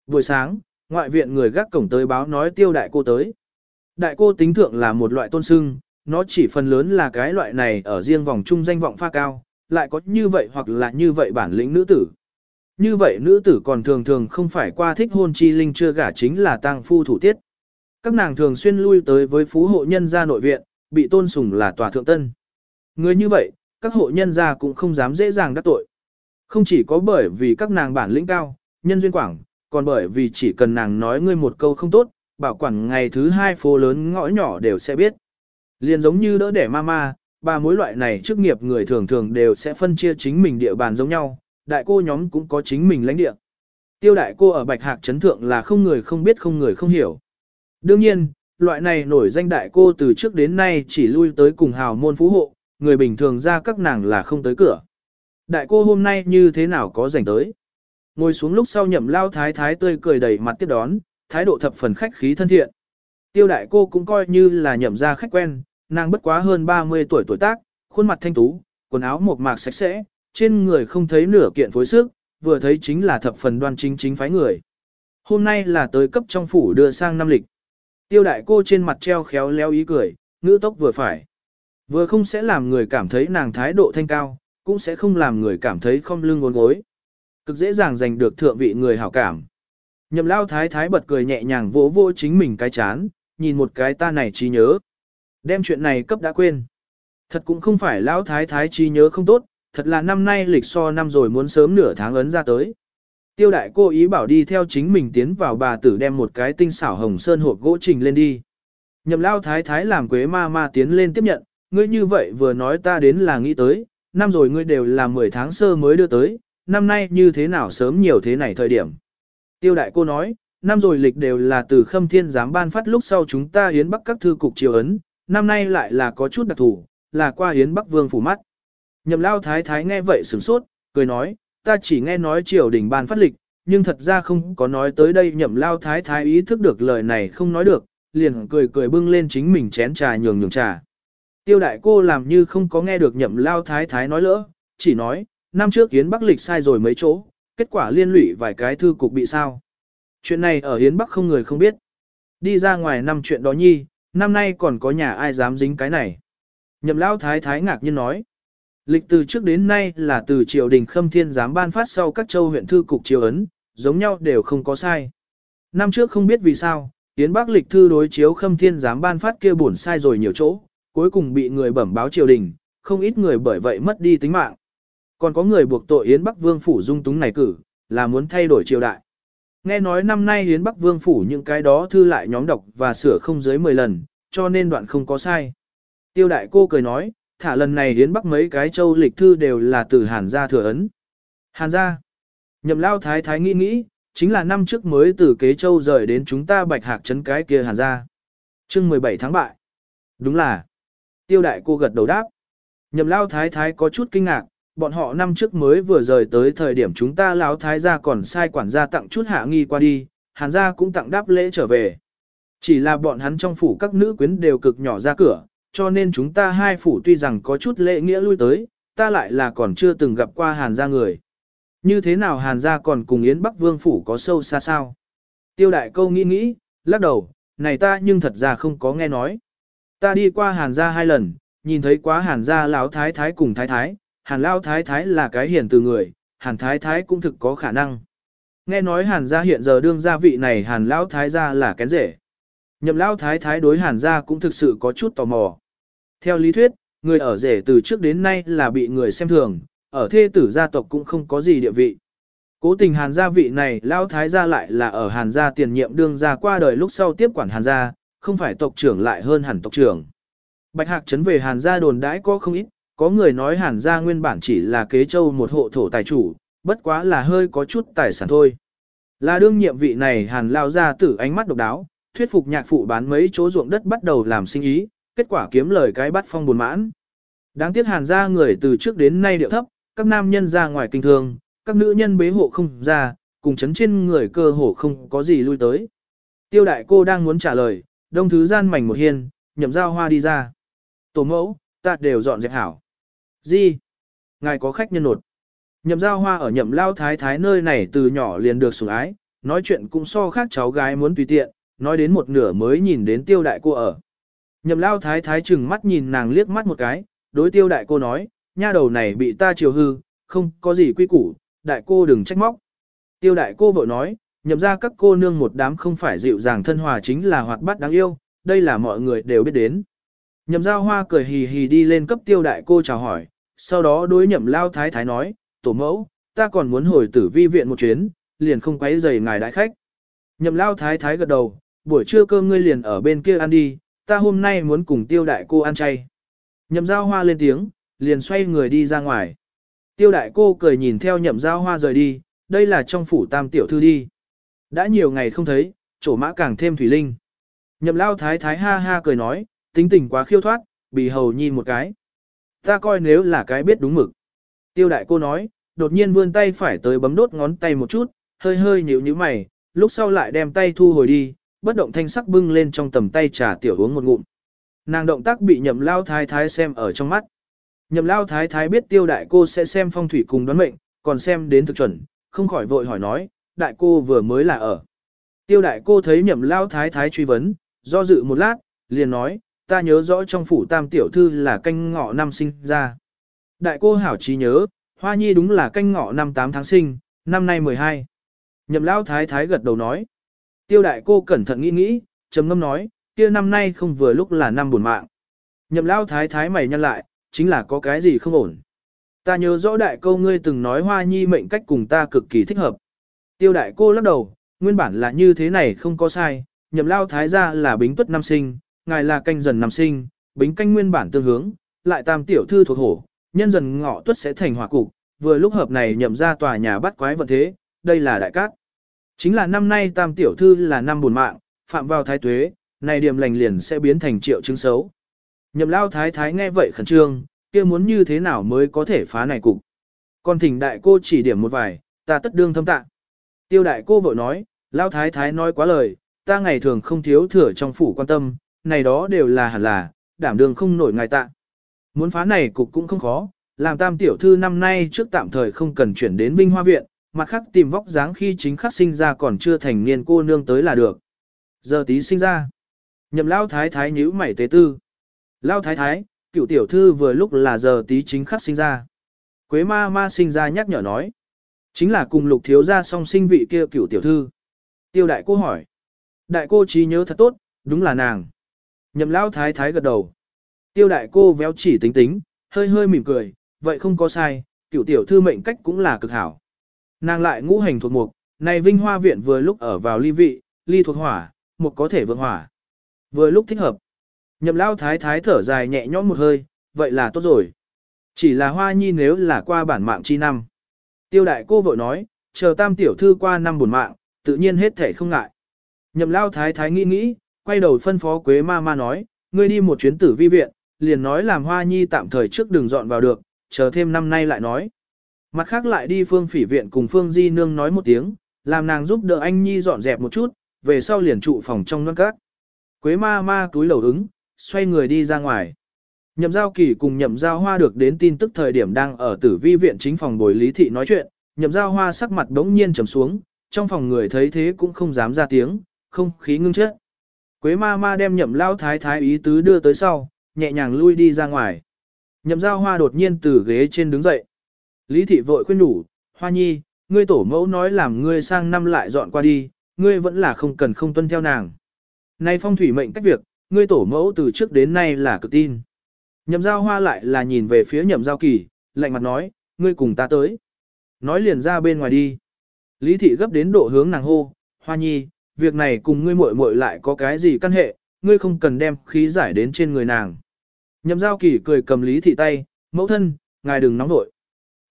Buổi sáng, ngoại viện người gác cổng tới báo nói tiêu đại cô tới. Đại cô tính thượng là một loại tôn sưng, nó chỉ phần lớn là cái loại này ở riêng vòng trung danh vọng pha cao, lại có như vậy hoặc là như vậy bản lĩnh nữ tử. Như vậy nữ tử còn thường thường không phải qua thích hôn chi linh chưa gả chính là tang phu thủ tiết. Các nàng thường xuyên lui tới với phú hộ nhân gia nội viện, bị tôn sùng là tòa thượng tân. Người như vậy, các hộ nhân gia cũng không dám dễ dàng đắc tội. Không chỉ có bởi vì các nàng bản lĩnh cao, nhân duyên quảng, còn bởi vì chỉ cần nàng nói ngươi một câu không tốt, bảo quản ngày thứ hai phố lớn ngõ nhỏ đều sẽ biết. Liền giống như đỡ đẻ mama, ba mối loại này chức nghiệp người thường thường đều sẽ phân chia chính mình địa bàn giống nhau, đại cô nhóm cũng có chính mình lãnh địa. Tiêu đại cô ở Bạch Hạc Trấn Thượng là không người không biết không người không hiểu. Đương nhiên, loại này nổi danh đại cô từ trước đến nay chỉ lui tới cùng hào môn phú hộ, người bình thường ra các nàng là không tới cửa. Đại cô hôm nay như thế nào có rảnh tới. Ngồi xuống lúc sau nhậm lao thái thái tươi cười đầy mặt tiếp đón, thái độ thập phần khách khí thân thiện. Tiêu đại cô cũng coi như là nhậm ra khách quen, nàng bất quá hơn 30 tuổi tuổi tác, khuôn mặt thanh tú, quần áo mộc mạc sạch sẽ, trên người không thấy nửa kiện phối sức, vừa thấy chính là thập phần đoan chính chính phái người. Hôm nay là tới cấp trong phủ đưa sang năm lịch. Tiêu đại cô trên mặt treo khéo léo ý cười, ngữ tốc vừa phải. Vừa không sẽ làm người cảm thấy nàng thái độ thanh cao, cũng sẽ không làm người cảm thấy không lưng ngốn gối. Cực dễ dàng giành được thượng vị người hảo cảm. Nhậm lao thái thái bật cười nhẹ nhàng vỗ vỗ chính mình cái chán, nhìn một cái ta này trí nhớ. Đem chuyện này cấp đã quên. Thật cũng không phải lão thái thái trí nhớ không tốt, thật là năm nay lịch so năm rồi muốn sớm nửa tháng ấn ra tới. Tiêu đại cô ý bảo đi theo chính mình tiến vào bà tử đem một cái tinh xảo hồng sơn hộp gỗ trình lên đi. Nhậm lao thái thái làm quế ma ma tiến lên tiếp nhận, ngươi như vậy vừa nói ta đến là nghĩ tới, năm rồi ngươi đều là 10 tháng sơ mới đưa tới, năm nay như thế nào sớm nhiều thế này thời điểm. Tiêu đại cô nói, năm rồi lịch đều là từ khâm thiên giám ban phát lúc sau chúng ta hiến bắc các thư cục triều ấn, năm nay lại là có chút đặc thù, là qua hiến bắc vương phủ mắt. Nhậm lao thái thái nghe vậy sửng sốt, cười nói, ta chỉ nghe nói triều đình ban phát lịch, nhưng thật ra không có nói tới đây nhậm lao thái thái ý thức được lời này không nói được, liền cười cười bưng lên chính mình chén trà nhường nhường trà. Tiêu đại cô làm như không có nghe được nhậm lao thái thái nói lỡ, chỉ nói, năm trước Hiến Bắc lịch sai rồi mấy chỗ, kết quả liên lụy vài cái thư cục bị sao. Chuyện này ở Hiến Bắc không người không biết. Đi ra ngoài năm chuyện đó nhi, năm nay còn có nhà ai dám dính cái này. Nhậm Lão thái thái ngạc nhiên nói. Lịch từ trước đến nay là từ triều đình khâm thiên giám ban phát sau các châu huyện thư cục triều ấn, giống nhau đều không có sai. Năm trước không biết vì sao, Yến Bắc lịch thư đối chiếu khâm thiên giám ban phát kia buồn sai rồi nhiều chỗ, cuối cùng bị người bẩm báo triều đình, không ít người bởi vậy mất đi tính mạng. Còn có người buộc tội Yến Bắc Vương Phủ dung túng này cử, là muốn thay đổi triều đại. Nghe nói năm nay Yến Bắc Vương Phủ những cái đó thư lại nhóm đọc và sửa không dưới 10 lần, cho nên đoạn không có sai. Tiêu đại cô cười nói, thả lần này Yến Bắc mấy cái châu lịch thư đều là từ Hàn gia thừa ấn. Hàn gia. Nhậm lao thái thái nghĩ nghĩ, chính là năm trước mới từ kế châu rời đến chúng ta bạch hạc trấn cái kia Hàn gia. chương 17 tháng bại. Đúng là. Tiêu đại cô gật đầu đáp. Nhậm lao thái thái có chút kinh ngạc, bọn họ năm trước mới vừa rời tới thời điểm chúng ta lão thái gia còn sai quản gia tặng chút hạ nghi qua đi, hàn gia cũng tặng đáp lễ trở về. Chỉ là bọn hắn trong phủ các nữ quyến đều cực nhỏ ra cửa, cho nên chúng ta hai phủ tuy rằng có chút lễ nghĩa lui tới, ta lại là còn chưa từng gặp qua hàn gia người. Như thế nào hàn gia còn cùng Yến Bắc Vương phủ có sâu xa sao? Tiêu đại câu nghĩ nghĩ, lắc đầu, này ta nhưng thật ra không có nghe nói. Ta đi qua hàn gia hai lần, nhìn thấy quá hàn gia lão thái thái cùng thái thái, hàn lão thái thái là cái hiền từ người, hàn thái thái cũng thực có khả năng. Nghe nói hàn gia hiện giờ đương gia vị này hàn lão thái gia là kén rể. Nhậm lão thái thái đối hàn gia cũng thực sự có chút tò mò. Theo lý thuyết, người ở rể từ trước đến nay là bị người xem thường, ở thê tử gia tộc cũng không có gì địa vị. Cố tình hàn gia vị này lão thái gia lại là ở hàn gia tiền nhiệm đương gia qua đời lúc sau tiếp quản hàn gia, không phải tộc trưởng lại hơn hẳn tộc trưởng. Bạch Hạc chấn về hàn gia đồn đãi có không ít, có người nói hàn gia nguyên bản chỉ là kế châu một hộ thổ tài chủ, bất quá là hơi có chút tài sản thôi. Là đương nhiệm vị này hàn lao ra tử ánh mắt độc đáo, thuyết phục nhạc phụ bán mấy chỗ ruộng đất bắt đầu làm sinh ý, kết quả kiếm lời cái bắt phong buồn mãn. Đáng tiếc hàn gia người từ trước đến nay điệu thấp, các nam nhân ra ngoài kinh thương, các nữ nhân bế hộ không ra, cùng chấn trên người cơ hồ không có gì lui tới. Tiêu đại cô đang muốn trả lời, đông thứ gian mảnh một hiên, nhậm giao hoa đi ra. Tổ mẫu, ta đều dọn dẹp hảo. Gì? Ngài có khách nhân nột. Nhậm giao hoa ở nhậm lao thái thái nơi này từ nhỏ liền được sủng ái, nói chuyện cũng so khác cháu gái muốn tùy tiện, nói đến một nửa mới nhìn đến tiêu đại cô ở. Nhậm lao thái thái chừng mắt nhìn nàng liếc mắt một cái, đối tiêu đại cô nói, nha đầu này bị ta chiều hư, không có gì quy củ, đại cô đừng trách móc. Tiêu đại cô vội nói, nhậm ra các cô nương một đám không phải dịu dàng thân hòa chính là hoạt bát đáng yêu, đây là mọi người đều biết đến. Nhậm giao hoa cười hì hì đi lên cấp tiêu đại cô chào hỏi, sau đó đối nhậm lao thái thái nói, tổ mẫu, ta còn muốn hồi tử vi viện một chuyến, liền không quấy rầy ngài đại khách. Nhậm lao thái thái gật đầu, buổi trưa cơm ngươi liền ở bên kia ăn đi, ta hôm nay muốn cùng tiêu đại cô ăn chay. Nhậm giao hoa lên tiếng, liền xoay người đi ra ngoài. Tiêu đại cô cười nhìn theo nhậm giao hoa rời đi, đây là trong phủ tam tiểu thư đi. Đã nhiều ngày không thấy, chỗ mã càng thêm thủy linh. Nhậm lao thái thái ha ha cười nói, tính tình quá khiêu thoát, bị hầu nhi một cái. Ta coi nếu là cái biết đúng mực. Tiêu đại cô nói, đột nhiên vươn tay phải tới bấm đốt ngón tay một chút, hơi hơi nhíu nhíu mày, lúc sau lại đem tay thu hồi đi, bất động thanh sắc bưng lên trong tầm tay trà tiểu uống một ngụm. Nàng động tác bị nhậm lao thái thái xem ở trong mắt. Nhậm lao thái thái biết tiêu đại cô sẽ xem phong thủy cùng đoán mệnh, còn xem đến thực chuẩn, không khỏi vội hỏi nói, đại cô vừa mới là ở. Tiêu đại cô thấy nhậm lao thái thái truy vấn, do dự một lát, liền nói, ta nhớ rõ trong phủ tam tiểu thư là canh ngọ năm sinh ra. Đại cô hảo trí nhớ, hoa nhi đúng là canh ngọ năm 8 tháng sinh, năm nay 12. Nhậm lao thái thái gật đầu nói. Tiêu đại cô cẩn thận nghĩ nghĩ, trầm ngâm nói, kia năm nay không vừa lúc là năm buồn mạng. Nhậm lao thái thái mày nhăn lại, chính là có cái gì không ổn. Ta nhớ rõ đại cô ngươi từng nói hoa nhi mệnh cách cùng ta cực kỳ thích hợp. Tiêu đại cô lắc đầu, nguyên bản là như thế này không có sai, nhậm lao thái ra là bính tuất năm sinh, ngài là canh dần năm sinh, bính canh nguyên bản tương hướng, lại tam tiểu thư thuộc hổ, nhân dần ngọ tuất sẽ thành hỏa cục, vừa lúc hợp này nhậm ra tòa nhà bắt quái vận thế, đây là đại cát. Chính là năm nay tam tiểu thư là năm buồn mạng, phạm vào thái tuế, này điểm lành liền sẽ biến thành triệu chứng xấu. Nhậm lao thái thái nghe vậy khẩn trương, kia muốn như thế nào mới có thể phá này cục. Còn thỉnh đại cô chỉ điểm một vài, ta tất đương thâm tạ. Tiêu đại cô vội nói, lao thái thái nói quá lời, ta ngày thường không thiếu thừa trong phủ quan tâm, này đó đều là hẳn là, đảm đường không nổi ngài tạ. Muốn phá này cục cũng không khó, làm tam tiểu thư năm nay trước tạm thời không cần chuyển đến Vinh Hoa Viện, mặt khác tìm vóc dáng khi chính khắc sinh ra còn chưa thành niên cô nương tới là được. Giờ tí sinh ra. Nhậm lao thái thái nhíu mảy tế tư. Lao thái thái, cựu tiểu thư vừa lúc là giờ tí chính khắc sinh ra. Quế ma ma sinh ra nhắc nhở nói. Chính là cùng lục thiếu gia song sinh vị kia cựu tiểu thư. Tiêu đại cô hỏi. Đại cô trí nhớ thật tốt, đúng là nàng. Nhậm Lão thái thái gật đầu. Tiêu đại cô véo chỉ tính tính, hơi hơi mỉm cười, vậy không có sai, cựu tiểu thư mệnh cách cũng là cực hảo. Nàng lại ngũ hành thuộc mục, này vinh hoa viện vừa lúc ở vào ly vị, ly thuộc hỏa, mục có thể vượng hỏa. Vừa lúc thích hợp. Nhậm Lão thái thái thở dài nhẹ nhõm một hơi, vậy là tốt rồi. Chỉ là hoa nhi nếu là qua bản mạng chi năm. Tiêu đại cô vội nói, chờ tam tiểu thư qua năm buồn mạng, tự nhiên hết thể không ngại. Nhậm lao thái thái nghĩ nghĩ, quay đầu phân phó quế ma ma nói, ngươi đi một chuyến tử vi viện, liền nói làm hoa nhi tạm thời trước đường dọn vào được, chờ thêm năm nay lại nói. Mặt khác lại đi phương phỉ viện cùng phương di nương nói một tiếng, làm nàng giúp đỡ anh Nhi dọn dẹp một chút, về sau liền trụ phòng trong non các. Quế ma ma túi lầu ứng, xoay người đi ra ngoài. Nhậm giao kỳ cùng nhậm giao hoa được đến tin tức thời điểm đang ở tử vi viện chính phòng bồi lý thị nói chuyện, nhậm giao hoa sắc mặt đống nhiên trầm xuống, trong phòng người thấy thế cũng không dám ra tiếng, không khí ngưng chết. Quế ma ma đem nhậm lao thái thái ý tứ đưa tới sau, nhẹ nhàng lui đi ra ngoài. Nhậm giao hoa đột nhiên từ ghế trên đứng dậy. Lý thị vội khuyên đủ, hoa nhi, ngươi tổ mẫu nói làm ngươi sang năm lại dọn qua đi, ngươi vẫn là không cần không tuân theo nàng. Nay phong thủy mệnh cách việc, ngươi tổ mẫu từ trước đến nay là cực tin. Nhậm giao hoa lại là nhìn về phía nhậm giao kỳ, lạnh mặt nói, ngươi cùng ta tới. Nói liền ra bên ngoài đi. Lý thị gấp đến độ hướng nàng hô, hoa nhi, việc này cùng ngươi muội muội lại có cái gì căn hệ, ngươi không cần đem khí giải đến trên người nàng. Nhậm giao kỳ cười cầm lý thị tay, mẫu thân, ngài đừng nóng nội.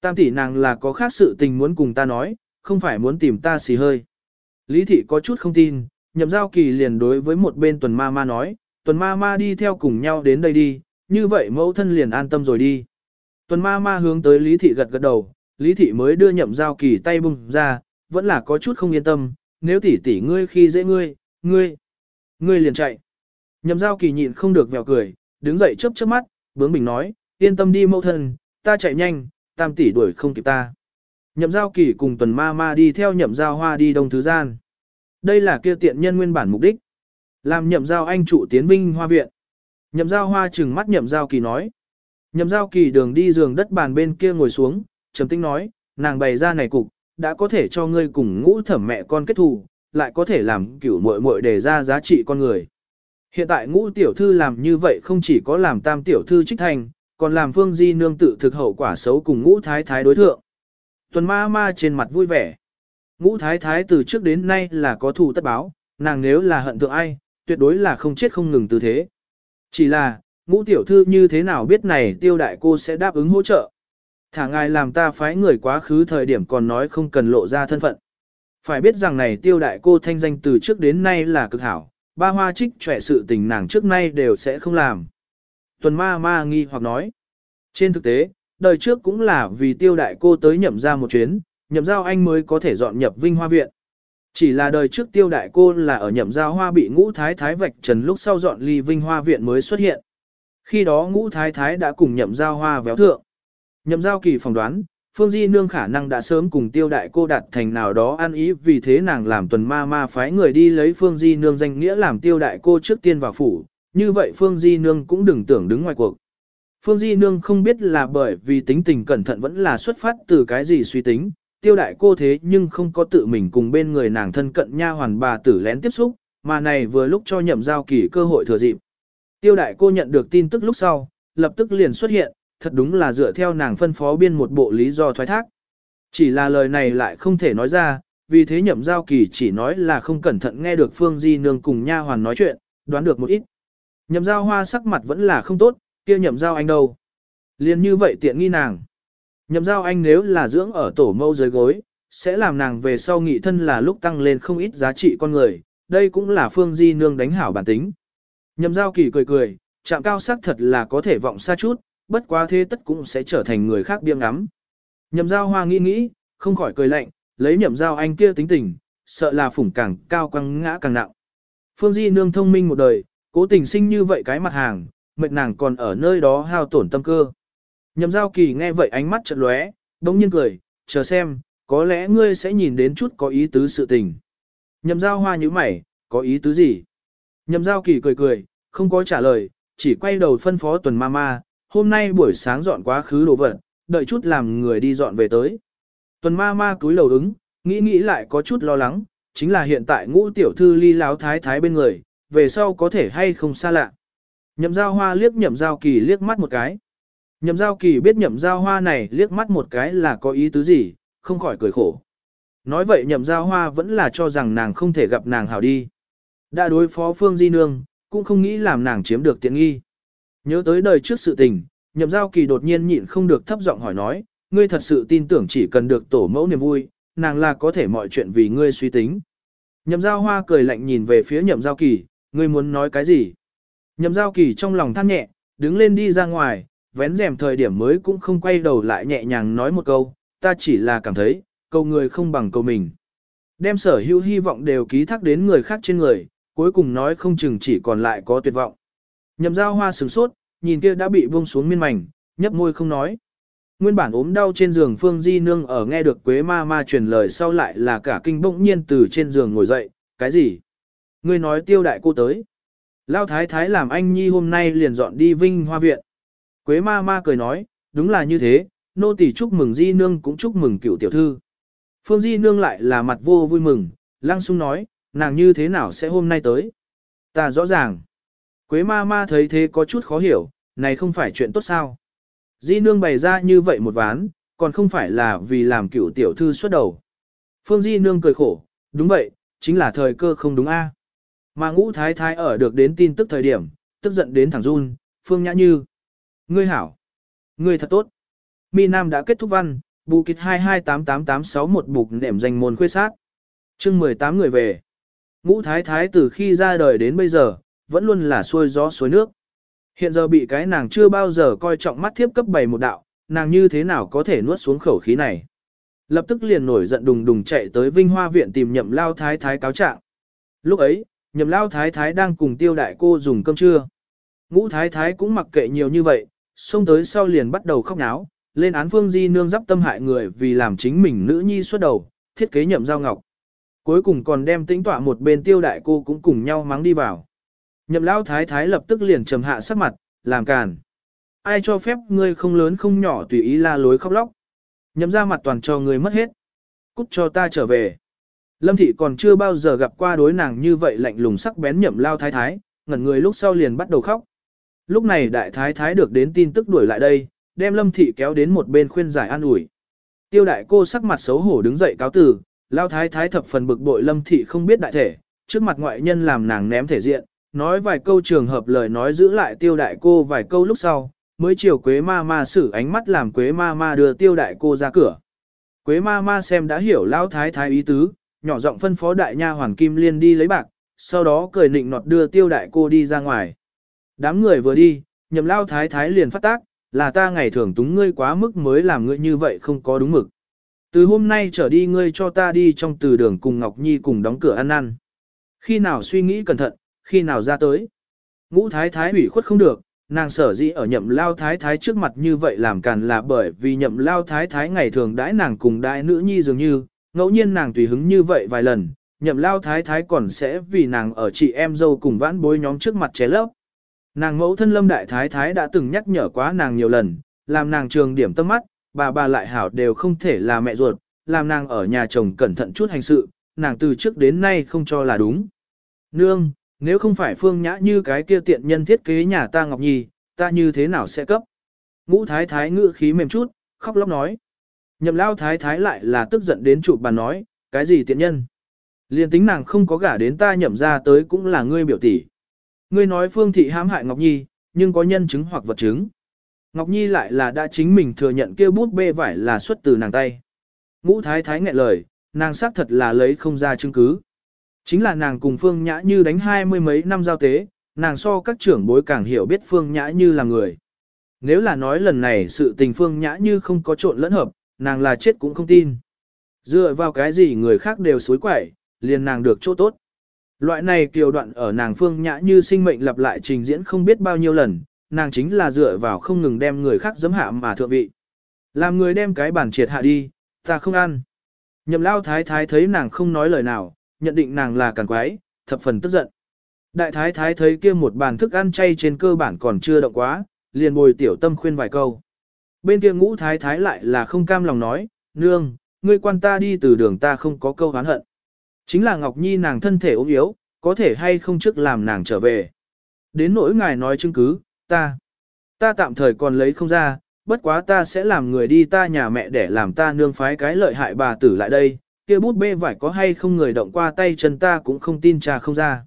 Tam tỷ nàng là có khác sự tình muốn cùng ta nói, không phải muốn tìm ta xì hơi. Lý thị có chút không tin, nhậm giao kỳ liền đối với một bên tuần ma ma nói, tuần ma ma đi theo cùng nhau đến đây đi, như vậy mẫu thân liền an tâm rồi đi. Tuần ma ma hướng tới Lý thị gật gật đầu, Lý thị mới đưa nhậm giao kỳ tay bung ra, vẫn là có chút không yên tâm, nếu tỷ tỷ ngươi khi dễ ngươi, ngươi, ngươi liền chạy. Nhậm giao kỳ nhịn không được vèo cười, đứng dậy chớp chớp mắt, bướng bình nói, yên tâm đi mẫu thân, ta chạy nhanh, tam tỷ đuổi không kịp ta. Nhậm giao kỳ cùng tuần ma ma đi theo nhậm giao hoa đi đông thứ gian. Đây là kia tiện nhân nguyên bản mục đích. Làm nhậm giao anh trụ tiến vinh hoa viện. Nhậm giao hoa trừng mắt nhậm giao kỳ nói. Nhậm giao kỳ đường đi giường đất bàn bên kia ngồi xuống, trầm tĩnh nói, nàng bày ra này cục, đã có thể cho ngươi cùng ngũ thẩm mẹ con kết thù, lại có thể làm cửu muội muội để ra giá trị con người. Hiện tại ngũ tiểu thư làm như vậy không chỉ có làm tam tiểu thư trích thành, còn làm phương di nương tự thực hậu quả xấu cùng ngũ thái thái đối thượng. Tuần ma ma trên mặt vui vẻ. Ngũ thái thái từ trước đến nay là có thù tất báo, nàng nếu là hận thượng ai, tuyệt đối là không chết không ngừng từ thế. Chỉ là, ngũ tiểu thư như thế nào biết này tiêu đại cô sẽ đáp ứng hỗ trợ. Thả ngài làm ta phái người quá khứ thời điểm còn nói không cần lộ ra thân phận. Phải biết rằng này tiêu đại cô thanh danh từ trước đến nay là cực hảo, ba hoa trích trẻ sự tình nàng trước nay đều sẽ không làm. Tuần ma ma nghi hoặc nói. Trên thực tế, đời trước cũng là vì tiêu đại cô tới nhậm ra một chuyến, nhậm giao anh mới có thể dọn nhập vinh hoa viện. Chỉ là đời trước tiêu đại cô là ở nhậm giao hoa bị ngũ thái thái vạch trần lúc sau dọn ly vinh hoa viện mới xuất hiện. Khi đó ngũ thái thái đã cùng nhậm giao hoa véo thượng. Nhậm giao kỳ phỏng đoán, Phương Di Nương khả năng đã sớm cùng tiêu đại cô đạt thành nào đó ăn ý vì thế nàng làm tuần ma ma phái người đi lấy Phương Di Nương danh nghĩa làm tiêu đại cô trước tiên vào phủ, như vậy Phương Di Nương cũng đừng tưởng đứng ngoài cuộc. Phương Di Nương không biết là bởi vì tính tình cẩn thận vẫn là xuất phát từ cái gì suy tính, tiêu đại cô thế nhưng không có tự mình cùng bên người nàng thân cận nha hoàn bà tử lén tiếp xúc, mà này vừa lúc cho nhậm giao kỳ cơ hội thừa dịp. Tiêu đại cô nhận được tin tức lúc sau, lập tức liền xuất hiện, thật đúng là dựa theo nàng phân phó biên một bộ lý do thoái thác. Chỉ là lời này lại không thể nói ra, vì thế nhậm giao kỳ chỉ nói là không cẩn thận nghe được Phương Di Nương cùng nha hoàn nói chuyện, đoán được một ít. Nhậm giao hoa sắc mặt vẫn là không tốt, kia nhậm giao anh đâu. Liên như vậy tiện nghi nàng. Nhậm giao anh nếu là dưỡng ở tổ mâu dưới gối, sẽ làm nàng về sau nghị thân là lúc tăng lên không ít giá trị con người, đây cũng là Phương Di Nương đánh hảo bản tính. Nhậm giao kỳ cười cười, chạm cao sắc thật là có thể vọng xa chút, bất quá thế tất cũng sẽ trở thành người khác biếng ngắm. Nhậm giao hoa nghĩ nghĩ, không khỏi cười lạnh, lấy nhậm giao anh kia tính tình, sợ là phủng càng cao quăng ngã càng nặng. Phương Di nương thông minh một đời, cố tình sinh như vậy cái mặt hàng, mệt nàng còn ở nơi đó hao tổn tâm cơ. Nhậm giao kỳ nghe vậy ánh mắt chợt lóe, đống nhiên cười, chờ xem, có lẽ ngươi sẽ nhìn đến chút có ý tứ sự tình. Nhậm giao hoa như mày, có ý tứ gì? Nhậm giao kỳ cười cười, không có trả lời, chỉ quay đầu phân phó tuần ma ma, hôm nay buổi sáng dọn quá khứ đồ vật, đợi chút làm người đi dọn về tới. Tuần ma ma cúi đầu ứng, nghĩ nghĩ lại có chút lo lắng, chính là hiện tại ngũ tiểu thư ly láo thái thái bên người, về sau có thể hay không xa lạ. Nhậm giao hoa liếc nhậm giao kỳ liếc mắt một cái. Nhậm giao kỳ biết nhậm giao hoa này liếc mắt một cái là có ý tứ gì, không khỏi cười khổ. Nói vậy nhậm giao hoa vẫn là cho rằng nàng không thể gặp nàng hảo đi. Đã đối phó phương di nương, cũng không nghĩ làm nàng chiếm được tiện nghi. Nhớ tới đời trước sự tình, nhậm giao kỳ đột nhiên nhịn không được thấp giọng hỏi nói, ngươi thật sự tin tưởng chỉ cần được tổ mẫu niềm vui, nàng là có thể mọi chuyện vì ngươi suy tính. Nhậm giao hoa cười lạnh nhìn về phía nhậm giao kỳ, ngươi muốn nói cái gì? Nhậm giao kỳ trong lòng than nhẹ, đứng lên đi ra ngoài, vén rèm thời điểm mới cũng không quay đầu lại nhẹ nhàng nói một câu, ta chỉ là cảm thấy, câu người không bằng câu mình. Đem sở hữu hy vọng đều ký thác đến người khác trên người, cuối cùng nói không chừng chỉ còn lại có tuyệt vọng. Nhậm giao hoa sửng sốt, nhìn kia đã bị buông xuống miên mảnh, nhấp môi không nói. Nguyên bản ốm đau trên giường Phương Di Nương ở nghe được Quế ma ma truyền lời sau lại là cả kinh bỗng nhiên từ trên giường ngồi dậy, cái gì? Ngươi nói tiêu đại cô tới. Lao thái thái làm anh nhi hôm nay liền dọn đi Vinh Hoa Viện. Quế ma ma cười nói, đúng là như thế, nô tỳ chúc mừng Di Nương cũng chúc mừng cựu tiểu thư. Phương Di Nương lại là mặt vô vui mừng, lăng sung nói, nàng như thế nào sẽ hôm nay tới. Ta rõ ràng. Quế ma ma thấy thế có chút khó hiểu, này không phải chuyện tốt sao. Di Nương bày ra như vậy một ván, còn không phải là vì làm cựu tiểu thư xuất đầu. Phương Di Nương cười khổ, đúng vậy, chính là thời cơ không đúng a. Mà ngũ thái thái ở được đến tin tức thời điểm, tức giận đến thẳng run, Phương Nhã Như. Ngươi hảo. Ngươi thật tốt. Mi Nam đã kết thúc văn, bù kịch 2288861 bục nệm danh môn khuê sát. chương 18 người về. Ngũ thái thái từ khi ra đời đến bây giờ, vẫn luôn là xuôi gió suối nước. Hiện giờ bị cái nàng chưa bao giờ coi trọng mắt thiếp cấp bày một đạo, nàng như thế nào có thể nuốt xuống khẩu khí này. Lập tức liền nổi giận đùng đùng chạy tới Vinh Hoa Viện tìm nhậm lao thái thái cáo trạng. Lúc ấy, nhậm lao thái thái đang cùng tiêu đại cô dùng cơm trưa. Ngũ thái thái cũng mặc kệ nhiều như vậy, xông tới sau liền bắt đầu khóc náo, lên án phương di nương dắp tâm hại người vì làm chính mình nữ nhi xuất đầu, thiết kế nhậm giao ngọc. Cuối cùng còn đem tĩnh tọa một bên tiêu đại cô cũng cùng nhau mắng đi vào. Nhậm lao thái thái lập tức liền trầm hạ sắc mặt, làm càn. Ai cho phép ngươi không lớn không nhỏ tùy ý la lối khóc lóc. Nhậm ra mặt toàn cho ngươi mất hết. Cút cho ta trở về. Lâm thị còn chưa bao giờ gặp qua đối nàng như vậy lạnh lùng sắc bén nhậm lao thái thái, ngẩn người lúc sau liền bắt đầu khóc. Lúc này đại thái thái được đến tin tức đuổi lại đây, đem lâm thị kéo đến một bên khuyên giải an ủi. Tiêu đại cô sắc mặt xấu hổ đứng dậy cáo từ, lao thái thái thập phần bực bội lâm thị không biết đại thể, trước mặt ngoại nhân làm nàng ném thể diện, nói vài câu trường hợp lời nói giữ lại tiêu đại cô vài câu lúc sau, mới chiều quế ma ma xử ánh mắt làm quế ma ma đưa tiêu đại cô ra cửa. Quế ma ma xem đã hiểu lão thái thái ý tứ, nhỏ giọng phân phó đại nha hoàng kim liên đi lấy bạc, sau đó cười nịnh nọt đưa tiêu đại cô đi ra ngoài. Đám người vừa đi, nhậm lao thái thái liền phát tác, là ta ngày thường túng ngươi quá mức mới làm ngươi như vậy không có đúng mực. Từ hôm nay trở đi ngươi cho ta đi trong từ đường cùng Ngọc Nhi cùng đóng cửa ăn ăn. Khi nào suy nghĩ cẩn thận, khi nào ra tới. Ngũ thái thái ủy khuất không được, nàng sở dĩ ở nhậm lao thái thái trước mặt như vậy làm càn là bởi vì nhậm lao thái thái ngày thường đãi nàng cùng đại nữ nhi dường như, ngẫu nhiên nàng tùy hứng như vậy vài lần, nhậm lao thái thái còn sẽ vì nàng ở chị em dâu cùng vãn bối nhóm trước mặt ché lấp. Nàng mẫu thân lâm đại thái thái đã từng nhắc nhở quá nàng nhiều lần, làm nàng trường điểm tâm mắt, bà bà lại hảo đều không thể là mẹ ruột, làm nàng ở nhà chồng cẩn thận chút hành sự, nàng từ trước đến nay không cho là đúng. Nương, nếu không phải phương nhã như cái kia tiện nhân thiết kế nhà ta Ngọc Nhi, ta như thế nào sẽ cấp? Ngũ thái thái ngữ khí mềm chút, khóc lóc nói. Nhậm lao thái thái lại là tức giận đến chụp bàn nói, cái gì tiện nhân? Liên tính nàng không có gả đến ta nhậm ra tới cũng là ngươi biểu tỷ. Ngươi nói Phương Thị hãm hại Ngọc Nhi, nhưng có nhân chứng hoặc vật chứng. Ngọc Nhi lại là đã chính mình thừa nhận kia bút bê vải là xuất từ nàng tay. Ngũ Thái Thái nghẹn lời, nàng xác thật là lấy không ra chứng cứ. Chính là nàng cùng Phương Nhã Như đánh hai mươi mấy năm giao tế, nàng so các trưởng bối càng hiểu biết Phương Nhã Như là người. Nếu là nói lần này sự tình Phương Nhã Như không có trộn lẫn hợp, nàng là chết cũng không tin. Dựa vào cái gì người khác đều xối quẩy, liền nàng được chỗ tốt. Loại này kiều đoạn ở nàng phương nhã như sinh mệnh lặp lại trình diễn không biết bao nhiêu lần, nàng chính là dựa vào không ngừng đem người khác giấm hạ mà thượng vị. Làm người đem cái bản triệt hạ đi, ta không ăn. Nhậm lao thái thái thấy nàng không nói lời nào, nhận định nàng là càn quái, thập phần tức giận. Đại thái thái thấy kia một bàn thức ăn chay trên cơ bản còn chưa động quá, liền bồi tiểu tâm khuyên vài câu. Bên kia ngũ thái thái lại là không cam lòng nói, nương, ngươi quan ta đi từ đường ta không có câu hán hận. Chính là Ngọc Nhi nàng thân thể ốm yếu, có thể hay không trước làm nàng trở về. Đến nỗi ngài nói chứng cứ, ta, ta tạm thời còn lấy không ra, bất quá ta sẽ làm người đi ta nhà mẹ để làm ta nương phái cái lợi hại bà tử lại đây, kia bút bê vải có hay không người động qua tay chân ta cũng không tin trà không ra.